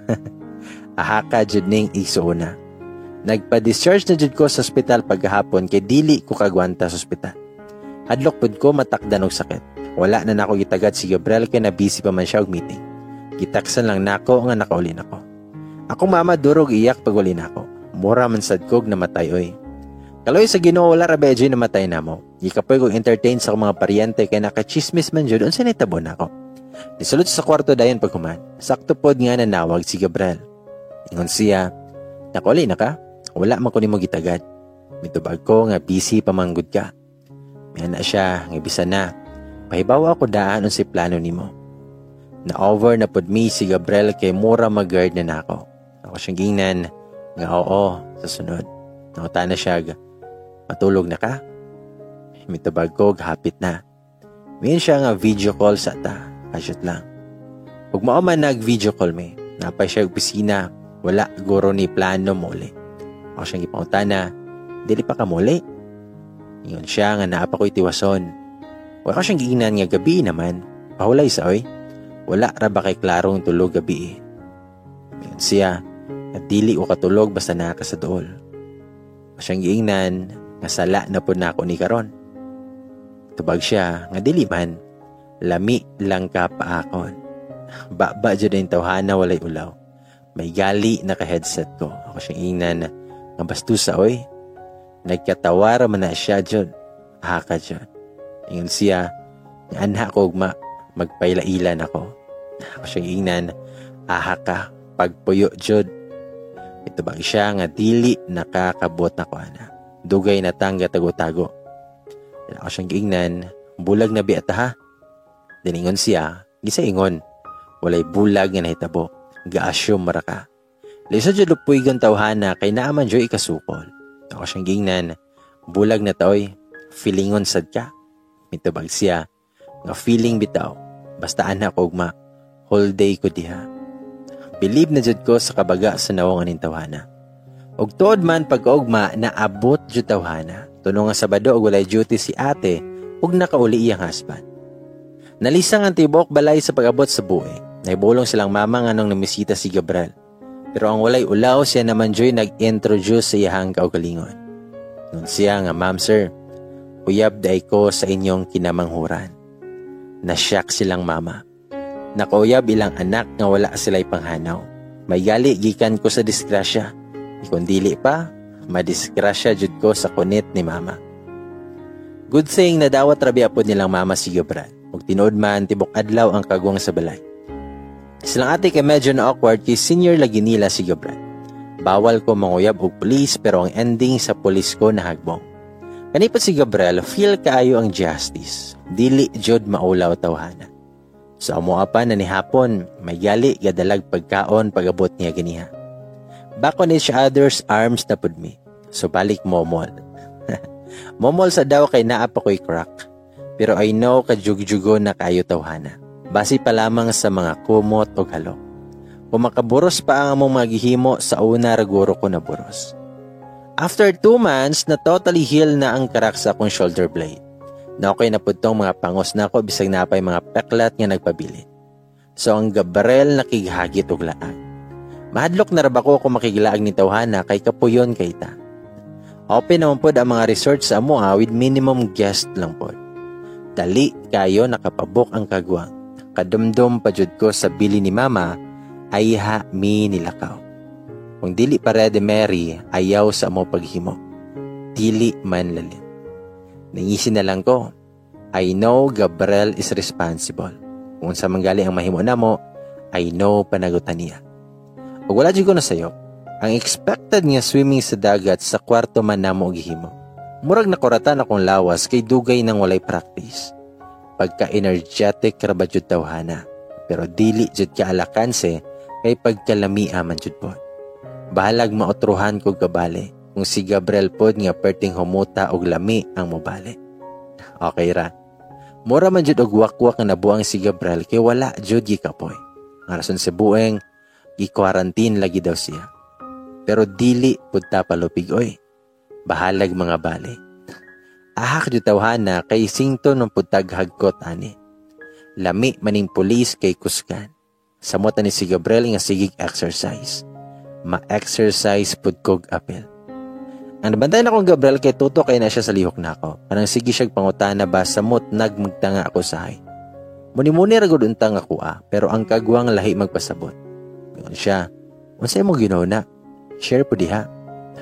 [laughs] Ahaka jud ning isuuna. Nagpa-discharge na jud ko sa ospital paghapon kay dili ko kagwanta sa ospital. Hadlok pud ko matakdan og sakit. Wala na nako gitagad si Gabriel kay na busy pa man siya og meeting. Gitaksan lang nako nga nakauli nako. Ako mama durog iyak pag wali na ako. Mura man sad kog namatay oy. Kaloy sa Ginoo wala ra beji namatay na mo. Gikapoy kog entertain sa mga paryente kay nakachismis man jud unsa ni tabon ako. Nisulod sa kwarto dayon pag human. Sakto pod nga nanawag si Gabriel. Ingon siya, Nakuli na ka? Wala man ko nimo gitagad. Mitubag ko nga busy pamanggod ka. May na siya, nga na. Pahibaw ako daan si plano nimo. Na-over na pod mi si Gabriel kay mura mag-guard na nako. Ako siyang gingnan, nga oo, sa sunod. Nauta na siya, matulog na ka? Mitubag ko, hapit na. Mayin siya nga video call sa ta, kasyot lang. Huwag mo man nag-video call me, napay siya opisina, wala guro ni plano muli. Ako siyang ipanguta na, dili pa ka muli. Ingon siya nga naapa ko itiwason. Wala ko siyang giinan nga gabi naman, pahulay sa oy. Wala ra ba kay klarong tulog gabi eh. Ingon siya, at dili ko katulog basta naka sa dool. Siyang giingnan, nga sala na po na ako ni karon. Tubag siya, nga dili man, lami lang ka paakon. Baba dyan din tawhana walay ulaw. May gali na ka-headset ko. Ako siyang ingnan, nga bastusa oy. Nagkatawara man na siya dyan. Haka dyan. Ingon siya, nga ko ugma, magpailailan ako. Ako siyang ingnan, aha ka, pagpuyo dyan ito bang siya nga dili nakakabot na ko ana. Dugay na tangga tago-tago. Ako siyang giingnan, bulag na biata ha. Diningon siya, gisaingon. Walay bulag nga nahitabo. Gaasyom maraka. Lisa jud lupoy gan tawhana kay naaman joy ikasukol. Ako siyang gingnan. Bulag na taoy. Feelingon sad ka. Mitubag siya. Nga feeling bitaw. Basta anak ugma. Whole day ko diha. Believe na jud ko sa kabaga sa nawong aning tawhana. Og tuod man pagkaugma na abot jud tawhana. Tuno nga Sabado og walay duty si ate ug nakauli iyang husband. Nalisang ang tibok balay sa pag-abot sa buhay. Naibulong silang mama nga nung namisita si Gabriel. Pero ang walay ulaw siya naman joy nag-introduce sa iyahang kaugalingon. Nun siya nga, Ma'am Sir, uyab day ko sa inyong kinamanghuran. Nasyak silang mama. Nakauyab ilang anak nga wala sila'y panghanaw. May gali gikan ko sa disgrasya. Ikon dili pa, madisgrasya jud ko sa kunit ni mama. Good saying na dawat rabi apod nilang mama si Gabriel. Ug tinuod man tibok adlaw ang kagwang sa balay. Silang ate kay medyo na awkward kay senior lagi nila si Gabran. Bawal ko manguyab og pulis pero ang ending sa pulis ko nahagbong. Kanipat si Gabriel, feel kaayo ang justice. Dili jud maulaw tawhana. Sa so, amo pa na ni hapon, may gali gadalag pagkaon pagabot niya ganiha. Back on each other's arms na pud me. So balik momol. [laughs] momol sa daw kay naa pa ko'y crack. Pero I know kajugyugo na kayo tawhana basi pa lamang sa mga kumot o halo. Kung makaburos pa ang among maghihimo sa una raguro ko na buros. After two months, na totally heal na ang karak sa akong shoulder blade. Na okay na po itong mga pangos na ako bisag na pa'y mga peklat nga nagpabilin. So ang gabarel nakighagit og laag. Mahadlok na raba ko kung makigilaag ni tawhana kay kapuyon kay ta. Open naman po ang mga resort sa amo with minimum guest lang po. Dali kayo nakapabok ang kagwang kadumdum pa jud ko sa bili ni mama ay ha mi nilakaw. Kung dili pa de Mary, ayaw sa mo paghimo. Dili man lalim. Nangisin na lang ko, I know Gabriel is responsible. Kung sa manggali ang mahimo na mo, I know panagutan niya. Ug wala jud ko na sayo, ang expected nga swimming sa dagat sa kwarto man namo gihimo. Murag nakuratan akong lawas kay dugay nang walay practice pagka-energetic ra ba jud tawhana. Pero dili jud ka alakanse kay pagkalamia man jud po. Bahalag maotruhan ko gabali kung si Gabriel pod nga perting humuta og lami ang mobali. Okay ra. Mura man jud og wakwak nga nabuang si Gabriel kay wala jud gikapoy. Ang rason si bueng gi-quarantine lagi daw siya. Pero dili pud ta palupig oy. Bahalag mga bali ahak di tawhana kay singto ng putag hagkot ani. Lami maning pulis kay kuskan. Samot ni si Gabriel nga sigig exercise. Ma-exercise pud kog apel. Ang nabantay na kong Gabriel kay tuto kay na siya sa lihok na ako. Anang sige siya pangutana ba samot nagmagtanga ako sahay. Muni-muni ragod untang ako ah, pero ang kagwang lahi magpasabot. Ngayon siya, unsay mo ginaw na? Share po diha.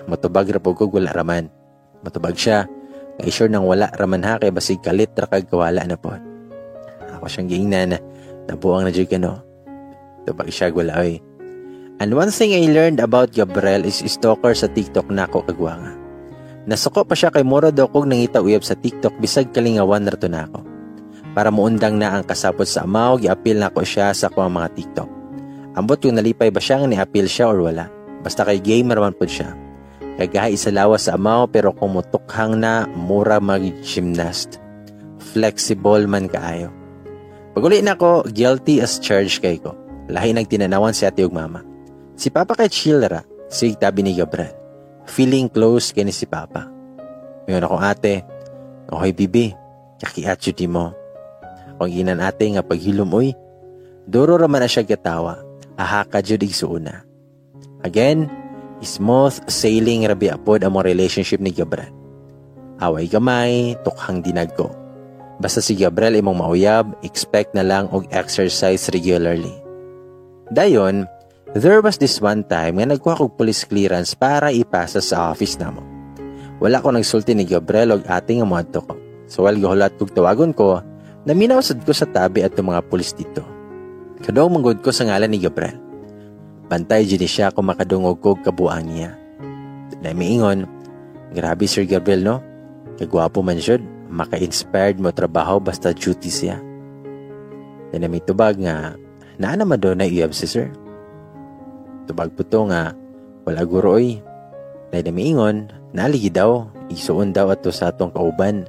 Matubag ra po kog wala raman. Matubag siya, Kay sure nang wala raman ha kay basig kalit ra kag kawala na po. Ako siyang giingnan na nabuang na jud kano. Tubag siya wala oy. And one thing I learned about Gabriel is stalker sa TikTok na ako kagwanga. Nasuko pa siya kay Moro daw kog nangita uyab sa TikTok bisag kalingawan na na ako. Para muundang na ang kasapot sa amaw, giapil na ko siya sa kuang mga TikTok. Ambot yung nalipay ba siya nga ni-appeal siya or wala. Basta kay gamer man po siya. Kagahi sa lawas sa amaw pero kumutukhang na mura mag-gymnast. Flexible man kaayo. Paguli na ko, guilty as charged kay ko. Lahi nagtinanawan si ate ug mama. Si Papa kay chillera, sig tabi ni Gabriel. Feeling close kay ni si Papa. Ngayon ako ate, okay bibi, kakiatyo di mo. Kung ginan ate nga paghilom uy, duro raman na siya gatawa, aha ka jud suuna. Again, Smooth sailing rabi apod ang relationship ni Gabriel. Away gamay, tukhang dinag ko. Basta si Gabriel imong mauyab, expect na lang og exercise regularly. Dayon, there was this one time nga nagkuha kog police clearance para ipasa sa office namo. Wala ko nagsulti ni Gabriel og ating nga moadto ko. So while gahulat kog tawagon ko, naminawsad ko sa tabi at mga pulis dito. Kadaw manggod ko sa ngalan ni Gabriel. Bantay dyan siya kung makadungog kog kabuang niya. Na miingon, grabe Sir Gabriel no? Kagwapo man siya, maka-inspired mo trabaho basta duty siya. Then may tubag nga, naa naman doon na iyab si sir. Tubag po to nga, wala guro oy. Dahil na miingon, naligi daw, isuon daw ato sa atong kauban.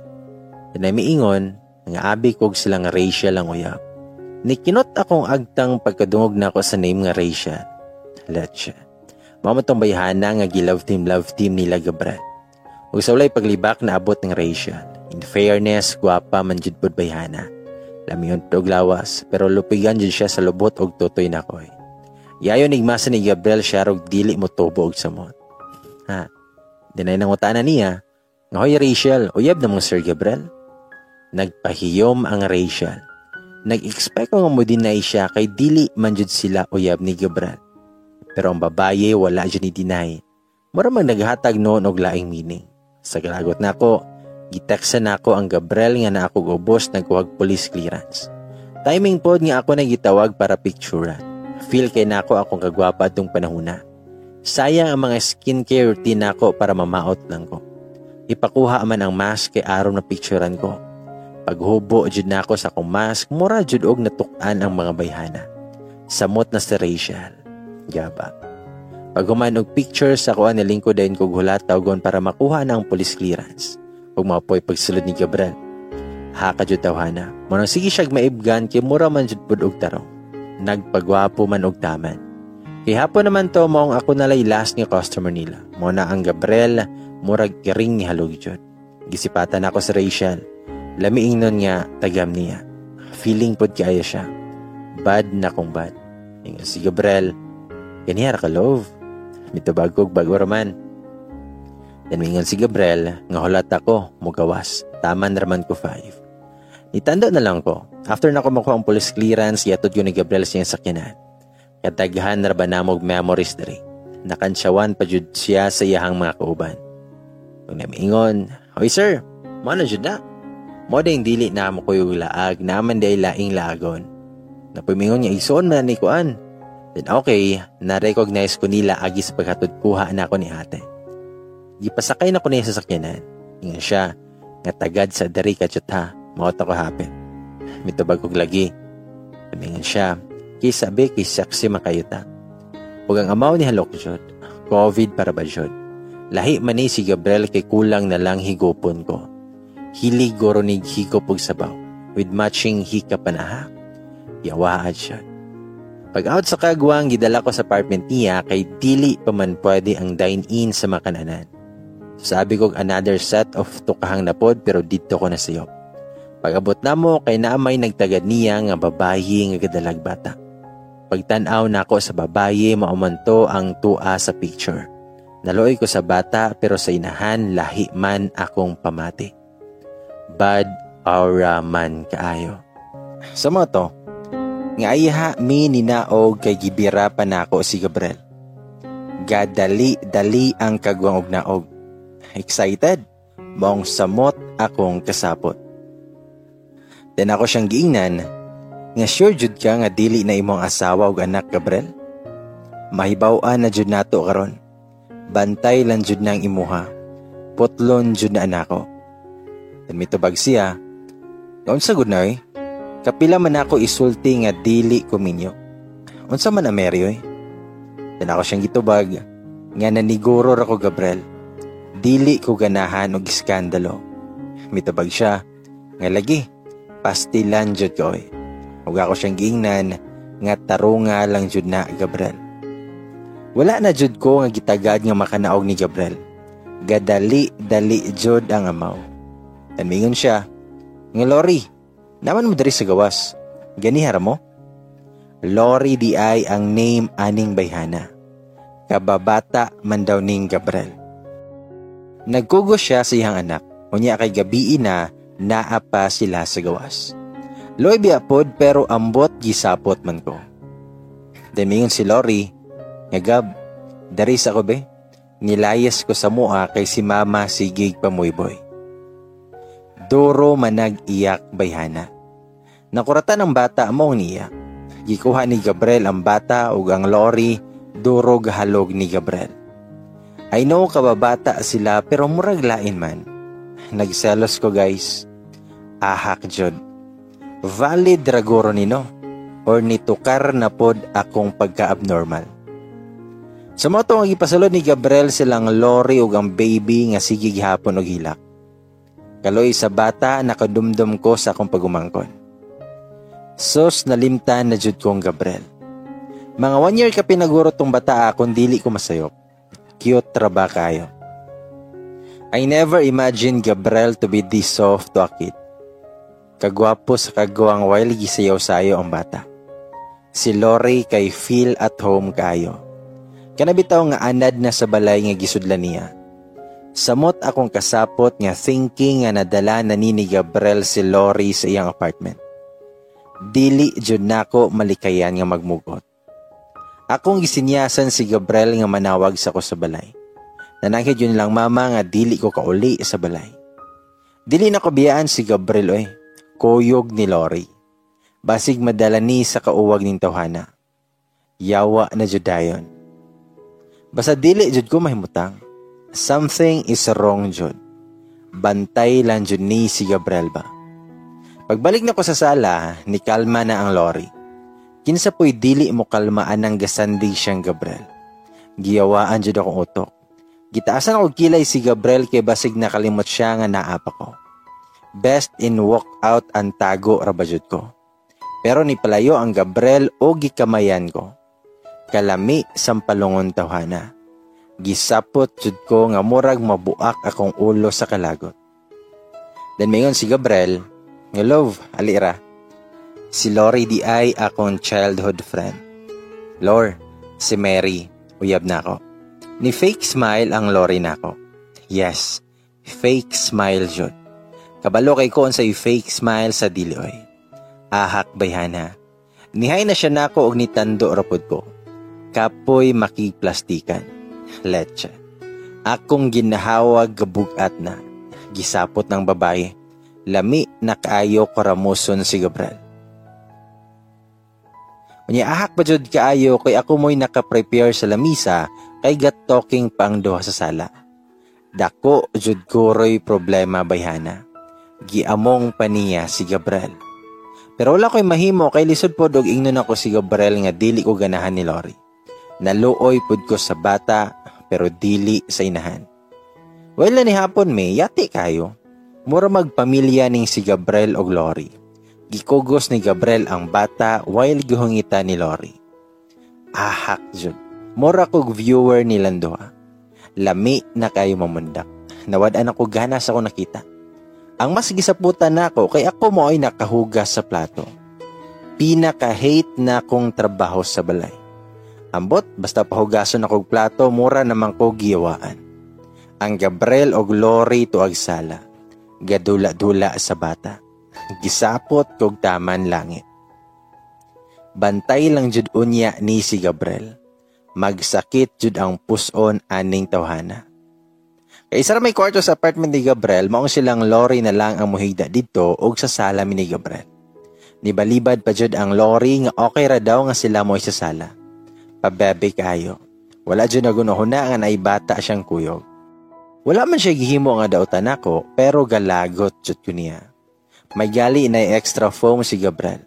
Na miingon, nga abi kog silang Rachel ang uyab. Nikinot akong agtang pagkadungog na ako sa name nga Rachel. Let's Mamo tong bayhana nga gilove team love team nila Gabriel. Ug sa ulay paglibak na abot ng Rachel. In fairness, gwapa man jud pud bayhana. Lamiyon og lawas, pero lupigan jud siya sa lubot og tutoy na koy. Yayo nigmasa ni Gabriel siya rog dili mo tubo og samot. Ha. Dinay nang utana niya, nga hoy Rachel, uyab na mong Sir Gabriel. Nagpahiyom ang Rachel. Nag-expect nga mo dinay siya kay dili man jud sila uyab ni Gabriel. Pero ang babaye wala dyan i-deny. Mura mang naghatag noon og laing meaning. Sa galagot na ako, giteksan na ako ang Gabriel nga na ako gobos nagkuhag police clearance. Timing pod nga ako nagitawag para picturean. Feel kay nako akong kagwapa tong panahuna. Sayang ang mga skincare routine nako para mamaot lang ko. Ipakuha man ang mask kay araw na picturean ko. Paghubo jud nako sa akong mask, mura jud og natukan ang mga bayhana. Samot na si Rachel. Gaba. Pag og picture sa kuan nilingko dayon kog hulat tawgon para makuha na ang police clearance. Ug mapoy pagsulod ni Gabriel. Ha ka jud tawhana. Mo sige siya maibgan kay mura man jud pud og tarong. Nagpagwapo man og taman. Kay hapon naman to mo ako nalay last nga customer nila. Mo na ang Gabriel murag kiring ni halog jud. Gisipatan ako sa Rachel. Lamiing nun nga tagam niya. Feeling pod kaya siya. Bad na kong bad. Ingon si Gabriel, Ganihara ka love. Mitubagog bago raman. Then mingon si Gabriel, nga hulat ako, mugawas. Taman raman ko five. Nitando na lang ko. After na ko makuha ang police clearance, yatod ko ni Gabriel siya sakyanan. Kataghan na ba namog memories diri. Nakansyawan pa jud siya sa iyahang mga kauban. Kung namiingon, Hoy sir, mo na jud na. Mo ding dili na mo ko yung laag, naman day laing lagon. Napumingon niya ison man ni kuan. Then okay, na-recognize ko nila agi sa paghatod kuha na ako ni ate. Gipasakay na ko niya sa sakyanan. Ingan siya, nga tagad sa dari ka ha, maot ako hapit. Mitubag kog lagi. Samingan siya, kay sabi kay saksi makayuta. Huwag ang amaw ni halok jod, COVID para ba jod. Lahi man si Gabriel kay kulang na lang higupon ko. Hilig goro ni higop sabaw, with matching hika panahak. Yawaad siya. Pag out sa kagwang, gidala ko sa apartment niya kay dili pa man pwede ang dine-in sa makananan. Sabi ko another set of tukahang napod pero dito ko na sayo. Pag-abot na mo kay naamay nagtagad niya nga babayi nga gadalag bata. Pagtanaw na ako sa babayi maumanto ang tua sa picture. Naloy ko sa bata pero sa inahan lahi man akong pamati. Bad aura man kaayo. Sa mo to, nga iha mi ninaog kay gibira pa nako si Gabriel. Gadali-dali ang kagwang og naog. Excited? Mong samot akong kasapot. Then ako siyang giingnan, nga sure jud ka nga dili na imong asawa ug anak Gabriel? Mahibaw-an na jud nato karon. Bantay lang jud nang imuha. Putlon jud na anako. Then mitubag siya, Kaunsa gud na? Kapila man ako isulti nga dili ko minyo. Unsa man ameryo eh. Dan ako siyang gitubag nga naniguro ako Gabriel. Dili ko ganahan og iskandalo. Mitubag siya nga lagi pastilan jud ko eh. Ug ako siyang giingnan nga tarunga lang jud na Gabriel. Wala na jud ko nga gitagad nga makanaog ni Gabriel. Gadali dali jud ang amaw. Tanmingon siya, nga Lori, Naman mo dari sa gawas. Ganihara mo? Lori di ay ang name aning bayhana. Kababata man daw ning Gabriel. Nagkugo siya sa iyang anak. Unya kay gabi na naapa sila sa gawas. Loy biapod pero ambot gisapot man ko. Demingon si Lori, nga gab, dari sa ko be, nilayas ko sa mua kay si mama sigig pamuyboy. Duro manag iyak bayhana. Nakuratan ang bata mo niya. Gikuha ni Gabriel ang bata ug ang lori duro gahalog ni Gabriel. I know kababata sila pero murag lain man. Nagselos ko guys. Ahak jud. Valid ragoro nino or nitukar na pod akong pagka-abnormal. Sa mo ang ipasulod ni Gabriel silang lori ug ang baby nga sige gihapon og hilak. Kaloy sa bata nakadumdum ko sa akong pagumangkon. Sos nalimtan na jud kong Gabriel. Mga one year ka pinaguro tong bata akong dili ko masayop. Cute traba kayo. I never imagined Gabriel to be this soft to a kid. Kagwapo sa kagawang while gisayaw sayo ang bata. Si Lori kay feel at home kayo. Kanabitaw nga anad na sa balay nga gisudlan niya. Samot akong kasapot nga thinking nga nadala na ni Gabriel si Lori sa iyang apartment. Dili jud nako malikayan nga magmugot. Akong gisinyasan si Gabriel nga manawag sa ko sa balay. Nanangkid yun lang mama nga dili ko kauli sa balay. Dili na ko biyaan si Gabriel oy kuyog ni Lori. Basig madala ni sa kauwag ning tawhana. Yawa na judayon. Basta dili jud ko mahimutang. Something is wrong jud. Bantay lang jud ni si Gabriel ba. Pagbalik na ko sa sala, ni kalma na ang Lori. Kinsa po'y dili mo kalmaan ang gasandig siyang Gabriel. Giyawaan jud akong utok. Gitaasan ako kilay si Gabriel kay basig nakalimot siya nga naapa ko best in walkout ang tago rabajud ko. Pero ni palayo ang Gabriel o gikamayan ko. Kalami sampalungon tawhana. Gisapot jud ko nga murag mabuak akong ulo sa kalagot. Then mayon si Gabriel, nga love, alira. Si Lori di ay akong childhood friend. Lor, si Mary, uyab na ako. Ni fake smile ang Lori nako. Yes, fake smile jud. Kabalo kay ko sa fake smile sa diloy. Ahak bayhana. Nihay na siya nako og nitando rapod ko. Kapoy makiplastikan. Leche. Akong ginahawag gabugat na. Gisapot ng babae. Lami na kaayo karamuson si Gabriel. Unya ahak pa jud kaayo kay ako mo'y naka-prepare sa lamisa kay gat talking pang duha sa sala. Dako jud ko problema bayhana giamong paniya si Gabriel. Pero wala ko'y mahimo kay lisod po dog ingnon ako si Gabriel nga dili ko ganahan ni Lori. Naluoy pud ko sa bata pero dili sa inahan. Well ni hapon may yati kayo. Mura magpamilya ning si Gabriel og Lori. Gikugos ni Gabriel ang bata while gihungita ni Lori. Ahak jud. Mura kog viewer ni Landoa. Lami na kayo mamundak. Nawadan ako gana sa ko nakita. Ang mas gisaputan nako kay ako mo ay nakahugas sa plato. Pinaka-hate na kong trabaho sa balay. Ambot, basta pahugason ako plato, mura naman ko giyawaan. Ang Gabriel og Lori to agsala. Gadula-dula sa bata. [laughs] Gisapot kog taman langit. Bantay lang jud unya ni si Gabriel. Magsakit jud ang puson aning tawhana. Kay isa may kwarto sa apartment ni Gabriel, maong silang lorry na lang ang muhigda dito og sa sala ni Gabriel. Nibalibad pa jud ang lorry nga okay ra daw nga sila mo sa sala. Pabebe kayo. Wala jud na gunohuna nga naibata siyang kuyog. Wala man siya gihimo nga daw tanako pero galagot jud ko niya. May gali na extra foam si Gabriel.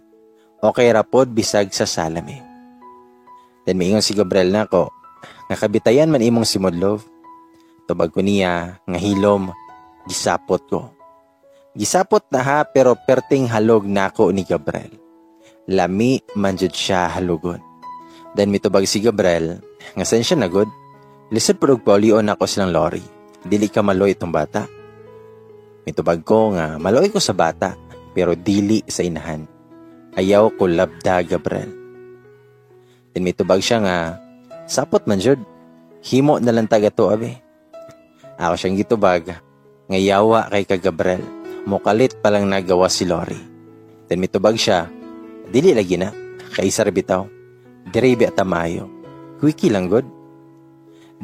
Okay ra pod bisag sa salami. Then miingon si Gabriel nako, nakabitayan man imong si Modlove. Tubag ko niya, nga hilom, gisapot ko. Gisapot na ha pero perting halog nako ni Gabriel. Lami manjud siya halugon. Then mitubag si Gabriel, nga saan siya nagod? Lisod po og paulion ako silang lori. Dili ka maloy itong bata. Mitubag ko nga maloy ko sa bata pero dili sa inahan. Ayaw ko labda Gabriel. Then mitubag siya nga, sapot man jud. Himo na lang taga to abe. Ako siyang gitubag, ngayawa kay ka Gabriel. Mukalit palang nagawa si Lori. Then mitubag siya, dili lagi na, kay sar bitaw. Dire at tamayo. Quickie lang god.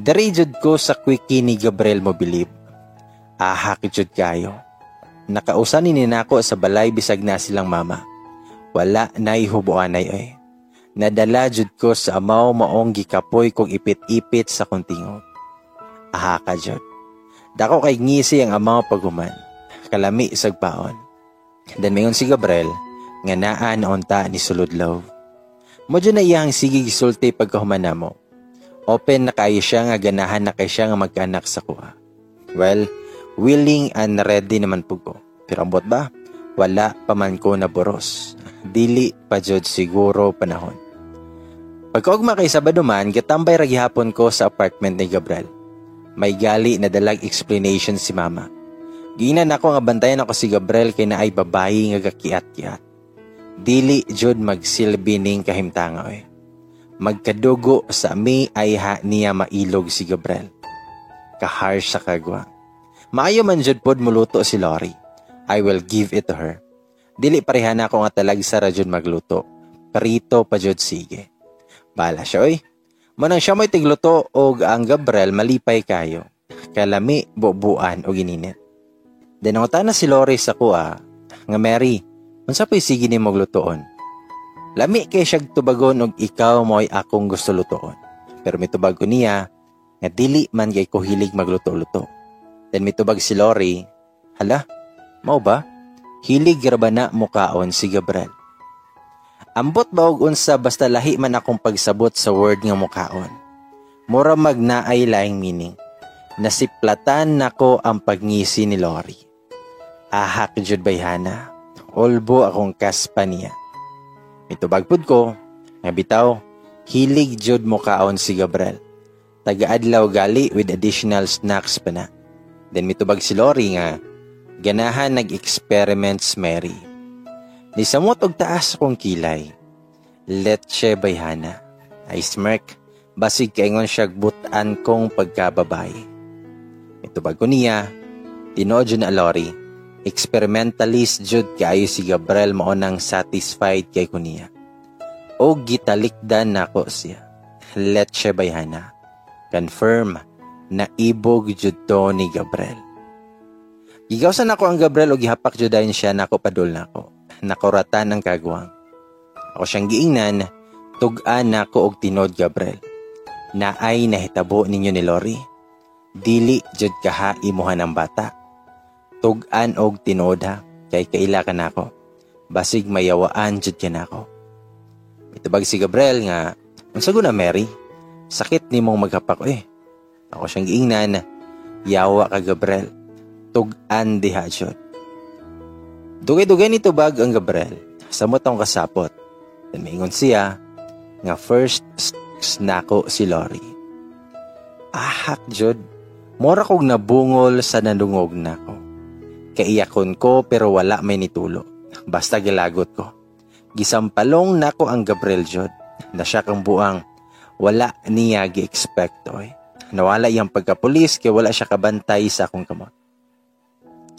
Jud ko sa quickie ni Gabriel mo bilib. Ahak jud kayo. Nakausan ni nako sa balay bisag na silang mama. Wala na ihubuanay ay. Nadala jud ko sa amaw maong gikapoy kong ipit-ipit sa kuntingog. Ahaka jud. Dako kay ngisi ang amaw paguman. Kalami isag paon. Then mayon si Gabriel, nga naa naunta ni sulod love. Modyo na iyang sige gisulti pagkahumana mo. Open na kayo siya nga ganahan na kay siya nga magkaanak sa kuha. Well, willing and ready naman po ko. Pero ambot ba? Wala pa man ko na boros. Dili pa jud siguro panahon. Pagkaugma kay Sabado man, gatambay ra ko sa apartment ni Gabriel. May gali na dalag explanation si mama. Ginan ako nga bantayan ako si Gabriel kay naay babayi nga gakiat-kiat. Dili jud magsilbi ning kahimtanga oy. Magkadugo sa mi ay ha niya mailog si Gabriel. Kaharsh sa kagwa. Maayo man jud pod muluto si Lori. I will give it to her. Dili pareha na ako nga talag sa rajon magluto. Parito pa jud sige. Bala siya oy. Manang siya may tigluto og ang Gabriel malipay kayo. Kalami, bubuan o gininit. Dinangutan na si Lori sa kuha, nga Mary, unsa pa'y sige ni maglutoon? Lami kay siya tubagon og ikaw mo'y akong gusto lutoon. Pero mitubag ko niya, nga dili man kay ko hilig magluto-luto. Then mitubag si Lori, hala, mao ba? Hilig graba na mukaon si Gabriel. Ambot ba og unsa basta lahi man akong pagsabot sa word nga mukaon. Mura magnaay laing meaning. Nasiplatan nako ang pagngisi ni Lori. Ahak jud bayhana. Olbo akong kaspa niya. Mitubag pud ko, nga bitaw, hilig jud mo kaon si Gabriel. Taga-adlaw gali with additional snacks pa na. Then mitubag si Lori nga, ganahan nag-experiments Mary. Nisamot og taas akong kilay. Letche bayhana. I smirk, basig kaingon siya butan kong pagkababae. Mitubag ko niya, tinood na Lori, experimentalist jud kaayo si Gabriel mao nang satisfied kay kuniya. O gitalikdan nako siya. Letche bayhana. Confirm na ibog jud to ni Gabriel. Gigawsan nako ang Gabriel og gihapak jud dayon siya nako padul nako. Nakoratan ang kagwang. Ako siyang giingnan, tugan nako og tinod Gabriel. Naay nahitabo ninyo ni Lori. Dili jud kaha imuhan ang bata tugan og tinod ha, kay kaila ka nako. Basig mayawaan jud ka nako. Itubag si Gabriel nga, unsa na Mary? Sakit ni mong maghapak eh. Ako siyang giingnan, yawa ka Gabriel. Tugan diha jud. Dugay-dugay ni tubag ang Gabriel. Samot ang kasapot. Then maingon siya nga first snako si Lori. Ahak jud. Mora kog nabungol sa nanungog nako. Kaiyakon ko pero wala may nitulo. Basta gilagot ko. Gisampalong nako ang Gabriel Jod na siya kang buang wala niya gi-expect oy. Nawala iyang pagkapulis kay wala siya kabantay sa akong kamot.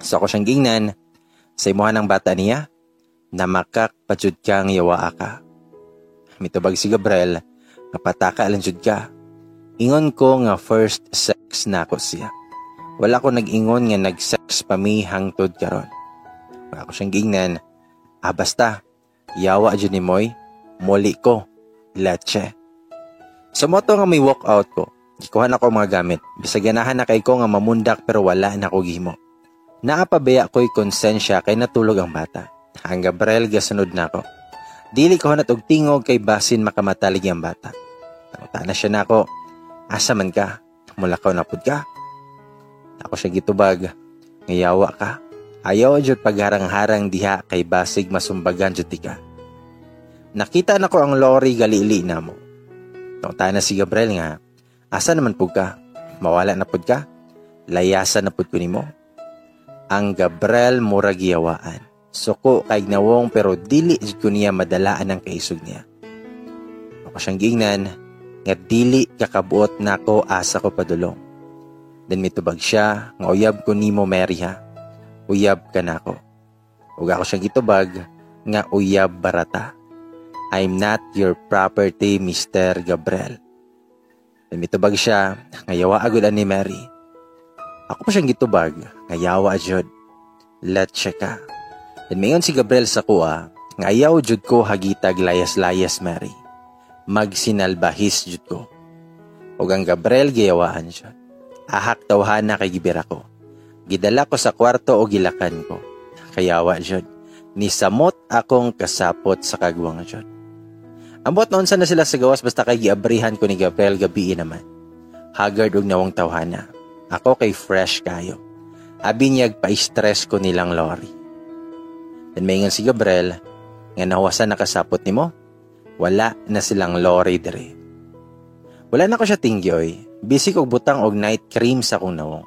So ako siyang gingnan, sa imuhan ng bata niya, na makak pajud kang yawa ka. Mitubag si Gabriel, kapataka lang jud ka. Ingon ko nga first sex na ako siya. Wala ko nag-ingon nga nag-sex pa mi hangtod karon. Wala ko siyang gingnan. Ah basta, yawa dyan ni Moy, muli ko, leche. Sa moto nga may walk out ko, gikuhan ako mga gamit. Bisag ganahan na kay ko nga mamundak pero wala na ko gihimo. Naapabaya ko'y konsensya kay natulog ang bata. Ang Gabriel gasunod na ako. Dili ko na og tingog kay basin makamatalig ang bata. Tangta na siya na ako. Asa man ka? Mulakaw na pud ka? Ako siya gitubag. Ngayawa ka. Ayaw jud pagharang-harang diha kay basig masumbagan jud ka. Nakita na ko ang lorry galili na mo. Tungta na si Gabriel nga, asa naman pug ka? Mawala na pud ka? Layasan na pud ko nimo. Ang Gabriel mura giyawaan. Suko kay nawong pero dili jud ko niya madalaan ang kaisog niya. Ako siyang giingnan nga dili kakabuot nako asa ko padulong. Then mitubag siya, nga uyab ko nimo Mary ha. Uyab ka na ako. Ug ako siyang gitubag, nga uyab barata. I'm not your property, Mr. Gabriel. Then mitubag siya, nga yawa agad ni Mary. Ako pa siyang gitubag, nga yawa jud. Let siya ka. Then mayon si Gabriel sa kuha, nga ayaw jud ko hagitag layas-layas Mary. Magsinalbahis jud ko. Ug ang Gabriel giyawaan siya. Ahak tawhana kay gibira ko. Gidala ko sa kwarto o gilakan ko. Kayawa jud. Nisamot akong kasapot sa kagwang jud. Ambot noon sana sila sa gawas basta kay giabrihan ko ni Gabriel gabi naman. Haggard og nawang tawhana. Ako kay fresh kayo. Abi niyag pa-stress ko nilang lorry. Dan maingon si Gabriel, nga nawasan nakasapot ni mo, wala na silang lorry dire. Wala na ko siya tingyoy, busy kog butang og night cream sa kong nawong.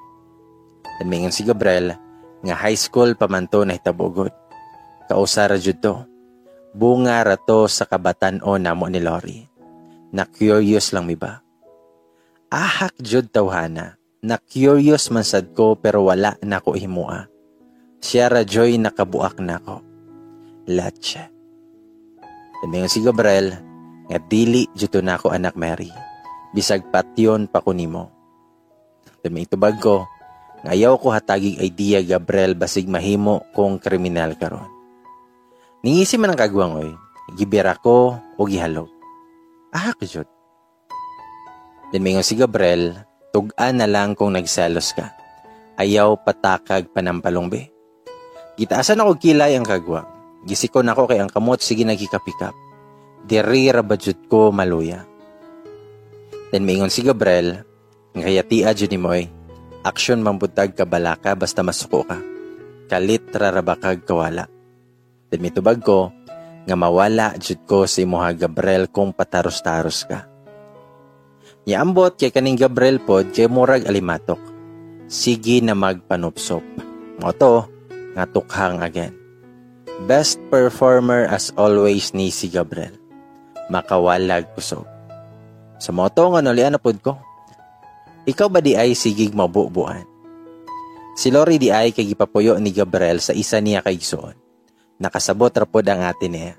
Si Gabriel, nga high school pamanto na hitabugod. Kausara jud to. Bunga rato sa kabatan-o namo ni Lori. Na curious lang mi ba? Ahak jud tawhana. Na curious man sad ko pero wala na ko himua. Siya ra joy nakabuak na ko. Latcha. Sabi si Gabriel, nga dili jud na ako anak Mary. Bisag patyon pa ko nimo. Sabi itubag ko, ngayaw ko hatagig idea Gabriel basig mahimo kong kriminal karon. Ningisi man ang kagwangoy, gibira ko o gihalog. Ah, kajot. Then mingon si Gabriel, tugaan na lang kung nagselos ka. Ayaw patakag panampalong be. Gitaasan ako kilay ang kagwang. Gisikon ako kay ang kamot sige nagikapikap. Diri rabadjud ko maluya. Then mingon si Gabriel, ngayati adyo ni Moy, aksyon mambutag ka balaka basta masuko ka. Kalit rarabakag kawala. Then mitubag ko, nga mawala jud ko si Moha Gabriel kung pataros-taros ka. Niambot kay kaning Gabriel pod kay murag alimatok. Sige na magpanupsop. Mo to, nga tukhang again. Best performer as always ni si Gabriel. Makawalag kusog. Sa moto nga nalian na pod ko. Ikaw ba di ay sigig mabubuan? Si Lori di ay kay gipapuyo ni Gabriel sa isa niya kay Gsoon. Nakasabot ra pod ang atin niya.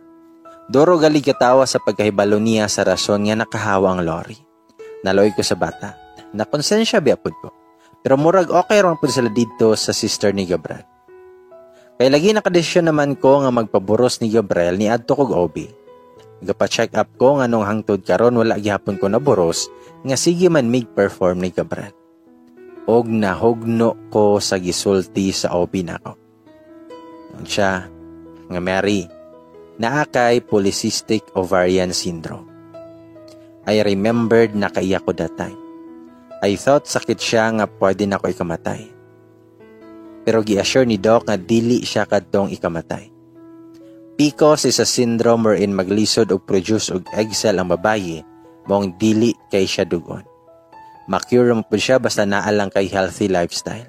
Doro gali katawa sa pagkahibalo niya sa rason nga nakahawa ang lorry. Naloy ko sa bata. Nakonsensya biapod ko. Pero murag okay ron pud sila dito sa sister ni Gabriel. Kay lagi nakadesisyon naman ko nga magpaburos ni Gabriel ni adto kog OB. Gapa-check up ko nga nung hangtod karon wala gihapon ko naburos nga sige man mig perform ni Gabriel. Og nahugno ko sa gisulti sa OB nako. Nun siya, nga Mary, naakay polycystic ovarian syndrome. I remembered na kaiya ko that time. I thought sakit siya nga pwede na ko ikamatay. Pero gi-assure ni Doc nga dili siya kadtong ikamatay. PCOS is a syndrome wherein maglisod o produce og egg cell ang babayi mong dili kay siya dugon. Makure mo po siya basta naalang kay healthy lifestyle.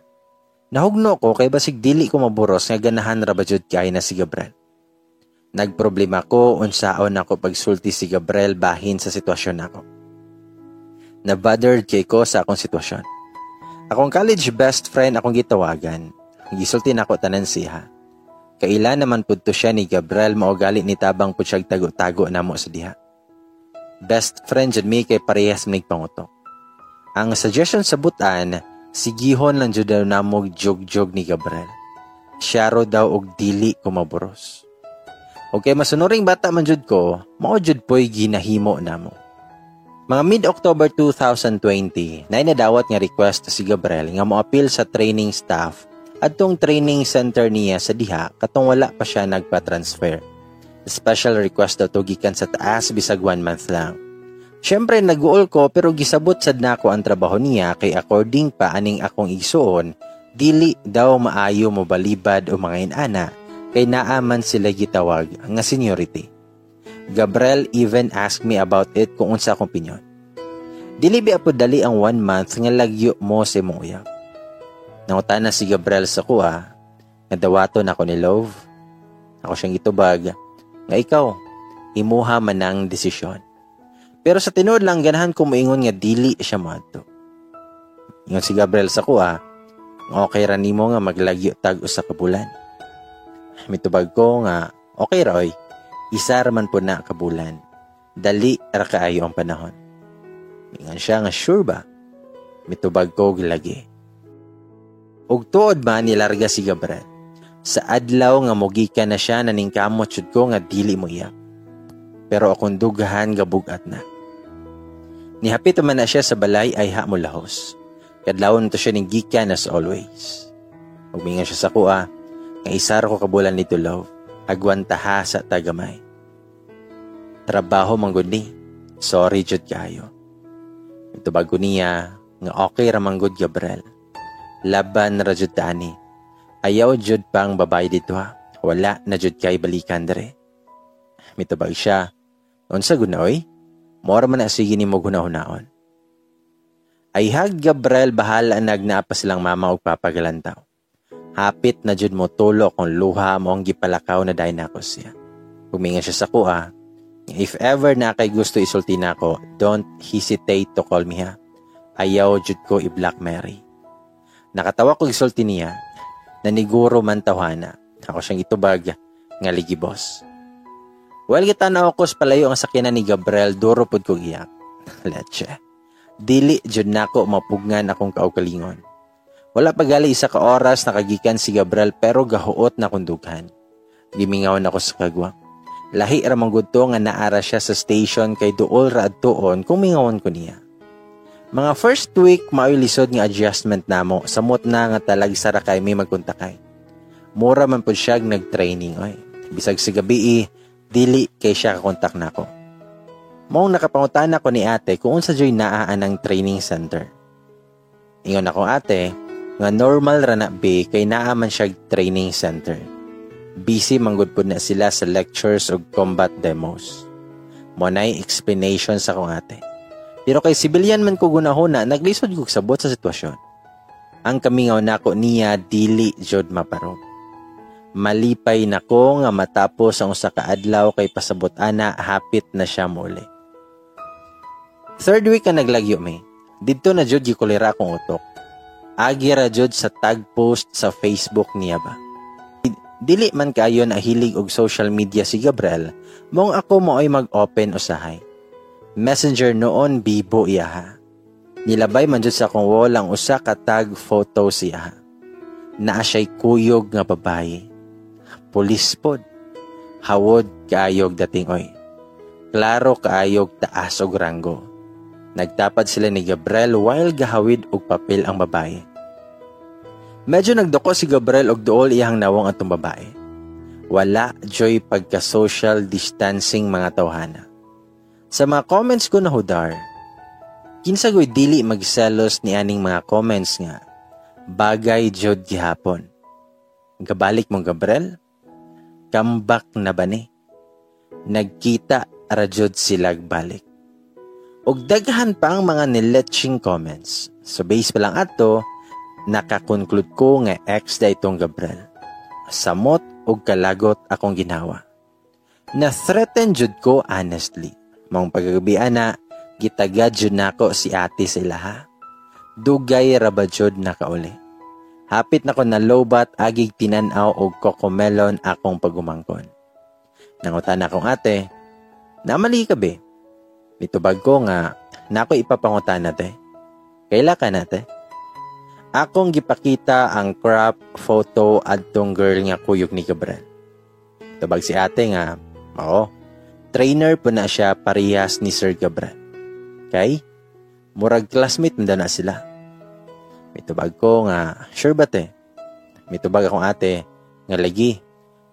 Nahugno ko kay basig dili ko maburos nga ganahan ra ba jud kay na si Gabriel. Nagproblema ko unsaon ako pagsulti si Gabriel bahin sa sitwasyon nako. Na-bothered kay ko sa akong sitwasyon. Akong college best friend akong gitawagan. Gisulti nako tanan siya. Kaila naman pud to siya ni Gabriel mao gali ni tabang pud siya tago-tago namo sa diha. Best friend jud mi kay parehas mig pangutok. Ang suggestion sa butan, sigihon lang jud daw namog jog-jog ni Gabriel. Siya ro daw og dili ko maburos. Okay, masunuring bata man jud ko, mao jud po'y ginahimo namo. Mga mid-October 2020, na inadawat nga request si Gabriel nga mo-appeal sa training staff at tong training center niya sa diha katong wala pa siya nagpa-transfer. Special request daw to gikan sa taas bisag one month lang. Siyempre nag-uol ko pero gisabot sad nako ang trabaho niya kay according pa aning akong igsuon, dili daw maayo mo balibad o mga inana kay naaman sila gitawag nga seniority. Gabriel even asked me about it kung unsa akong opinion. Dili ba po dali ang one month nga lagyo mo sa imong uyab. Nangutan na si Gabriel sa kuha, nga dawato na ako ni Love. Ako siyang itubag, nga ikaw, imuha man ang desisyon. Pero sa tinuod lang ganahan ko moingon nga dili siya madto. Ingon si Gabriel sa kuha, okay ra nimo nga maglagyo tag usa ka bulan. Mitubag ko nga okay ra oy. Isa ra man po na ka bulan. Dali ra kaayo ang panahon. Ingon siya nga sure ba? Mitubag ko gilagi. Og tuod ba nilarga si Gabriel? Sa adlaw nga mogika na siya naningkamot jud ko nga dili mo iyak. Pero akong dugahan gabugat na. Nihapit man na siya sa balay ay ha mo lahos. Kadlawon to siya ning gikan as always. Ugmingan siya sa kuha, nga isar ko kabulan nito love. agwantaha sa tagamay. Trabaho manggod ni. Sorry jud kayo. Ito bago niya nga okay ra manggod Gabriel. Laban ra jud tani. Ayaw jud pang babae dito ha. Wala na jud kay balikan dere. Mitubag siya. Unsa gud na oy? Mora man na sige ni mo hunaon Ay hag Gabriel bahala nagnaapa silang mama og papagalantaw. Hapit na jud mo tulo kung luha mo ang gipalakaw na dahil nako siya. Puminga siya sa kuha, If ever na kay gusto isulti na ako, don't hesitate to call me ha. Ayaw jud ko i-Black Mary. Nakatawa ko isulti niya, naniguro man tawhana. Ako siyang itubag, nga ligi boss. Well, kita na ako palayo ang sakyanan ni Gabriel, duro pod ko iyak. [laughs] Leche. Dili jud nako mapugngan akong kaugalingon. Wala pa gali isa ka oras nakagikan si Gabriel pero gahuot na kundugan. Gimingaw na ko sa kagwa. Lahi ramang gudto nga naara siya sa station kay duol ra adtuon kung mingawon ko niya. Mga first week maoy lisod nga adjustment namo samot na nga talag sara kay may magkontakay. Mura man pud siya nag-training oy. Bisag sa gabi dili kay siya kakontak nako. Mong nakapangutan ako ni ate kung unsa joy naa ang training center. Ingon ako ate, nga normal ra na be kay naa man siya training center busy manggod na sila sa lectures o combat demos. Mo nay explanation sa kong ate. Pero kay civilian man ko gunahuna, naglisod ko sabot sa sitwasyon. Ang kamingaw nako niya dili jod maparog. Malipay nako nga matapos ang usa ka adlaw kay pasabot ana hapit na siya muli. Third week ka naglagyo me. Didto na jud gikulira akong utok. Agi ra jud sa tag post sa Facebook niya ba. Dili man kayo na hilig og social media si Gabriel, mong ako mo ay mag-open usahay. Messenger noon bibo iya. Nilabay man jud sa akong wall ang usa ka tag photo siya. Naa siya'y kuyog nga babae. Pulis pod. Hawod kaayog dating oy. Klaro kaayog taas og ranggo. Nagtapad sila ni Gabriel while gahawid og papel ang babae. Medyo nagdoko si Gabriel og duol iyang nawong atong babae. Wala joy pagka social distancing mga tawhana. Sa mga comments ko na hudar, kinsa goy dili magselos ni aning mga comments nga bagay jod gihapon. Gabalik mong Gabriel? Kambak na ba ni? Nagkita rajod silag balik. Og daghan pa ang mga niletching comments. So base pa lang ato, Nakakonclude ko nga ex da itong Gabriel. Samot og kalagot akong ginawa. Na-threaten jud ko honestly. Mong pagagabi ana, gitagad jud nako si ate sila ha. Dugay rabajod na kauli. Hapit na ko na lobat agig tinanaw og kokomelon akong pagumangkon. Nangutan akong ate, namali ka be? Mitubag ko nga, nako ipapangutan nate. Kaila ka nate? Akong gipakita ang crop photo adtong girl nga kuyog ni Gabriel. Tabag si ate nga, oo, trainer po na siya parehas ni Sir Gabriel. Kay, murag classmate na na sila. Mitubag ko nga, sure ba te? Mitubag akong ate, nga lagi,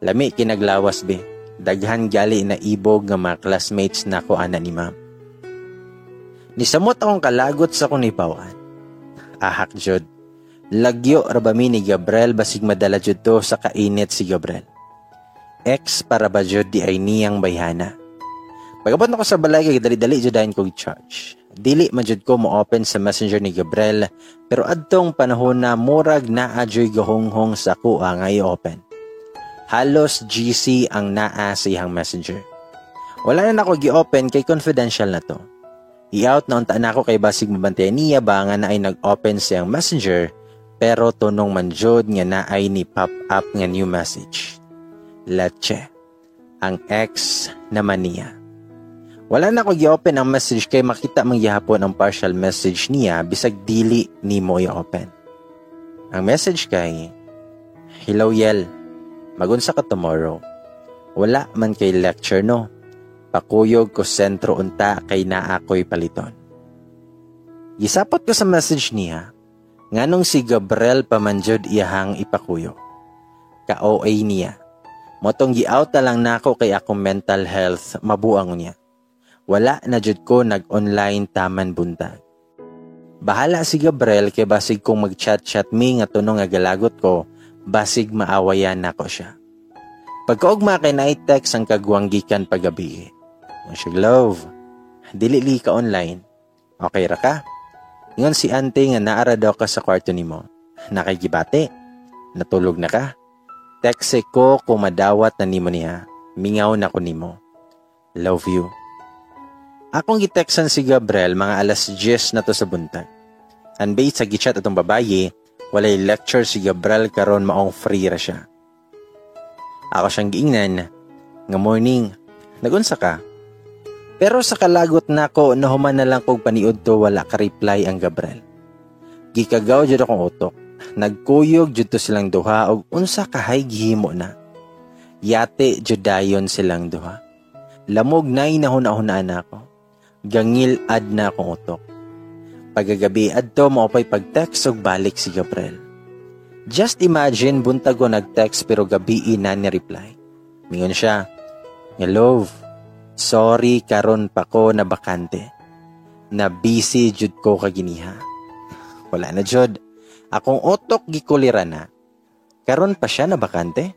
lami kinaglawas be. Daghan gali na ibog nga mga classmates na ko ana ni ma'am. Nisamot akong kalagot sa kunipawan. Ahak jud, Lagyo rabami ni Gabriel basig madala jud to sa kainit si Gabriel. Ex para ba jud di ay niyang bayhana. Pagabot ko sa balay kay dali-dali jud dayon ko charge. Dili man jud ko mo open sa messenger ni Gabriel pero adtong panahon na murag naa joy gahonghong sa kuha nga i-open. Halos GC ang naa sa iyang messenger. Wala na nako gi-open kay confidential na to. I-out na unta na ako kay basig mabantayan niya ba nga na ay nag-open siyang messenger pero tunong manjod nga naay ni pop up nga new message. Leche, ang ex naman niya. Wala na ko gi-open ang message kay makita mang gihapon ang partial message niya bisag dili ni mo i-open. Ang message kay, Hello Yel, magunsa ka tomorrow. Wala man kay lecture no. Pakuyog ko sentro unta kay naa ko'y paliton. Gisapot ko sa message niya, Nganong si Gabriel pamanjod iyahang ipakuyo. Ka-OA niya. Motong gi-out na lang nako kay akong mental health mabuang niya. Wala na jud ko nag-online taman buntag. Bahala si Gabriel kay basig kong mag-chat-chat mi nga tuno nga galagot ko, basig maawayan nako siya. Pagkaugma kay na text ang kagwang gikan pagabi. Mo siya love. Dili li ka online. Okay ra ka? Ingon si ante nga naara daw ka sa kwarto nimo. Nakagibate. Natulog na ka. Tekse ko kung madawat na nimo niya. Mingaw na ko nimo. Love you. Akong giteksan si Gabriel mga alas 10 na to sa buntag. And based sa gichat atong babayi, walay lecture si Gabriel karon maong free ra siya. Ako siyang giingnan, nga morning, nagunsa ka? Pero sa kalagot nako nahuman na lang kog paniud to wala ka reply ang Gabriel. Gikagaw jud akong utok. Nagkuyog jud to silang duha og unsa kahay gihimo na. Yate jud dayon silang duha. Lamog nay nahuna-hunaan ako. Gangil ad na akong utok. Pagagabi adto mo pay pag-text og balik si Gabriel. Just imagine buntag ko nag-text pero gabi ina ni reply. Mingon siya, Hello, Sorry karon pa ko na bakante. Na busy jud ko kaginiha. Wala na jud. Akong otok gikulira na. Karon pa siya na bakante.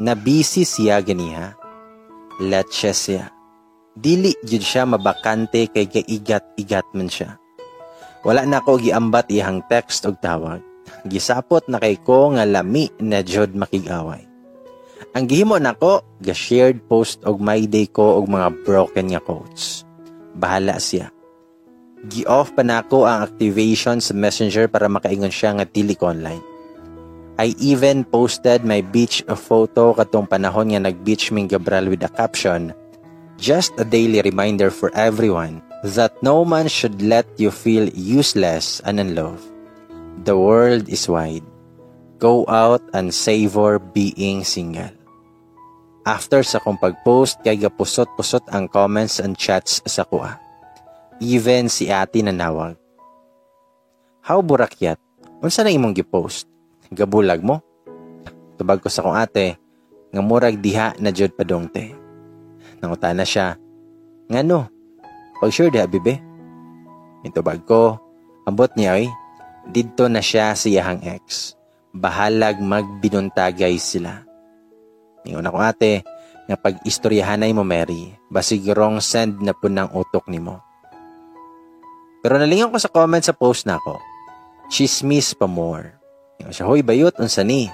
Na busy siya ganiha. Latcha siya. Dili jud siya mabakante kay gaigat-igat man siya. Wala na ko giambat ihang text og tawag. Gisapot na kay ko nga lami na jud makigaway. Ang gihimo nako, ga-shared post og my day ko og mga broken nga quotes. Bahala siya. Gi-off pa nako ang activation sa messenger para makaingon siya nga dili ko online. I even posted my beach photo katong panahon nga nag-beach ming Gabriel with a caption, Just a daily reminder for everyone that no man should let you feel useless and unloved. The world is wide. Go out and savor being single. After sa kong pag-post, kay gapusot-pusot ang comments and chats sa kuha. Even si ate nanawag. How burakyat? Unsa na imong gi-post? Gabulag mo? Tubag ko sa kong ate, nga murag diha na jud padongte. Nanguta na siya. Ngano? Pag sure diha bibe? Intubag ko, ambot niya ay, didto na siya siyahang ex. Bahalag magbinuntagay sila. Ingon ako ate, nga pag-istoryahanay mo Mary, basig wrong send na po ng utok ni mo. Pero nalingon ko sa comment sa post na ako, chismis pa more. Ingon siya, hoy bayot, unsa ni?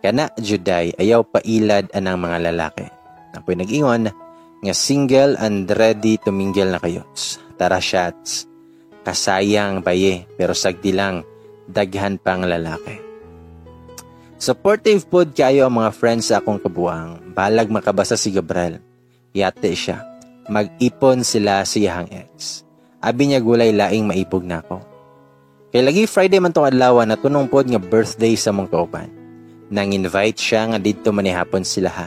Kana, Juday, ayaw pailad anang mga lalaki. Ako'y nag-ingon, nga single and ready to mingle na kayo. Tara shots. Kasayang baye, pero sagdi lang, daghan pang lalaki. Supportive pod kayo ang mga friends sa akong kabuang. Balag makabasa si Gabriel. Yate siya. Mag-ipon sila siyahang ex. Abi niya gulay laing maipog na ako. Kay lagi Friday man tong adlaw na tunong pod nga birthday sa mong kauban. Nang invite siya nga didto manihapon sila ha.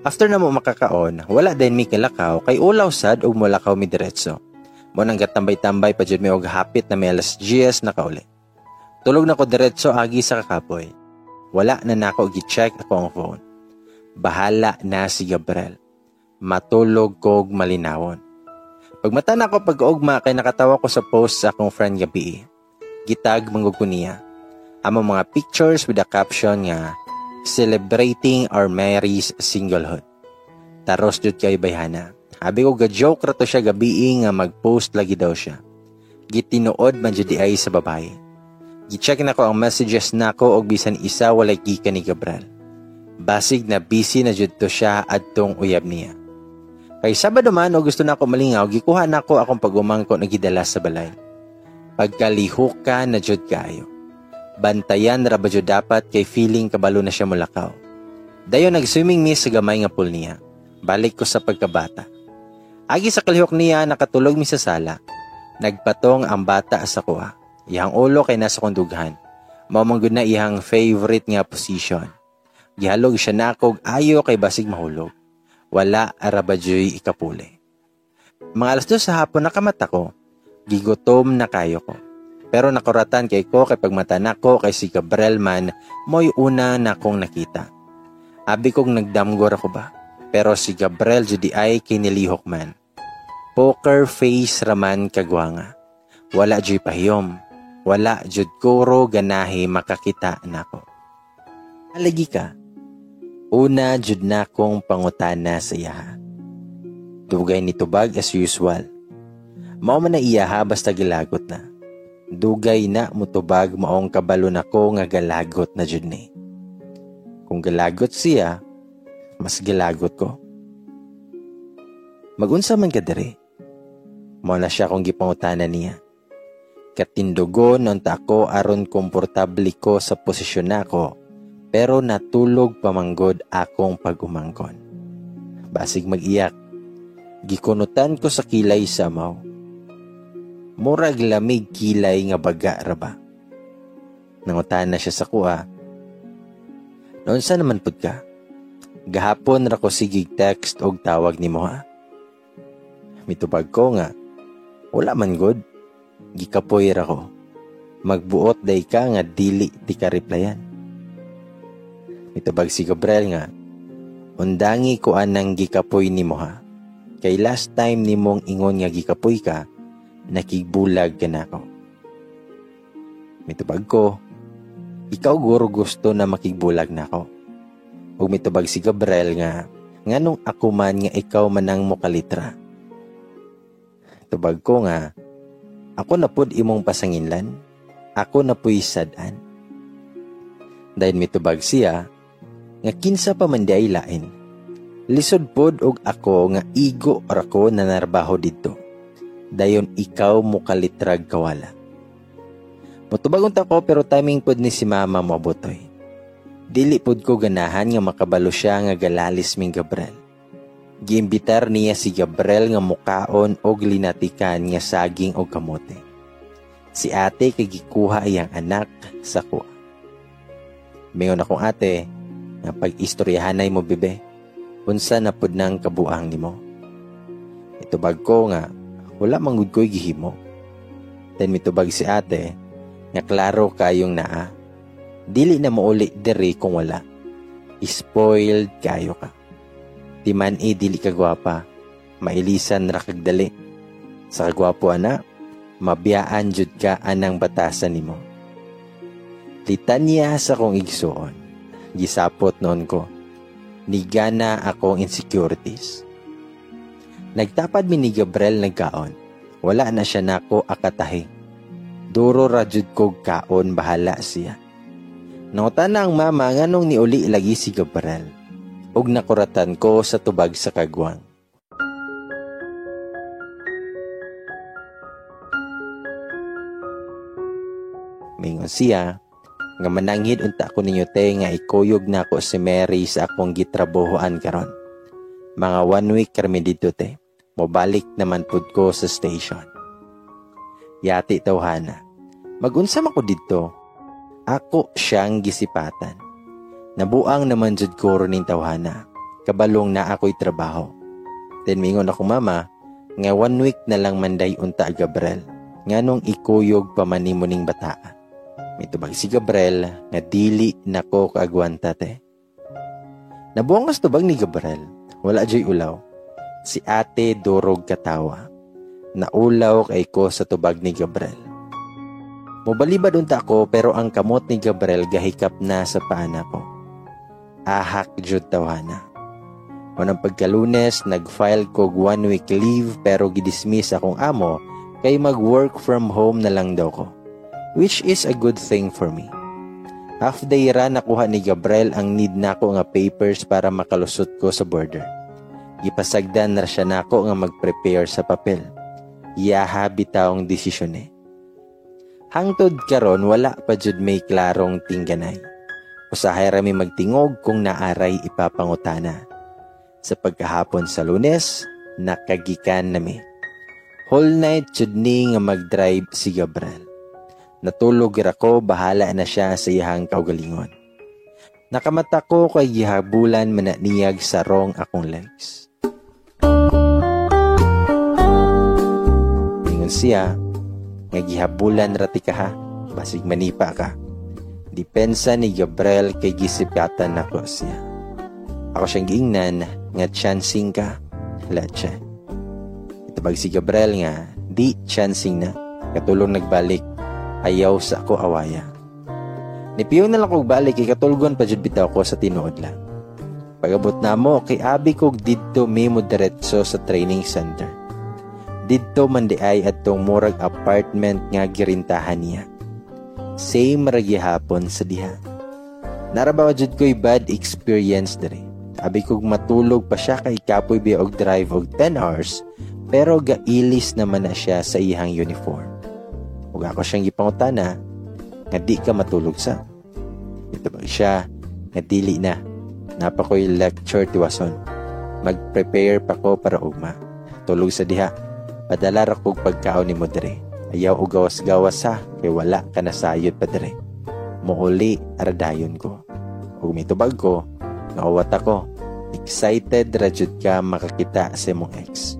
After na mo makakaon, wala din mi kilakaw kay ulaw sad og mulakaw mi diretso. Mo nang gatambay-tambay pa jud mi og hapit na may alas 10 na kauli. Tulog na ko diretso agi sa kakapoy. Wala na nako gi-check ako ang phone. Bahala na si Gabriel. Matulog kog malinawon. Pagmata na ako pag-ugma kay nakatawa ko sa post sa akong friend gabi. Gitag manggug ko niya. Amo mga pictures with a caption nga Celebrating our Mary's singlehood. Taros jud kay bayhana. Abi ko ga-joke ra to siya gabi nga mag-post lagi daw siya. Gitinuod man jud ay sa babae. Gi-check na ko ang messages nako og bisan isa walay gikan ni Gabriel. Basig na busy na jud to siya adtong uyab niya. Kay Sabado man o gusto na ako malingaw, gikuha na ko akong pagumangko na gidala sa balay. Pagkalihok ka na jud kayo. Bantayan ra dapat kay feeling kabalo na siya mulakaw. Dayon nag-swimming mi sa gamay nga pool niya. Balik ko sa pagkabata. Agi sa kalihok niya nakatulog mi sa sala. Nagpatong ang bata sa kuha. Iyang ulo kay nasa kondughan. Mamanggod na iyang favorite nga position. Gihalog siya nakog ayo kay basig mahulog. Wala arabadyoy ikapuli. Mga alas sa hapon nakamata ko. Gigutom na kayo ko. Pero nakuratan kay ko kay pagmata na ko kay si Gabriel man mo'y una na kong nakita. Abi kong nagdamgor ako ba? Pero si Gabriel judi ay kinilihok man. Poker face raman kagwanga. Wala jud pahiyom. Wala jud kuro ganahi makakita nako. Alagi ka. Una jud na kong pangutana sa iya. Dugay ni tubag as usual. Mao man na iya ha basta gilagot na. Dugay na mutubag maong kabalo nako nga galagot na jud ni. Kung galagot siya, mas gilagot ko. Magunsa man ka diri. Mo na siya kung gipangutana niya. Katindugo non ta ako aron komportable ko sa posisyon nako pero natulog pamanggod akong pagumangkon. Basig mag-iyak. Gikunutan ko sa kilay sa maw. Murag lamig kilay nga baga raba. Nangutan na siya sa kuha. Noon sa naman pud ka? Gahapon ra ko sigig text og tawag ni mo ha. Mitubag ko nga, wala man good. Gikapoy ra ko. Magbuot day ka nga dili di ka replyan. Mitubag si Gabriel nga, undangi ko anang gikapoy ni mo ha. Kay last time ni mong ingon nga gikapoy ka, nakigbulag ka na ako. Mitubag ko, ikaw guro gusto na makigbulag na ako. Ug mitubag si Gabriel nga, nganong ako man nga ikaw manang mokalitra. Tubag ko nga, ako na pud imong pasanginlan, ako na puy sadan. Dahil mitubag siya, nga kinsa pa man lain. Lisod pod og ako nga igo ra ko na narbaho dito. Dayon ikaw mo kalitrag kawala. Mutubag unta ko pero timing pod ni si mama mo butoy. Dili pod ko ganahan nga makabalo siya nga galalis ming Gabriel. Giimbitar niya si Gabriel nga mukaon og linatikan nga saging og kamote. Si ate kay gikuha iyang anak sa kuha. Mayon akong ate, nga pag-istoryahanay mo bebe, unsa na pud nang kabuang nimo. Itubag ko nga, wala mangud ko'y gihimo. Then mitubag si ate, nga klaro kayong naa. Dili na mauli diri kung wala. Spoiled kayo ka. Timan e dili ka gwapa, mailisan ra kagdali. Sa kagwapo ana, mabiyaan jud ka anang batasan nimo. Litanya sa kong igsuon gisapot noon ko. Nigana akong insecurities. Nagtapad mi ni Gabriel nagkaon. Wala na siya nako akatahi. Duro rajud kog kaon bahala siya. Nangutan na ang mama nganong ni uli lagi si Gabriel. Ug nakuratan ko sa tubag sa kagwang. Mingon siya, nga mananghid unta ko ninyo te nga ikuyog na ko si Mary sa akong gitrabohoan karon. Mga one week kami dito te. Mobalik naman pud ko sa station. Yati tawhana. Magunsa man ko dito. Ako siyang gisipatan. Nabuang naman jud ko ning tawhana. Kabalong na ako'y trabaho. Then mingon ako mama, nga one week na lang manday unta Gabriel. Nganong ikuyog pamanimo ning bataan. Mitubag si Gabriel nga dili nako kaagwanta te. Nabuangas tubag ni Gabriel. Wala jay ulaw. Si ate durog katawa. Naulaw kay ko sa tubag ni Gabriel. Mobalibad unta ko pero ang kamot ni Gabriel gahikap na sa paana ko. Ahak jud tawana. Unang pagkalunes, nag-file ko one week leave pero gidismiss akong amo kay mag-work from home na lang daw ko which is a good thing for me. Half day ra nakuha ni Gabriel ang need nako nga papers para makalusot ko sa border. Gipasagdan na siya nako nga mag-prepare sa papel. Iyaha bitawng desisyon eh. Hangtod karon wala pa jud may klarong tingganay. Usahay rami magtingog kung naaray ipapangutana. Sa pagkahapon sa lunes, nakagikan nami. Whole night jud ni nga mag-drive si Gabriel. Natulog ko, bahala na siya sa iyang kaugalingon. Nakamata ko kay gihabulan mananiyag sa rong akong legs. Siya, nga gihabulan rati ka ha, basig manipa ka. Dipensa ni Gabriel kay gisipatan nako siya. Ako siyang giingnan nga chancing ka. Latsa. Itabag si Gabriel nga, di chancing na. Katulong nagbalik. Ayaw sa ako awaya. Nipiyo na lang kog balik, ikatulgon pa jud bitaw ko sa tinuod lang. Pagabot na mo, kay abi kog didto mimo diretso sa training center. Didto man di ay atong murag apartment nga girintahan niya. Same ra gihapon sa diha. Narabaw jud ko'y bad experience diri. Abi kog matulog pa siya kay kapoy bi og drive og 10 hours pero gailis naman na siya sa iyang uniform. Ug ako siyang gipangutana nga di ka matulog sa. Ito ba siya nga dili na. Napa ko'y lecture tiwason. Mag-prepare pa ko para ugma. Tulog sa diha. Padala ra kog pagkaon ni mo. Ayaw og gawas-gawas sa kay wala ka nasayod pa dire. Muuli aradayon ko. Ug mitubag ko, nakawat ako. Excited ra jud ka makakita sa mong ex.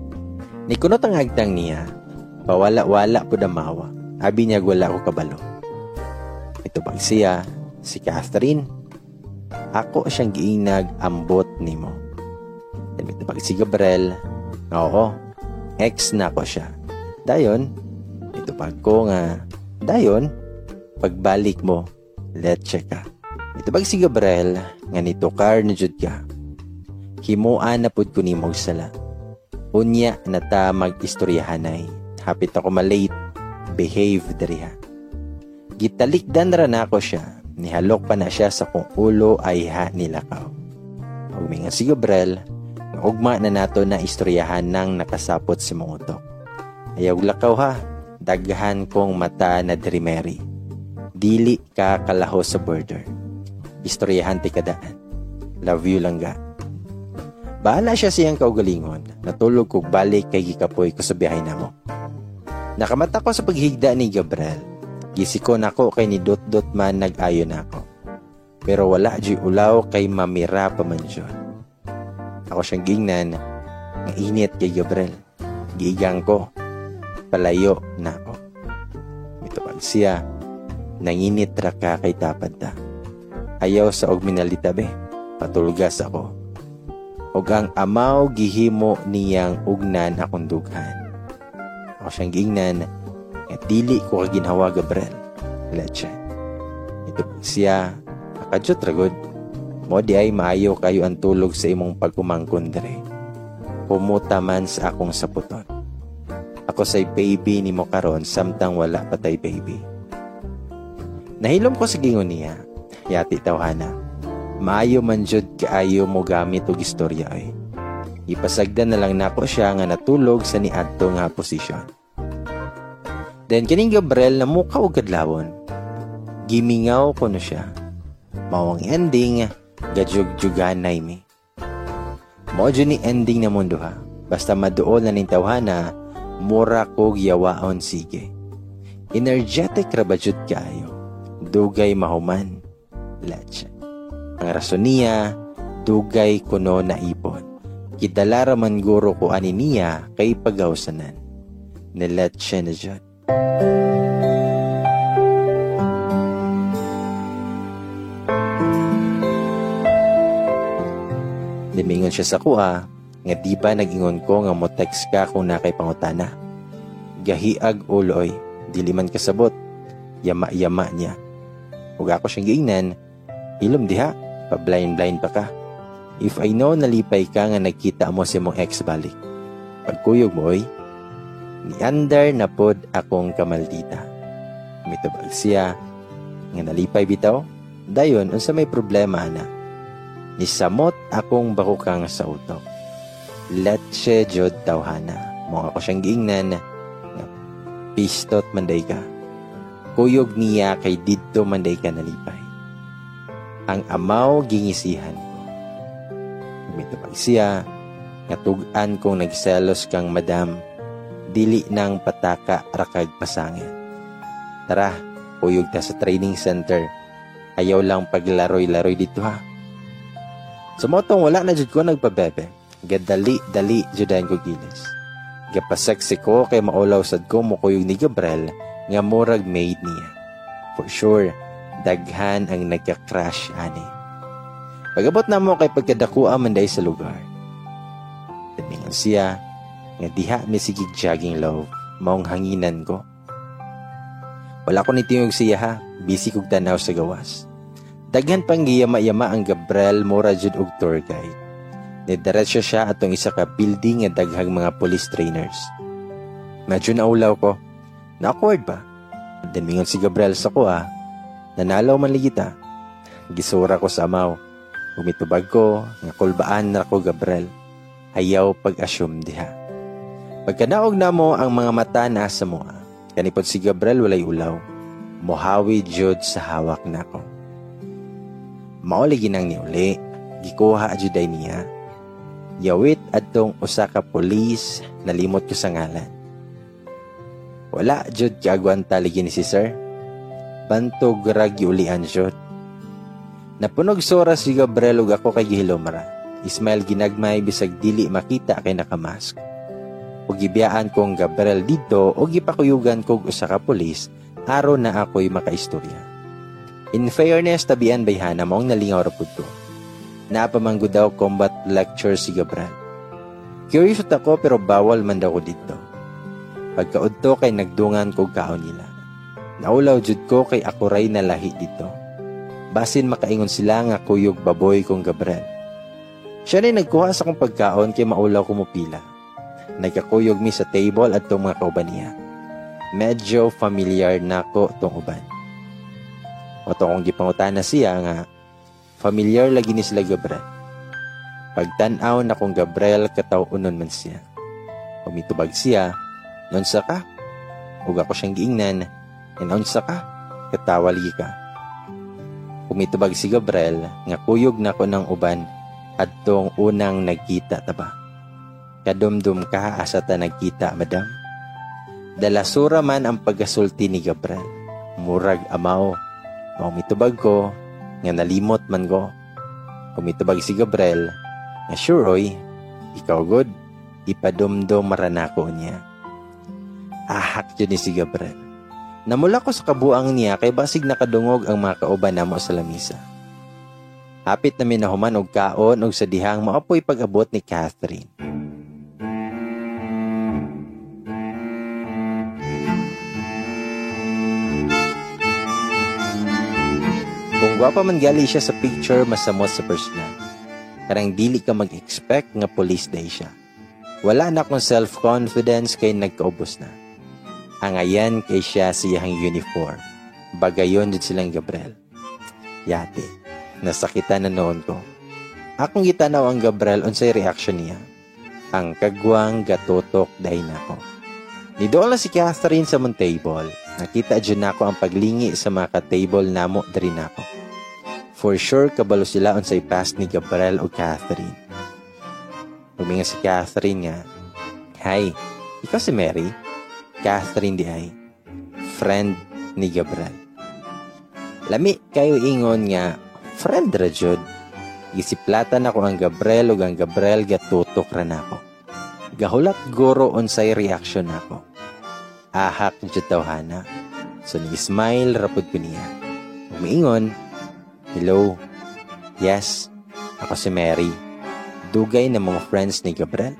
Ni kunot ang hagtang niya, pawala-wala po damawa. Abi niya wala ko kabalo. Ito bang siya, si Catherine. Ako siyang giinag ambot nimo. Damit na si Gabriel. Oo, ex na ko siya. Dayon, ito pag ko nga, dayon, pagbalik mo, let check ka. Ito pag si Gabriel, nga nito car na jud ka. Himuan na pud ko og sala. Unya na ta mag-istoryahanay. Hapit ako malate, behave diriha. Gitalikdan ra na ako siya. Nihalok pa na siya sa kung ulo ay ha nilakaw. Huminga si Gabriel, ugma na nato na istoryahan nang nakasapot si Mongutok. Ayaw lakaw ha, daghan kong mata na drimeri. Dili ka kalaho sa border. Istoryahan ti kadaan. Love you lang ga. Bahala siya siyang kaugalingon. Natulog kog balik kay gikapoy ko sa biyahe na mo. Nakamata ko sa paghigda ni Gabriel. Gisikon ako kay ni Dot Dot man nag-ayo na ako. Pero wala di ulaw kay mamira pa man dyan. Ako siyang gingnan, nga init kay Gabriel. Giigang ko, palayo na ako. Mitupag siya, nanginit ra ka kay tapad ta. Ayaw sa og minalitabe, patulgas ako. Og ang amaw gihimo niyang ugnan akong dughan. Ako siyang gingnan, at dili ko kaginhawa Gabriel. Leche. Ito po siya, akadyot ragod. Mo di ay maayo kayo ang tulog sa imong pagkumangkon dere. Pumuta man sa akong saputon. Ako say baby ni mo karon samtang wala patay baby. Nahilom ko sa gingon niya. Yati tawhana. Maayo man jud kaayo mo gamit og istorya ay. Ipasagdan na lang nako siya nga natulog sa niadto nga posisyon. Then kining Gabriel na mukha og kadlawon. Gimingaw ko na siya. Mawang ending, gadyug-juganay mi. Mo ni ending na mundo ha. Basta maduol na ning tawhana, mura kog yawaon sige. Energetic ra ba jud kaayo? Dugay mahuman. Latsa. Ang rason niya, dugay kuno na ipon. Kidala man guro ko ani niya kay pagawsanan. Nilat siya na dyan. Limingon siya sa kuha, nga di ba nagingon ko nga mo text ka kung nakay pangutana. Gahiag uloy, dili man kasabot, yama-yama niya. Ug ako siyang giingnan, ilom diha, pa-blind-blind pa ka. If I know nalipay ka nga nagkita mo si mong ex balik. Pagkuyog mo oy, ni under na pod akong kamaldita. Mitubag siya, nga nalipay bitaw, dayon unsa may problema na. Nisamot akong bakukang sa utok. Letche jod tawhana. Mo ako siyang giingnan, nga pistot manday ka. Kuyog niya kay didto manday ka nalipay. Ang amaw gingisihan ko. Mitubag siya, nga tugan kong nagselos kang madam, dili nang pataka rakag pasangit. Tara, uyog ta sa training center. Ayaw lang paglaroy-laroy dito ha. Sa motong wala na jud ko nagpabebe. Gadali-dali judayan ko gilis. Gapaseksi ko kay maulaw sad ko mo kuyog ni Gabriel nga murag maid niya. For sure, daghan ang nagka-crash ani. Pagabot na mo kay pagkadakua man day sa lugar. Taningon siya, nga diha ni sigig jogging love, maong hanginan ko. Wala ko ni tingog siya ha, busy kog tanaw sa gawas. Daghan pang giyama-yama ang Gabriel Mora jud og tour guide. Nidiretso siya atong isa ka building nga daghang mga police trainers. Medyo naulaw ko. Na-awkward ba? Damingon si Gabriel sa ah. Nanalaw man ligita. Gisura ko sa amaw. Umitubag ko, nga kulbaan na ko Gabriel. Ayaw pag-assume diha. Pagkanaog na mo ang mga mata nasa mo, kanipot si Gabriel walay ulaw. Mohawi jud sa hawak na ko. Mauli ginang niuli, gikuha ajuday niya. Yawit adtong usa ka pulis, nalimot ko sa ngalan. Wala jud kagwan taligi ni si sir. Bantog ragi ulian jud. Napunog sora si Gabriel ug ako kay gihilomara. Ismail ginagmay bisag dili makita kay nakamask. Ug gibiyaan kong Gabriel dito o gipakuyugan kog usa ka pulis aron na ako'y makaistorya. In fairness, tabian bayhana maong nalingaw ra pud ko. Napamanggod daw combat lecture si Gabriel. Curious ako pero bawal man daw ko dito. Pagkaudto kay nagdungan kog kaon nila. Naulaw jud ko kay ako ray nalahi dito basin makaingon sila nga kuyog baboy kong Gabriel. Siya ni nagkuha sa kong pagkaon kay maulaw ko mupila. Nagkakuyog mi sa table at tong mga kauban niya. Medyo familiar na ko tong uban. O kong gipangutan na siya nga, familiar lagi ni sila Gabriel. Pagtanaw na kong Gabriel kataw unon man siya. Umitubag siya, non sa ka? Ug ako siyang giingnan, non sa ka? Katawa lagi ka. Kumitubag si Gabriel nga kuyog na ko ng uban at tong unang nagkita taba. Kadumdum ka asa ta nagkita, madam. Dalasura man ang pagasulti ni Gabriel. Murag amaw. Maumitubag ko nga nalimot man ko. Kumitubag si Gabriel nga sure oy, ikaw good, ipadumdum maranako niya. Ahak yun ni si Gabriel. Namula ko sa kabuang niya kay basig nakadungog ang mga kauban namo sa lamisa. Hapit na minahuman og kaon og sa dihang maapoy pag-abot ni Catherine. Gwapa man gali siya sa picture, masamot sa personal. Karang dili ka mag-expect nga police day siya. Wala na akong self-confidence kay nagkaubos na ang ayan kay siya siyang uniform. Bagayon din silang Gabriel. Yate, nasakitan na noon ko. Akong gitanaw ang Gabriel unsay reaction niya. Ang kagwang gatutok dahi nako. Nidola si Catherine sa mong table. Nakita dyan nako ang paglingi sa mga ka-table namo dari nako. For sure, kabalo sila unsay past ni Gabriel o Catherine. Huminga si Catherine nga, Hi, ikaw si Mary? Catherine di ay friend ni Gabriel. Lami kayo ingon nga friend ra jud. Gisiplatan ako ang Gabriel ug ang Gabriel gatutok ra nako. Gahulat guro unsay reaction nako. Ahak jud tawhana. So ni-smile rapod ko niya. Umiingon, Hello. Yes, ako si Mary. Dugay na mga friends ni Gabriel.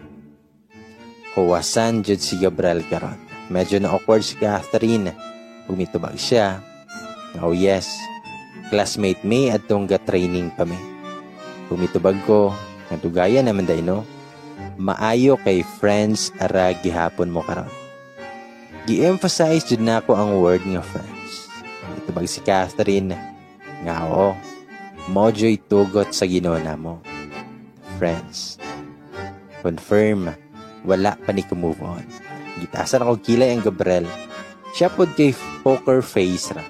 Huwasan jud si Gabriel karon. Medyo na-awkward si Catherine. Umitubag siya. Oh yes, classmate me at tong training kami. Umitubag ko, nadugaya naman day no. Maayo kay friends ara gihapon mo karon. Gi-emphasize jud na ako ang word nga friends. Itubag si Catherine nga oo. Mojo'y tugot sa ginona mo. Friends. Confirm, wala pa ni move on. Gitasan ako kilay ang Gabriel. Siya pod kay poker face ra.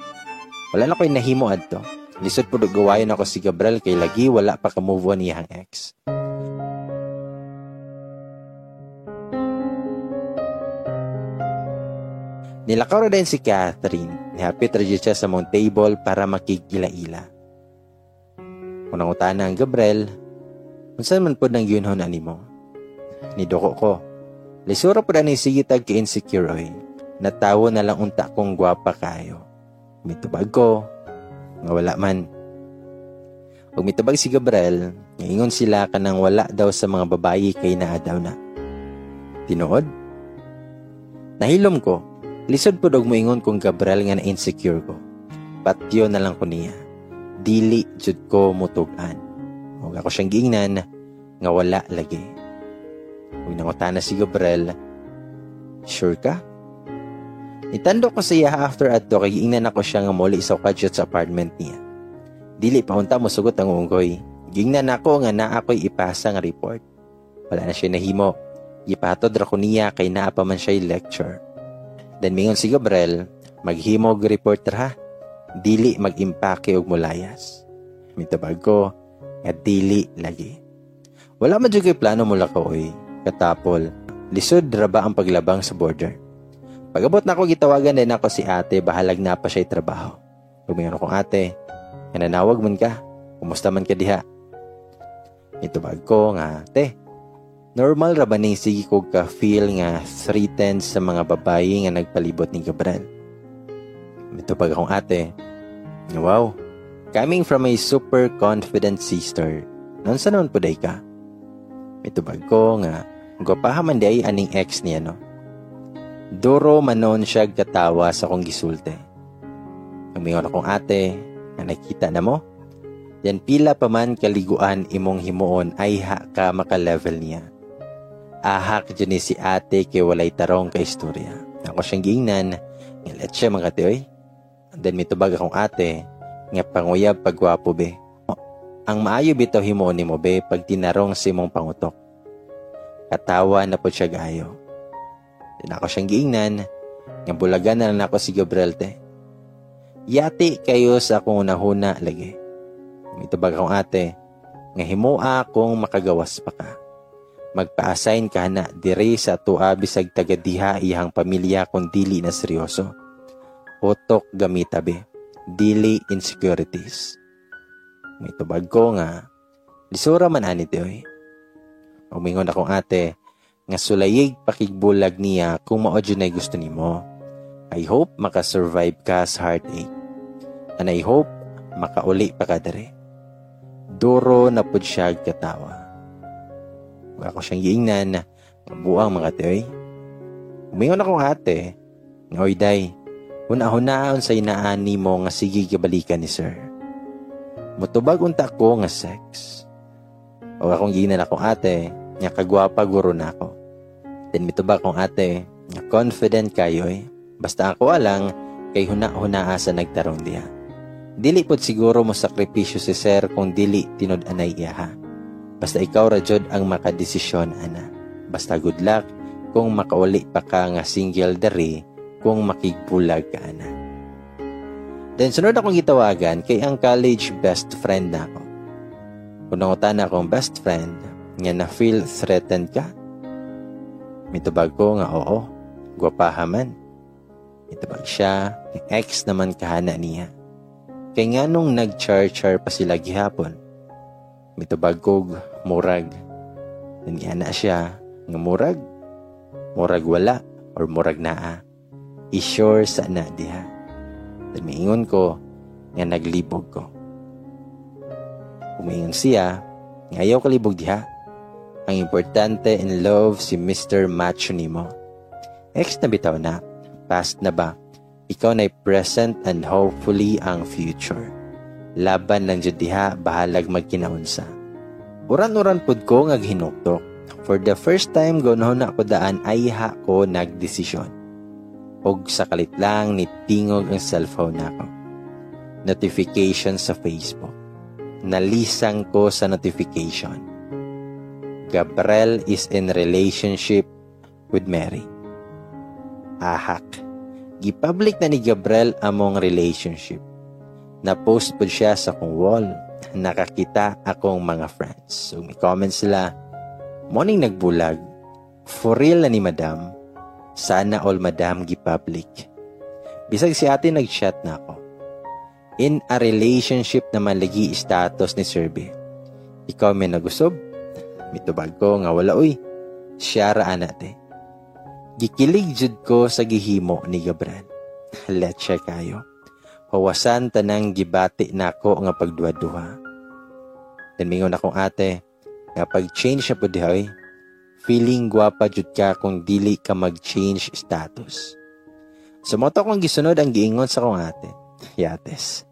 Wala na ko'y nahimo adto. Lisod po gawayon ako si Gabriel kay lagi wala pa ka-move on niyang ex. Nilakaw din si Catherine. Nihapit ra siya sa mong table para makigila-ila. Unang utana ang Gabriel, unsan man po nang yunhon ani mo? Nidoko ko, Lisura pa ni sigitag ki insecure oy. Natawo na lang unta kong gwapa kayo. Mitubag ko, nga wala man. Pag mitubag si Gabriel, ngayon sila kanang wala daw sa mga babayi kay naa daw na. Tinuod? Nahilom ko, lisod po dog moingon kong Gabriel nga na-insecure ko. Patyo na lang ko niya. Dili jud ko mutugan. Huwag ako siyang giingnan nga wala lagi. Huwag nangutana si Gabriel, Sure ka? Itando ko sa iya after at do kay giingnan ako siya nga muli sa kadyot sa apartment niya. Dili pa unta mo sugot ang unggoy. Gingnan ako nga naa ako'y ipasa nga report. Wala na siya nahimo. Ipatod ra ko niya kay naa pa man siya lecture. Then mingon si Gabriel, maghimog report ha. Dili mag-impake og mulayas. Mitabag ko, nga dili lagi. Wala man kay plano mula ko oy. Katapol, lisod ra ba ang paglabang sa border? Pagabot na ako gitawagan din ako si ate, bahalag na pa siya trabaho. Lumingon akong ate, nanawag man ka, kumusta man ka diha? Itubag ko nga, te, normal ra ba ning sige ko ka feel nga threatened sa mga babayi nga nagpalibot ni Gabriel? Itubag akong ate, wow, coming from a super confident sister, non sa noon po day ka? Itubag ko nga, gwapahaman day aning ex niya no? Duro manon siya katawa sa kong gisulte. Umingon akong ate, nga nakita na mo? Yan pila pa man kaliguan imong himuon ay ha ka maka-level niya. Ahak dyan si ate kay walay tarong ka istorya. Ako siyang giingnan, nga let siya mga oy. Then mitubag akong ate, nga panguyab pagwapo be. Ang maayo bitaw himuon ni mo be pag tinarong si mong pangutok. Katawa na po siya gayo. Then ako siyang giingnan, nga bulagan na lang ako si Gabriel. Yati kayo sa akong unahuna lagi. Mitubag akong ate, nga himua akong makagawas pa ka. Magpa-assign ka na dire sa tuwa bisag tagadiha iyang pamilya kung dili na seryoso. Utok gamitabi, dili insecurities. Mitubag ko nga, lisura man ani oy. Umingon akong ate, nga sulayig pakigbulag niya kung mao na gusto nimo. I hope makasurvive ka sa heartache. And I hope makauli pa ka dere. Duro na pud siya katawa. Wala ko siyang giingnan, buang mga teoy. Umingon akong ate, oy day, huna-hunaon sa inaani mo nga sige kabalikan ni sir. Mutubag unta ko nga sex. O akong giingnan akong ate, nga kagwapa guro na ako. Then mitubag kong ate, nga confident kayo eh. Basta ako alang, kay huna-hunaa sa nagtarong diha. Dili pod siguro mo sakripisyo si sir kung dili tinud anay iya ha. Basta ikaw ra jud ang makadesisyon ana. Basta good luck kung makauli pa ka nga single dere kung makigbulag ka ana. Then sunod akong gitawagan kay ang college best friend na ako. Kung nangutan akong best friend, nga na feel threatened ka, Mitubag ko nga oo, gwapaha man. Mitubag siya, ex naman kahana niya. Kay nga nung nag-char-char pa sila gihapon, mitubag ko murag. Nangyana siya, nga murag. Murag wala, or murag naa. Isure sa na diha. Miingon ko, nga naglibog ko. Umingon siya, ngayaw kalibog diha. Ang importante in love si Mr. Macho nimo. Ex na bitaw na. Past na ba? Ikaw na present and hopefully ang future. Laban lang diha bahalag magkinaunsa. Uran-uran pud ko nga hinuktok. For the first time gonhon na ko daan ay ha ko nagdesisyon. Og sa kalit lang ni tingog ang cellphone nako. Notification sa Facebook. Nalisang ko sa notification Gabriel is in relationship with Mary. Ahak. Gipublic na ni Gabriel among relationship. Na-post po siya sa kong wall. Nakakita akong mga friends. So, may comments sila. Morning nagbulag. For real na ni Madam. Sana all Madam gipublic. Bisag si ate nag-chat na ako. In a relationship na malagi status ni Serbi. Ikaw may nagusob? Mitubag ko nga wala uy. Siya raan nate. Gikilig jud ko sa gihimo ni Gabriel. [laughs] Let siya kayo. Hawasan tanang gibati nako nga pagduwa-duha. Then mingon akong ate, nga pag-change na po dihay, feeling gwapa jud ka kung dili ka mag-change status. Sumoto akong gisunod ang giingon sa kong ate. Yates.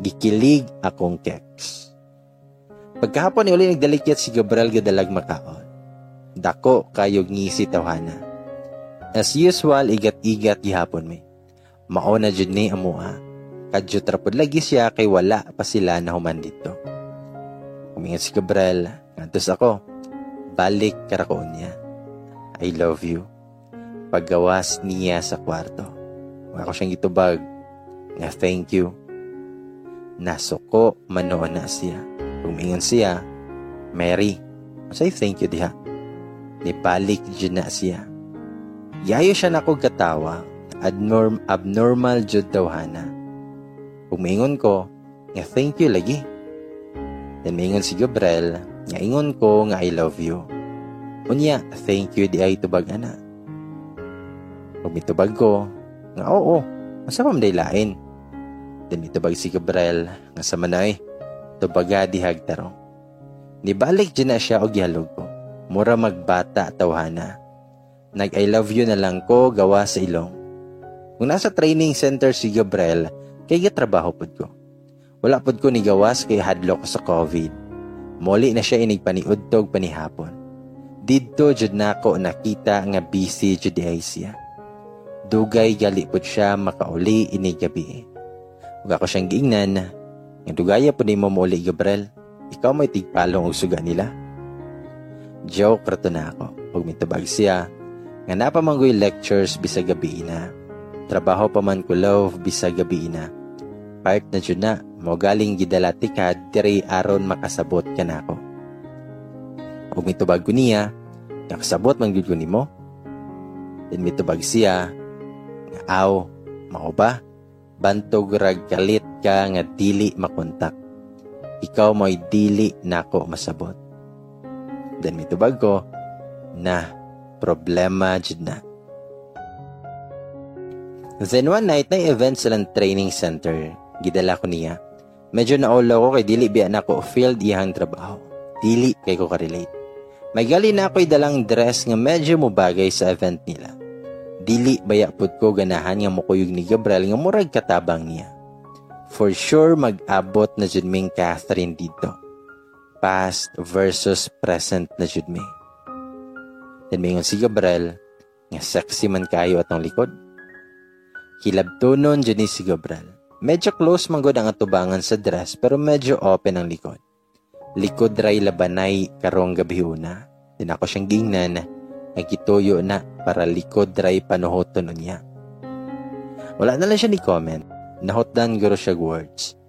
Gikilig akong keks. Pagkahapon ni uli nagdalikyat si Gabriel gadalag makaon. Dako kayog ngisi tawhana. As usual, igat-igat gihapon mi. Mao na jud ni amuha. Kadyo trapod lagi siya kay wala pa sila na human dito. Kumingat si Gabriel, ngantos ako. Balik karakoon niya. I love you. Paggawas niya sa kwarto. Wala ko siyang gitubag. Nga thank you. Nasuko manoon na siya. Kumingon siya, Mary, say thank you diha. Nipalik dyan na siya. Yayo siya na kong katawa, abnorm, abnormal jud tawhana. Pumingon ko, nga thank you lagi. Then mingon si Gabriel, nga ingon ko nga I love you. Unya, thank you di ay tubag ana. Pag mitubag ko, nga oo, masa pa lain. Then mitubag si Gabriel, nga sa manay, tubaga di hagtarong. Nibalik dyan na siya o gihalog ko. Mura magbata tawhana. Nag I love you na lang ko gawa sa ilong. Kung nasa training center si Gabriel, kay trabaho pod ko. Wala pod ko ni gawas kay hadlok ko sa COVID. Moli na siya inigpaniudtog panihapon. Didto jud nako nakita nga busy jud siya. Dugay gali pod siya makauli ini gabi. Ug ako siyang giingnan nga dugaya po ni mo muli Gabriel. Ikaw may tigpalong og suga nila. Joke rato na ako. Huwag mitubag siya. Nga napamanggoy lectures bisa gabi na. Trabaho pa man ko love bisa gabi na. Part na dyan na. Mo galing gidalati ka diri aron makasabot ka na ako. Huwag mitubag ko niya. Nakasabot man ko ni mo. Then mitubag siya. Nga aw. Mao ba? Bantog rag kalit ka nga dili makontak. Ikaw mo'y dili nako masabot. Then mitubag ko na problema jud na. Then one night na event sa training center. Gidala ko niya. Medyo naulaw ko kay dili biya na ko field iyang trabaho. Dili kay ko ka-relate. May gali na ako'y dalang dress nga medyo mubagay sa event nila. Dili baya pud ko ganahan nga mukuyog ni Gabriel nga murag katabang niya. For sure mag-abot na jud ming Catherine dito. Past versus present na jud mi. Then mingon si Gabriel nga sexy man kayo atong likod. Kilabtunon jud ni si Gabriel. Medyo close man gud ang atubangan sa dress pero medyo open ang likod. Likod ray labanay karong gabi una. Din ako siyang gingnan nagituyo na para likod dry panuhoton niya. Wala na lang siya ni comment. Nahotdan guro siya words.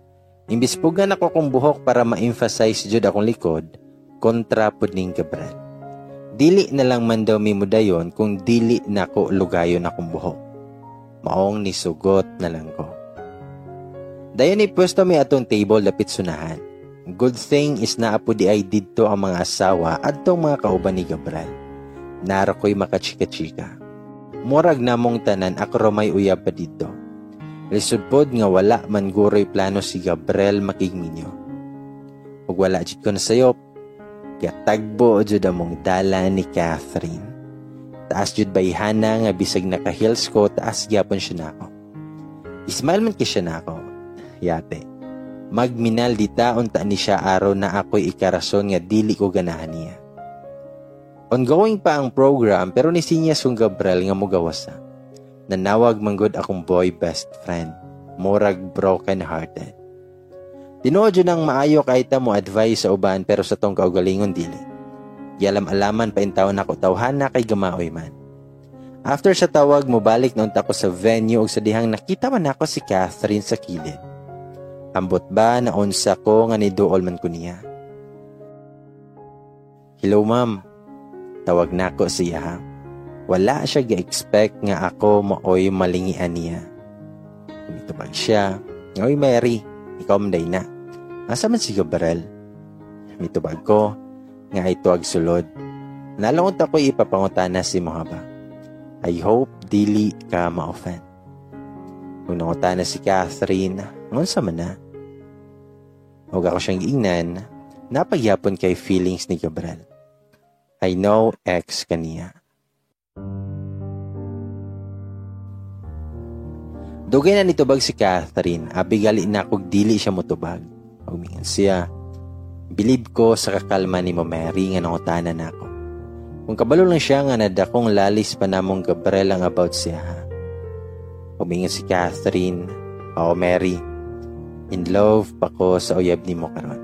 Imbis pugan ako kong buhok para ma-emphasize jud akong likod, kontra pud ning Gabriel. Dili na lang man daw mi mudayon kung dili nako lugayon akong buhok. Maong nisugot na lang ko. Dayon ni pwesto mi atong table lapit sunahan. Good thing is na apo di ay didto ang mga asawa at tong mga kauban ni Gabriel. Naro ko'y makachika-chika. Murag namong tanan ako may uyab pa dito. Lisod pod nga wala man guroy plano si Gabriel makigminyo. Ug wala jud ko na sayop, gatagbo jud among dala ni Catherine. Taas jud bayhana nga bisag naka-heels ko, taas gyapon siya nako. Ismail man kay siya nako. Yate. Magminal dita unta ni siya araw na ako'y ikarason nga dili ko ganahan niya. Ongoing pa ang program pero ni Sinyas kong Gabriel nga mugawas na. Nanawag manggod akong boy best friend. Murag broken hearted. Tinuod yun ang maayo kahit mo advice sa uban pero sa tong kaugalingon dili. Yalam-alaman pa intaw na ko tawhan na kay gamaoy man. After sa tawag, mubalik na unta ko sa venue ug sa dihang nakita man ako si Catherine sa kilid. Ambot ba na unsa ko nga ni duol man ko niya. Hello ma'am, Tawag na ako siya. Wala siya ga-expect nga ako maoy malingian niya. Mitubag siya. Oy Mary, ikaw manday na. Asa man si Gabriel? Mitubag ko nga ito ag sulod. Nalangot ako ipapangutana si Mohaba. I hope dili ka ma-offend. Kung nangutana si Catherine, ngon man na. Huwag ako siyang ingnan, napagyapon kay feelings ni Gabriel. I know ex kaniya. Dugay na nitubag si Catherine, abigali na kog dili siya motubag. Umingan siya. Bilib ko sa kakalma ni mo Mary nga nangutana na ako. Kung kabalo lang siya nga nadakong lalis pa namong Gabriel ang about siya ha. Si Catherine, o Mary, in love pa ko sa uyab ni mo karon.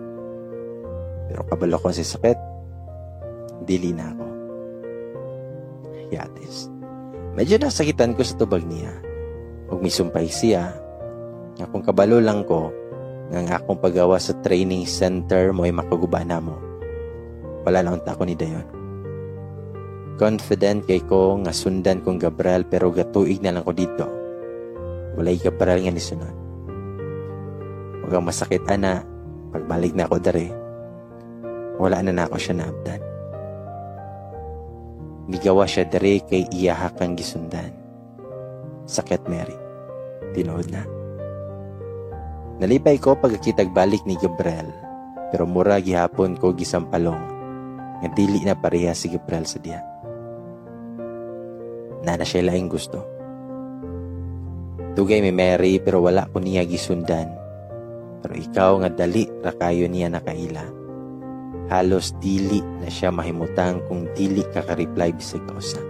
Pero kabalo ko si sakit, dili na ako. Yatis. Medyo nasakitan ko sa tubag niya. Huwag misumpay siya. Nga kung kabalo lang ko, nga akong pagawa sa training center mo ay makaguba na mo. Wala na unta ko ni Dayon. Confident kay ko nga sundan kong Gabriel pero gatuig na lang ko dito. Walay Gabriel nga ni sunod. Huwag masakit ana, pagbalik na ako dare, wala na na ako siya naabdan. Migawa siya dare kay iyahak ang gisundan. Sakit Mary. Tinood na. Nalipay ko pagkakitag balik ni Gabriel, pero mura gihapon ko gisampalong nga dili na pareha si Gabriel sa diya. Nana siya laing gusto. Tugay mi Mary pero wala ko niya gisundan pero ikaw nga dali ra kayo niya nakaila. Halos dili na siya mahimutang kung dili ka ka-reply bisag kausa.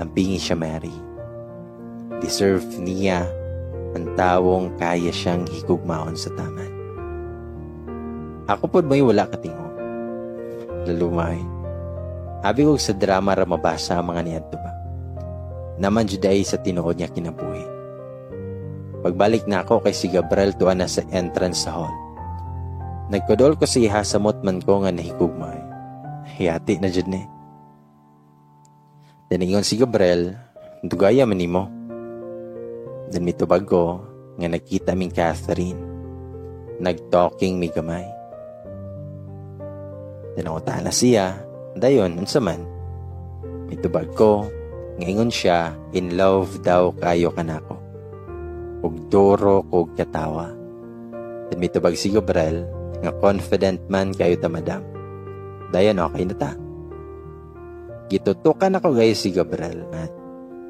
Ampingi siya Mary. Deserve niya ang tawong kaya siyang higugmaon sa taman. Ako po ba'y wala katingo? Lalumay. Abi ko sa drama ra mabasa ang mga niyadto ba? Naman juday sa tinuod niya kinabuhi. Pagbalik na ako kay si Gabriel tuwa na sa entrance sa hall. Nagkodol ko si Hasamot man ko nga nahigugmay. Hiyati na dyan eh. Daningon si Gabriel, dugaya man mo. Dan mitubag ko nga nakita ming Catherine. Nagtalking mi gamay. Dinanguta na siya, dayon, unsa man. Mitubag ko, ngayon siya, in love daw kayo kanako ug duro kog katawa. Then mitubag si Gabriel, nga confident man kayo ta madam. Dayan okay na ta. Gitutukan ako guys si Gabriel at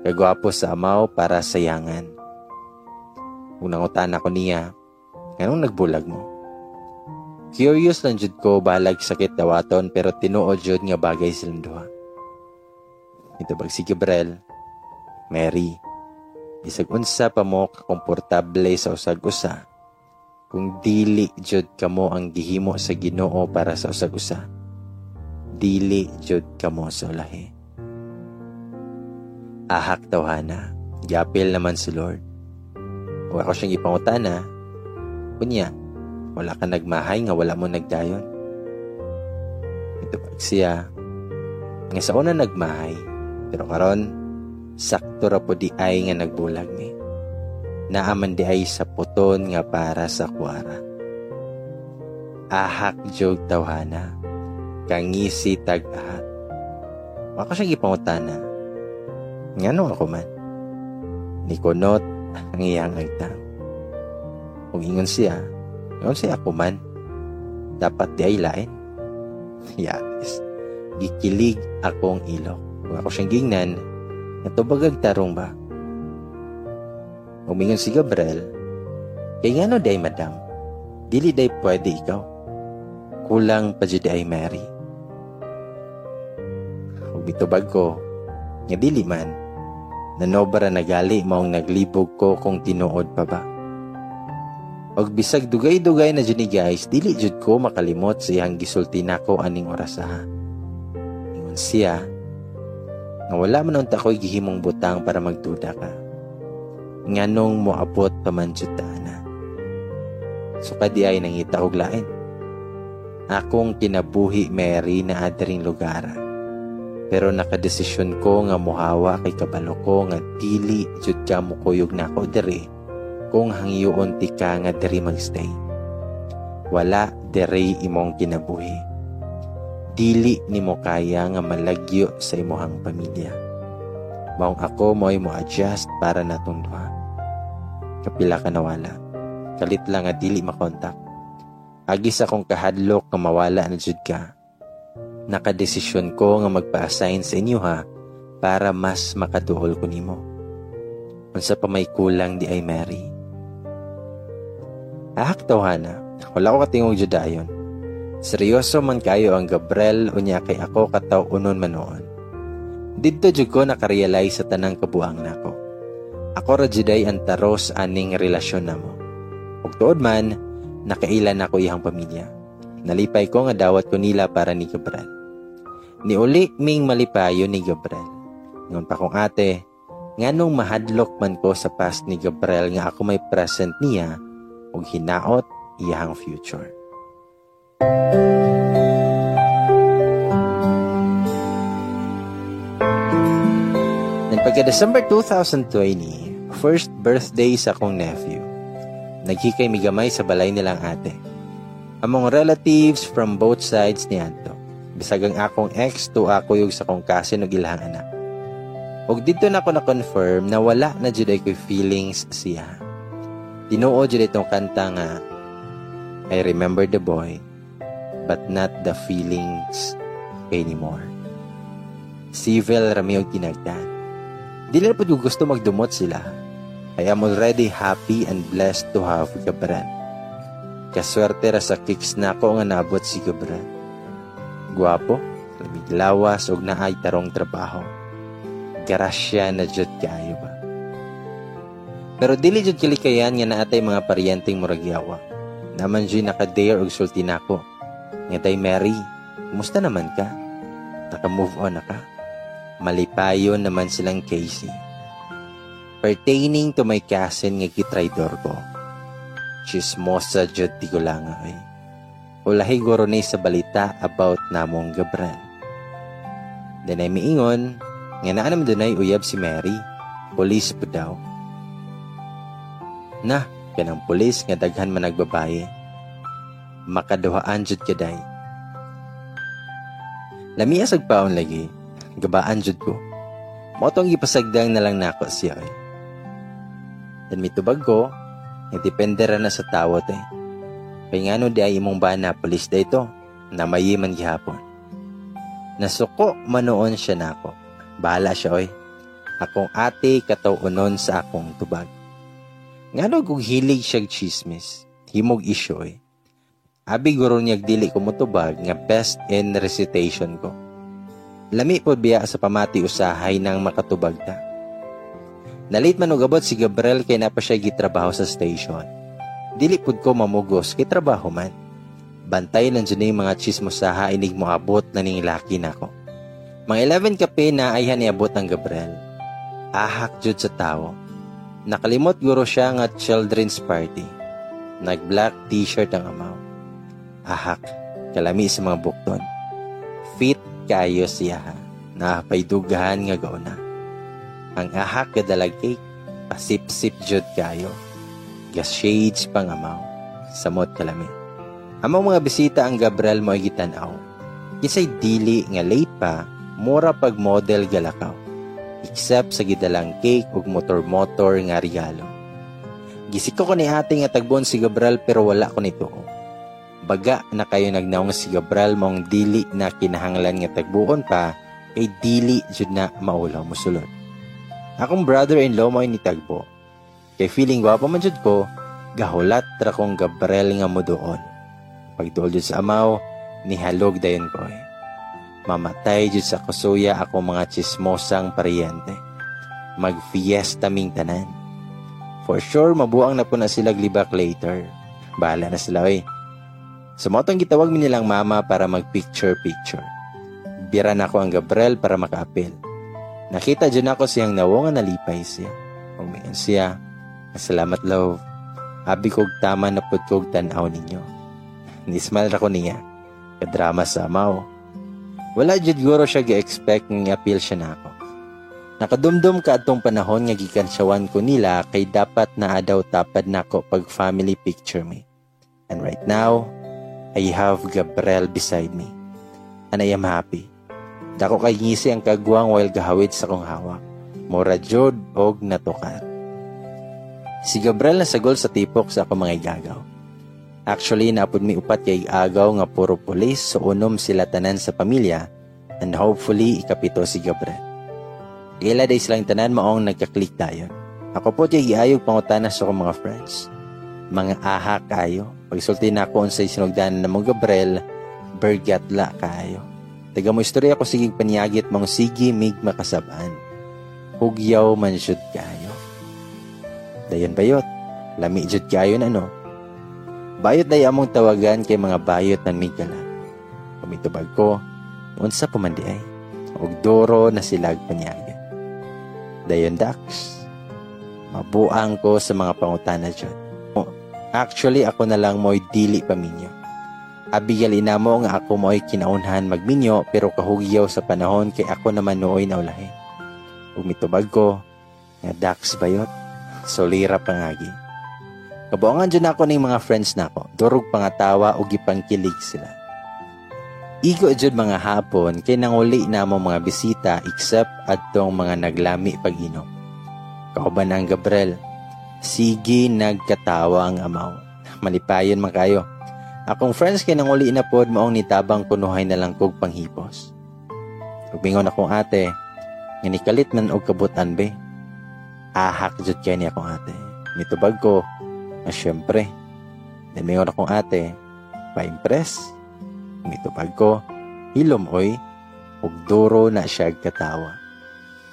kagwapo sa amaw para sayangan. Unang utan ako niya, anong nagbulag mo? Curious lang jud ko balag sakit dawaton pero tinuod jud nga bagay silang duha. Ito bag si Gabriel, Mary, Bisag unsa pa mo kakomportable sa usag-usa, kung dili jud kamo ang gihimo sa Ginoo para sa usag-usa, dili jud kamo sa ulahi. Ahak tawhana, gyapil naman si Lord. Wa ko siyang ipangutana, kunya, wala ka nagmahay nga wala mo nagdayon. Ito siya, nga sa una nagmahay, pero karon sakto ra po di ay nga nagbulag mi. Naaman di ay sa puton nga para sa kuwara. Ahak jog tawhana, kangisi tag-ahat. Ako siyang ipangutana. Ngano ako man? Nikonot ang iyang agtang. Kung ingon siya, ingon siya ako man. Dapat di ay lain. [laughs] Yes. Gikilig akong ilok. Kung ako siyang gingnan, Natubagag tarong ba? Umingon si Gabriel, Kay nga no day madam, dili day pwede ikaw. Kulang pa jud ay Mary. Ug bitubag ko, nga dili man, nanobra nagali maong naglibog ko kung tinuod pa ba. Og bisag dugay-dugay na jud guys, dili jud ko makalimot sa iyang gisulti nako aning oras ha. Ingon siya, nga wala man unta ko'y gihimong butang para magduda ka. Nga nung moabot pa man na. So kadi ay nangita og lain. Akong kinabuhi Mary na adring lugar. Pero nakadesisyon ko nga muhawa kay kabalo ko nga dili jud ka mo kuyog na ako diri kung hangyoon ti ka nga diri magstay. Wala diri imong kinabuhi dili nimo kaya nga malagyo sa imuhang pamilya. Maong ako mo'y mo-adjust para natong. Kapila ka nawala. Kalit lang nga dili makontak. Agis akong kahadlok nga mawala na jud ka. Nakadesisyon ko nga magpa-assign sa inyo ha para mas makatuhol ko nimo. Unsa pa may kulang di ay Mary. Ahak tawhana, wala ko katingog jud ayon. Seryoso man kayo ang Gabriel unya kay ako kataw unon manoon. Didto jud ko nakarealize sa tanang kabuang nako. Ako ra juday ang taros aning relasyon namo. Ug tuod man, nakailan ako iyang pamilya. Nalipay ko nga dawat ko nila para ni Gabriel. Ni uli ming malipayo ni Gabriel. Ngon pa kong ate, nganong mahadlok man ko sa past ni Gabriel nga ako may present niya ug hinaot iyang future. Then pagka December 2020, first birthday sa akong nephew, naghikay migamay sa balay nilang ate. Among relatives from both sides ni Anto. Bisag ang akong ex to ako yung sa kong kasin og ilahang anak. Og dito na ako na-confirm na wala na jud ko feelings siya. Tinuo jud itong kanta nga I remember the boy but not the feelings anymore. Civil rami og kinagdan. Dili na po gusto magdumot sila. I am already happy and blessed to have Gabran. Kaswerte ra sa kicks na ako nga nabot si Gabran. Guwapo, lamiglawas og naay tarong trabaho. Garasya na jud kaayo ba. Pero dili jud kilikayan nga naatay mga paryenteng muragyawa. Naman jud naka-dare og sulti nako. Nga tay Mary, kumusta naman ka? Naka-move on na ka? Malipayon naman silang Casey. Pertaining to my cousin nga gitraidor ko. Chismosa jud ti ko lang ay. Ulahi goro ni sa balita about namong Gabran. Then ay miingon, nga naa naman dunay uyab si Mary. Police po daw. Na, kanang pulis nga daghan man nagbabaye. Makaduhaan jud kaday. Lamiya sagpaon lagi, gabaan jud ko. Motong gipasagdang na lang nako siya eh. Dan mitubag ko, depende ra na sa tawot eh. Kaya nga no di ay imong bana, pulis da ito, na mayiman gihapon. Nasuko manoon siya nako. Bahala siya oy. Akong ate kataw unon sa akong tubag. Nga no kung hilig siya chismis, himog isyo eh. Abi guro niya dili ko motubag nga best in recitation ko. Lami po biya sa pamati usahay ng makatubag ta. Nalit man ugabot si Gabriel kay napa siya gitrabaho sa station. Dili pud ko mamugos kay trabaho man. Bantay lang dyan mga chismosaha inig mo abot na ning laki nako. Mga 11 kape na ay haniabot ng Gabriel. Ahak jud sa tao. Nakalimot guro siya nga children's party. Nag-black t-shirt ang amaw. Ahak, kalami sa mga bukton. Fit kayo siya ha. Napaydugahan nga gauna. Ang ahak kadalag cake, pasip-sip jud kayo. Gas shades pang amaw. Samot kalami. Among mga bisita ang Gabriel mo gitanaw. Kisay dili nga late pa, mura pag model galakaw. Except sa gidalang cake ug motor-motor nga regalo. Gisiko ko ni ate nga tagbon si Gabriel pero wala ko nito. Baga na kayo nagnaong si Gabriel mong dili na kinahanglan nga tagbuon pa kay dili jud na maulaw mo sulod. Akong brother-in-law mo ni tagbo. Kay feeling gwapo man jud ko, gahulat ra kong Gabriel nga mo doon. Pagduol jud sa amaw, nihalog dayon ko eh. Mamatay jud sa kusuya ako mga chismosang paryente. Magfiesta ming tanan. For sure, mabuang na po na sila glibak later. Bahala na sila eh. Sumotong gitawag mi nilang mama para mag-picture-picture. Bira ako ang Gabriel para makaapil. Nakita dyan ako siyang nawo nga nalipay siya. Umiyan siya. Salamat love. Abi kog tama na pud kog tanaw ninyo. Nismal ra ko niya. Kadrama sa amaw. Wala jud guro siya gi-expect nga appeal siya na ako. Nakadumdum ka atong panahon nga gikansawan ko nila kay dapat na adaw tapad nako pag family picture me. And right now, I have Gabriel beside me. And I am happy. Dako kay ngisi ang kagwang while gahawid sa kong hawak. Mora jod og natukar. Si Gabriel na sagol sa tipok sa ako mga igagaw. Actually, naapod mi upat kay agaw nga puro pulis so unom sila tanan sa pamilya and hopefully ikapito si Gabriel. Ila day silang tanan maong nagka-click tayo. Ako po kay giayog pangutana sa akong mga friends. Mga aha kayo. Pagsulti na ako sa sinugdanan na mong Gabriel, bergatla kayo. Taga mo istorya ko sigig panyagit mong sige mig makasabaan. Hugyaw man syud kayo. Dayon bayot. Lami jud kayo na no. Bayot day among tawagan kay mga bayot nan migala. Kumitubag ko, unsa pumandi ay. Og duro na silag panyaga. Dayon dax. Mabuang ko sa mga pangutana dyan. Actually, ako na lang mo'y dili paminyo. Abigal ina mo nga ako mo'y kinaunhan magminyo pero kahugyaw sa panahon kay ako naman nooy na ulahin. Umitubag ko, nga dax bayot, solira pangagi. Kabuangan dyan ako ng mga friends na ako, durog pangatawa o gipangkilig sila. Igo jud mga hapon kay nanguli na mo mga bisita except adtong mga naglami pag-inom. Kauban ang Gabriel, sige nagkatawa ang amaw. Malipayon man kayo. Akong friends kay nanguli na pod maong nitabang kunuhay na lang kog panghipos. Ugmingon akong ate, nga nikalit man og kabutan be. Ahak jud kay ni akong ate. Mitubag ko, na syempre. Then mingon akong ate, pa-impress. Mitubag ko, hilom oy, ug duro na siya katawa.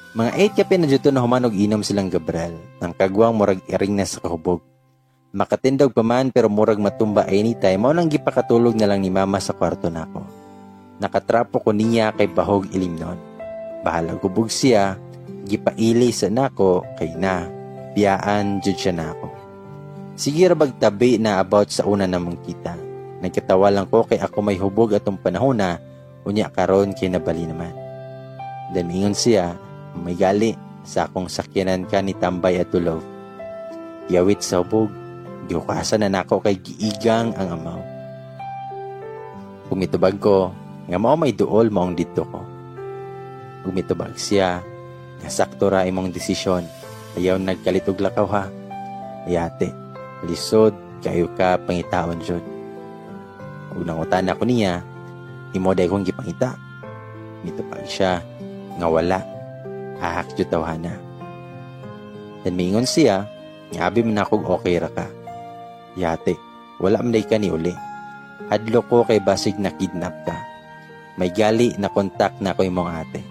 Mga 8 kape na na humanog inom silang Gabriel, nang kagwang murag iring na sa kahubog. Makatindog pa man pero murag matumba anytime, mao nang gipakatulog na lang ni mama sa kwarto nako. Nakatrapo ko niya kay bahog ilimnon. Bahala gubog siya, gipaili sa nako kay na, biyaan jud siya nako. Sige ra bagtabi na about sa una namong kita. Nagkatawa lang ko kay ako may hubog atong panahon na, unya karon kay nabali naman. Then mingon siya, may gali sa akong sakyanan ka ni Tambay at Tulov. Yawit sa hubog, gihukasan na nako kay giigang ang amaw. Pumitubag ko, nga mao may duol maong dito ko. Pumitubag siya, nga sakto ra imong desisyon, ayaw nagkalitog lakaw ha. Ayate, lisod, kayo ka pangitaon jud. Unang utana ko niya, imo day kong gipangita. Mitupag siya, nga wala, ahak jud tawhana. Then mingon siya, ngabi man akog okay ra ka. Yate, wala man ka ni uli. Hadlo ko kay basig na kidnap ka. May gali na kontak na ko imong ate.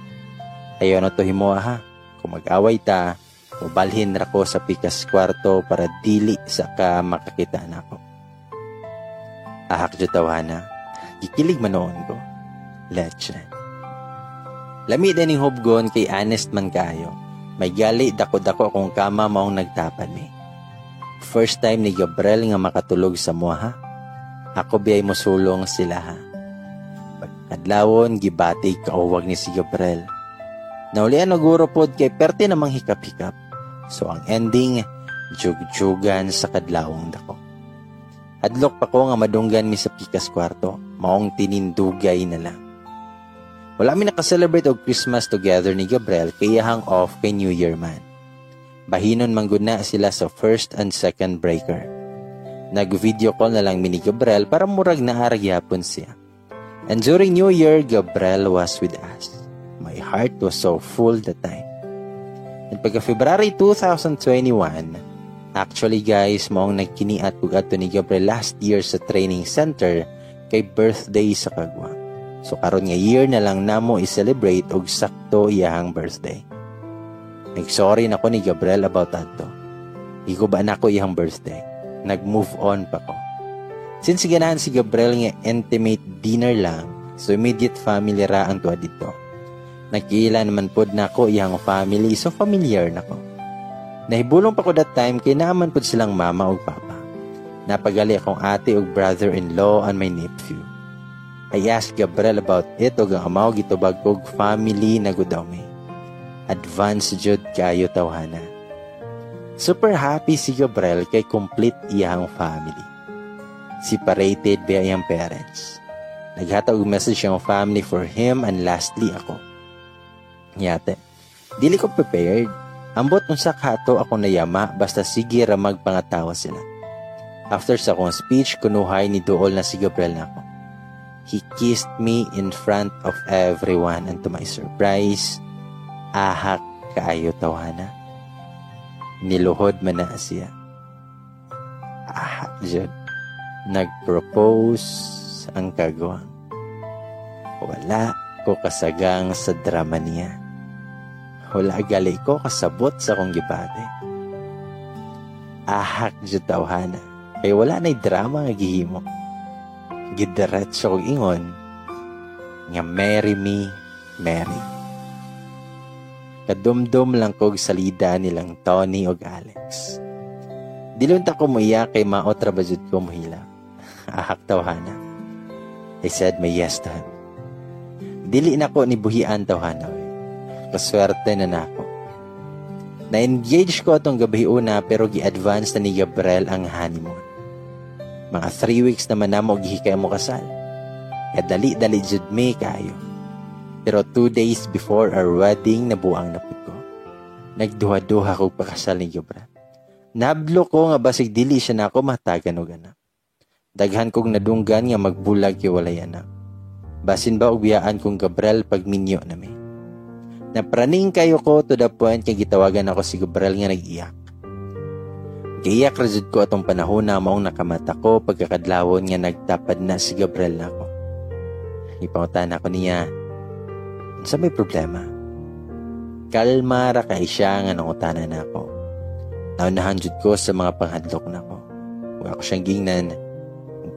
Ayaw na to himo ha. Kung mag-away ta, mubalhin ra ko sa pikas kwarto para dili sa ka makakita na ko. Ahak jud tawhana. Gikilig man noon ko. Leche. Lami din ning hubgon kay honest man kayo. May gali dako-dako akong kama maong nagtapan ni. First time ni Gabriel nga makatulog sa mo ha. Ako biyay mo sulong sila ha. Pagkadlawon gibati kauwag ni si Gabriel. Naulian naguro pod kay perte namang hikap-hikap. So ang ending, jug-jugan sa kadlawong dako. Adlok pa ko nga madunggan mi sa pikas kwarto, maong tinindugay na lang. Wala mi nakaselebrate og Christmas together ni Gabriel kaya hang off kay New Year man. Bahinon manggod na sila sa first and second breaker. Nag-video call na lang mi ni Gabriel para murag na aragyapon siya. And during New Year, Gabriel was with us. My heart was so full that time. And pagka February 2021, actually guys, maong nagkiniat kog ato ni Gabriel last year sa training center kay birthday sa kagwa. So karon nga year na lang namo i-celebrate og sakto iyahang birthday. Nag-sorry na ko ni Gabriel about ato. Di ko ba nako iyang birthday? Nag-move on pa ko. Since ganahan si Gabriel nga intimate dinner lang, so immediate family ra ang tuwa dito. Nagkiila naman pod na ko iyang family, so familiar na ko. Nahibulong pa ko that time kay naaman pod silang mama ug papa. Napagali akong ate ug brother-in-law and my nephew. I asked Gabriel about it ug ang amaw gitubag kog family na gud daw may. Advance jud kayo tawhana. Super happy si Gabriel kay complete iyang family. Separated by iyang parents. Naghata og message ang family for him and lastly ako. Yate, dili ko prepared. Ambot unsa kato ako nayama basta sige ra magpangatawa sila. After sa akong speech, kunuhay ni Duol na si Gabriel na ako. He kissed me in front of everyone and to my surprise, ahak kaayo tawhana. Niluhod man na siya. Ahak dyan. Nag-propose ang kagawang. Wala ko kasagang sa drama niya. Wala gali ko kasabot sa kong gipate. Ahak dyan tawhana. Kaya wala na'y drama nga gihimo. Gidiretso kong ingon nga marry me, Mary. Kadumdum lang kog salida nilang Tony og Alex. Dilunta ko mo iya kay mao trabajud ko mohila. [laughs] Ahak tawhana. I said my yes to him. Dili na ko ni buhian tawhana. Kaswerte na nako. Na-engage ko atong gabi una pero gi-advance na ni Gabriel ang honeymoon. Mga three weeks naman na mo gihikay mo kasal. Kaya dali-dali jud me kayo. Pero two days before our wedding, nabuang na ko. Nagduha-duha ko pakasal ni Gibran. Nablo ko nga basig dili siya na ako matagan og anak. Daghan kong nadunggan nga magbulag kay walay anak. Basin ba og biyaan kong Gabriel pag minyo na may. Napraning kayo ko to the point kay gitawagan ako si Gabriel nga nag-iyak. Giyak razud ko atong panahon na maong nakamata ko pagkakadlawon nga nagtapad na si Gabriel na ako. Ipangutan ako niya, sa may problema. Kalma ra kay siya nga nangutanan na ako. Naunahan jud ko sa mga panghadlok na ko. Wa ko siyang gingnan,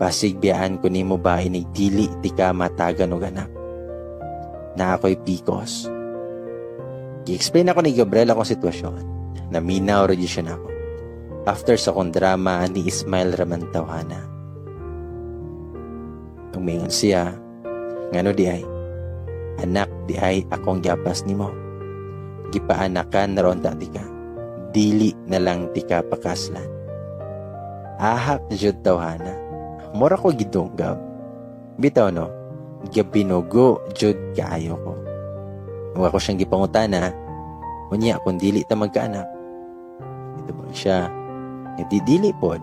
pasig biyaan ko nimo ba inig dili ti ka matagan og anak. Na ako'y pikos. Gi-explain ako ni Gabriel akong sitwasyon. Naminaw rin siya na ako. After sa kong drama ni Ismail Raman tawhana. Umingon siya, ngano di ay, anak di ay akong giapas nimo. Gipaanakan na ron di ka. Dili na lang ti ka pakaslan. Ahak jud tawhana. Mura ko gidunggab. Bitaw no, gabinugo jud kaayo ko. Huwag ko siyang gipangutana, unya kung dili ta magkaanak. Ito ba siya, Itidili pod,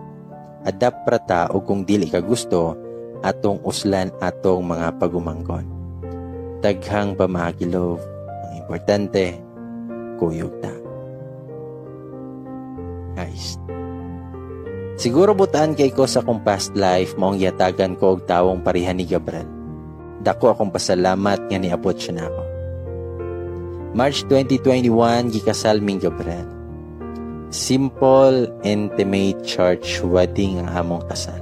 adapt prata o kung dili ka gusto, atong uslan atong mga pagumangkon. Daghang pamagilov, ang importante, kuyog ta. Guys, siguro butaan kay ko sa kong past life maong yatagan ko og tawong parihan ni Gabriel. Dako akong pasalamat nga niabot siya na ako. March 2021, gikasal ming Gabriel Simple, intimate church wedding ang among kasal.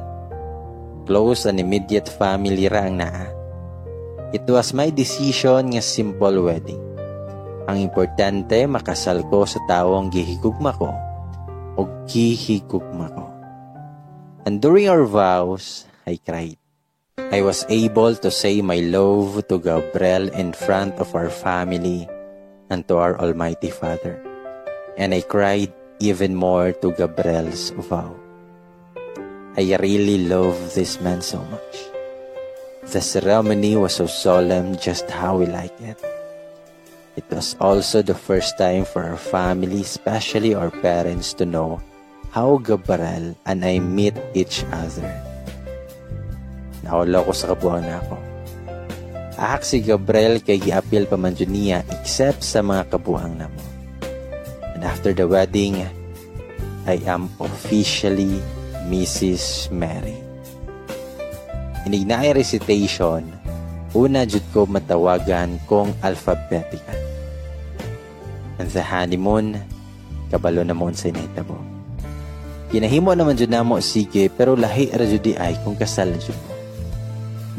Close and immediate family ra ang naa. It was my decision nga simple wedding. Ang importante makasal ko sa tawong gihigugma ko o gihigugma ko. And during our vows, I cried. I was able to say my love to Gabriel in front of our family and to our Almighty Father. And I cried even more to Gabriel's vow. I really love this man so much. The ceremony was so solemn just how we like it. It was also the first time for our family, especially our parents, to know how Gabriel and I meet each other. Naula ko sa kabuang na ako. Ahak si Gabriel kay giapil pa man niya except sa mga kabuang na mo. And after the wedding, I am officially Mrs. Mary. Inignay recitation, una jud ko matawagan kong alphabetical. And the honeymoon, kabalo na mo sa inahitabo. Kinahimo naman jud namo sige pero lahi ra jud ay kung kasal jud mo.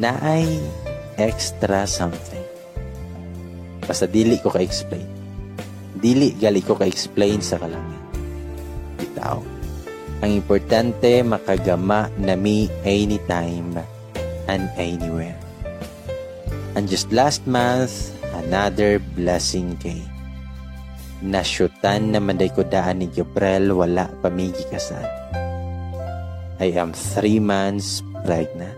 Naay extra something. Basta dili ko ka-explain dili gali ko ka-explain sa kalangit. Bitaw. Ang importante makagama nami anytime and anywhere. And just last month, another blessing kay. Nasyutan na manday ko daan ni Gabriel wala pamigi kasal. I am three months pregnant.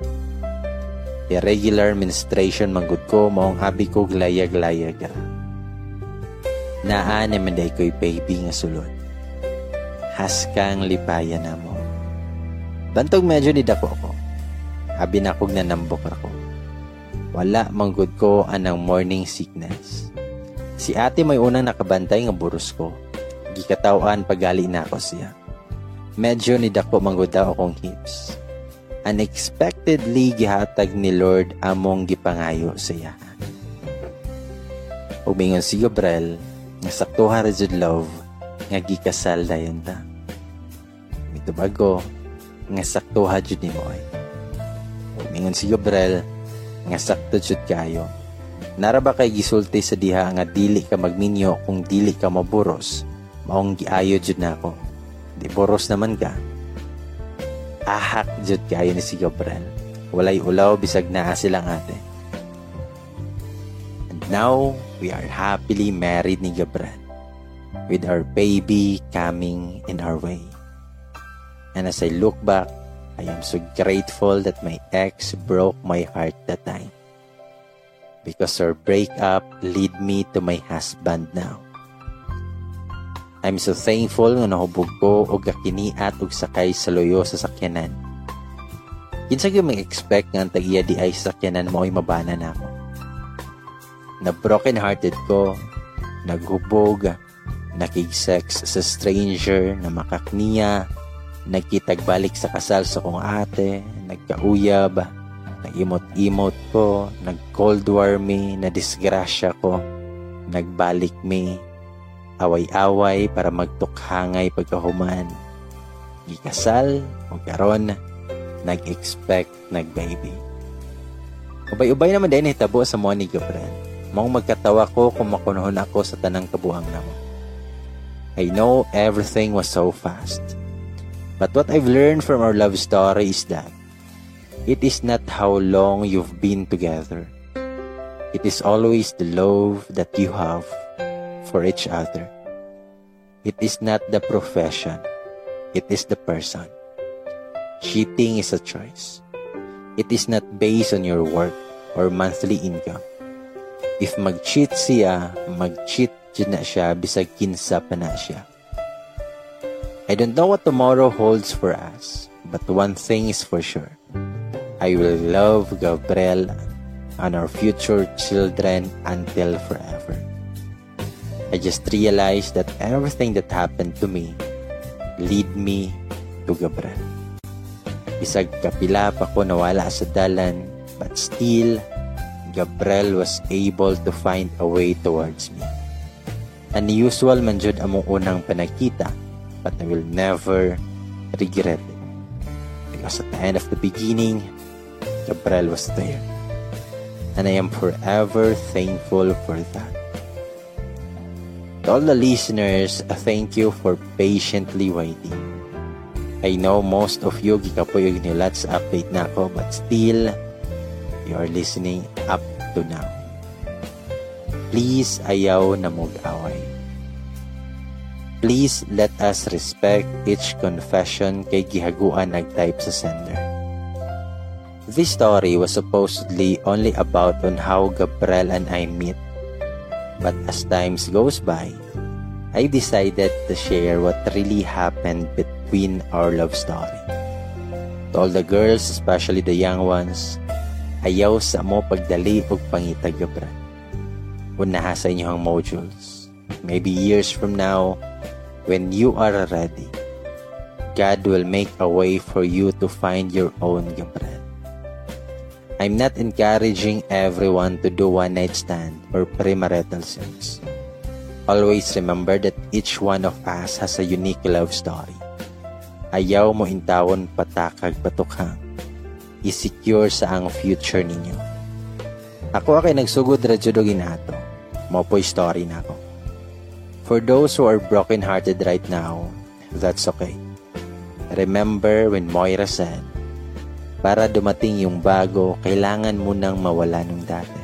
Irregular menstruation manggod ko maong abi ko glayag-layag naa naman day ko'y baby nga sulod. Haskang lipaya na mo. Bantog medyo ni dako ko. Abi na kog nanambok ako. Wala manggod ko anang morning sickness. Si ate may unang nakabantay nga buros ko. Gikatawan pagali na ako siya. Medyo ni dako manggod daw akong hips. Unexpectedly gihatag ni Lord among gipangayo siya. Umingon si Gabriel nga saktuha ra jud love nga gikasal dayon ta. Ito bago nga saktuha jud ni Moy. Umingon si Gabriel nga sakto jud kayo. Nara ba kay gisulti sa diha nga dili ka magminyo kung dili ka maburos? Maong giayo jud nako. Di boros naman ka. Ahak jud kayo ni si Gabriel. Walay ulaw bisag naa silang ate. And now, we are happily married ni Gabriel with our baby coming in our way. And as I look back, I am so grateful that my ex broke my heart that time. Because her breakup lead me to my husband now. I'm so thankful nga nahubog ko og gakiniat og sakay sa loyo sa sakyanan. Kinsa gyud mag-expect nga ang tagiya di ay sakyanan mo ay mabana na ako. Na broken hearted ko, naghubog, nakig-sex sa stranger na makakniya, nagkitagbalik sa kasal sa kong ate, nagkauyab, nag-imot-imot ko, nag-cold war me, na disgrasya ko, nagbalik me, away-away para magtukhangay pagkahuman. Gikasal, o karon, nag-expect, nag-baby. Ubay-ubay naman din hitabo sa mo ni Gabriel. Maong magkatawa ko kung makunuhon ako sa tanang kabuang namo. I know everything was so fast. But what I've learned from our love story is that it is not how long you've been together. It is always the love that you have for each other. It is not the profession. It is the person. Cheating is a choice. It is not based on your work or monthly income. If mag-cheat siya, mag-cheat na siya bisag kinsa pa na siya. I don't know what tomorrow holds for us, but one thing is for sure. I will love Gabriel and our future children until forever. I just realized that everything that happened to me lead me to Gabriel. Isag kapila pa ko nawala sa dalan, but still, Gabriel was able to find a way towards me. Unusual man jud among unang panakita, but I will never regret it. Because at the end of the beginning, Gabriel was there. And I am forever thankful for that. To all the listeners, thank you for patiently waiting. I know most of you gikapoy nilat sa update na ako, but still, you are listening up to now. Please ayaw na mag-away. Please let us respect each confession kay gihaguan nag-type sa sender. This story was supposedly only about on how Gabriel and I meet. But as times goes by, I decided to share what really happened between our love story. To all the girls, especially the young ones, ayaw sa mo pagdali og pangitag Gabriel. Unaha sa inyong modules. Maybe years from now, when you are ready, God will make a way for you to find your own Gabriel. I'm not encouraging everyone to do one-night stand or premarital sex. Always remember that each one of us has a unique love story. Ayaw mo intawon patakag patukhang. I-secure sa ang future ninyo. Ako akay nagsugod radyo do ginato. Mo po story na ako. For those who are broken-hearted right now, that's okay. Remember when Moira said, para dumating yung bago, kailangan mo nang mawala nung dati.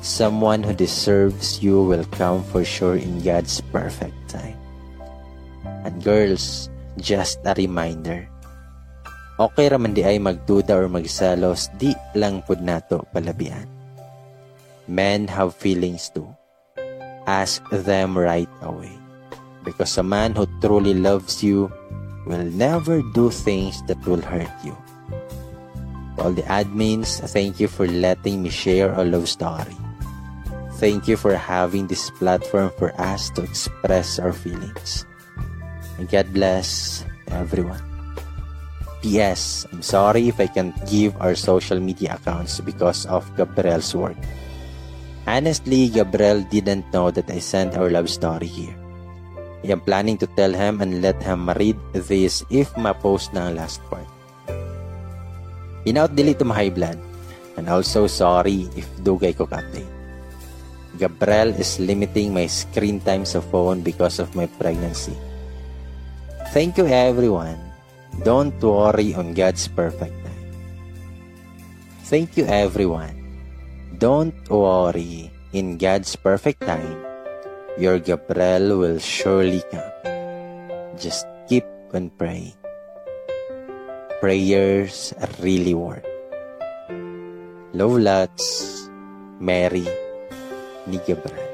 Someone who deserves you will come for sure in God's perfect time. And girls, just a reminder. Okay raman di ay magduda or magsalos, di lang pud nato palabian. Men have feelings too. Ask them right away. Because a man who truly loves you will never do things that will hurt you. To all the admins, thank you for letting me share a love story. Thank you for having this platform for us to express our feelings. And God bless everyone. P.S. I'm sorry if I can't give our social media accounts because of Gabriel's work. Honestly, Gabriel didn't know that I sent our love story here. I am planning to tell him and let him read this if ma-post na ang last part. Pinout-delete to my high blood. And also sorry if dugay ko ka-update. Gabriel is limiting my screen time sa phone because of my pregnancy. Thank you everyone. Don't worry on God's perfect time. Thank you everyone. Don't worry in God's perfect time your Gabriel will surely come. Just keep on praying. Prayers really work. Love lots, Mary, ni Gabriel.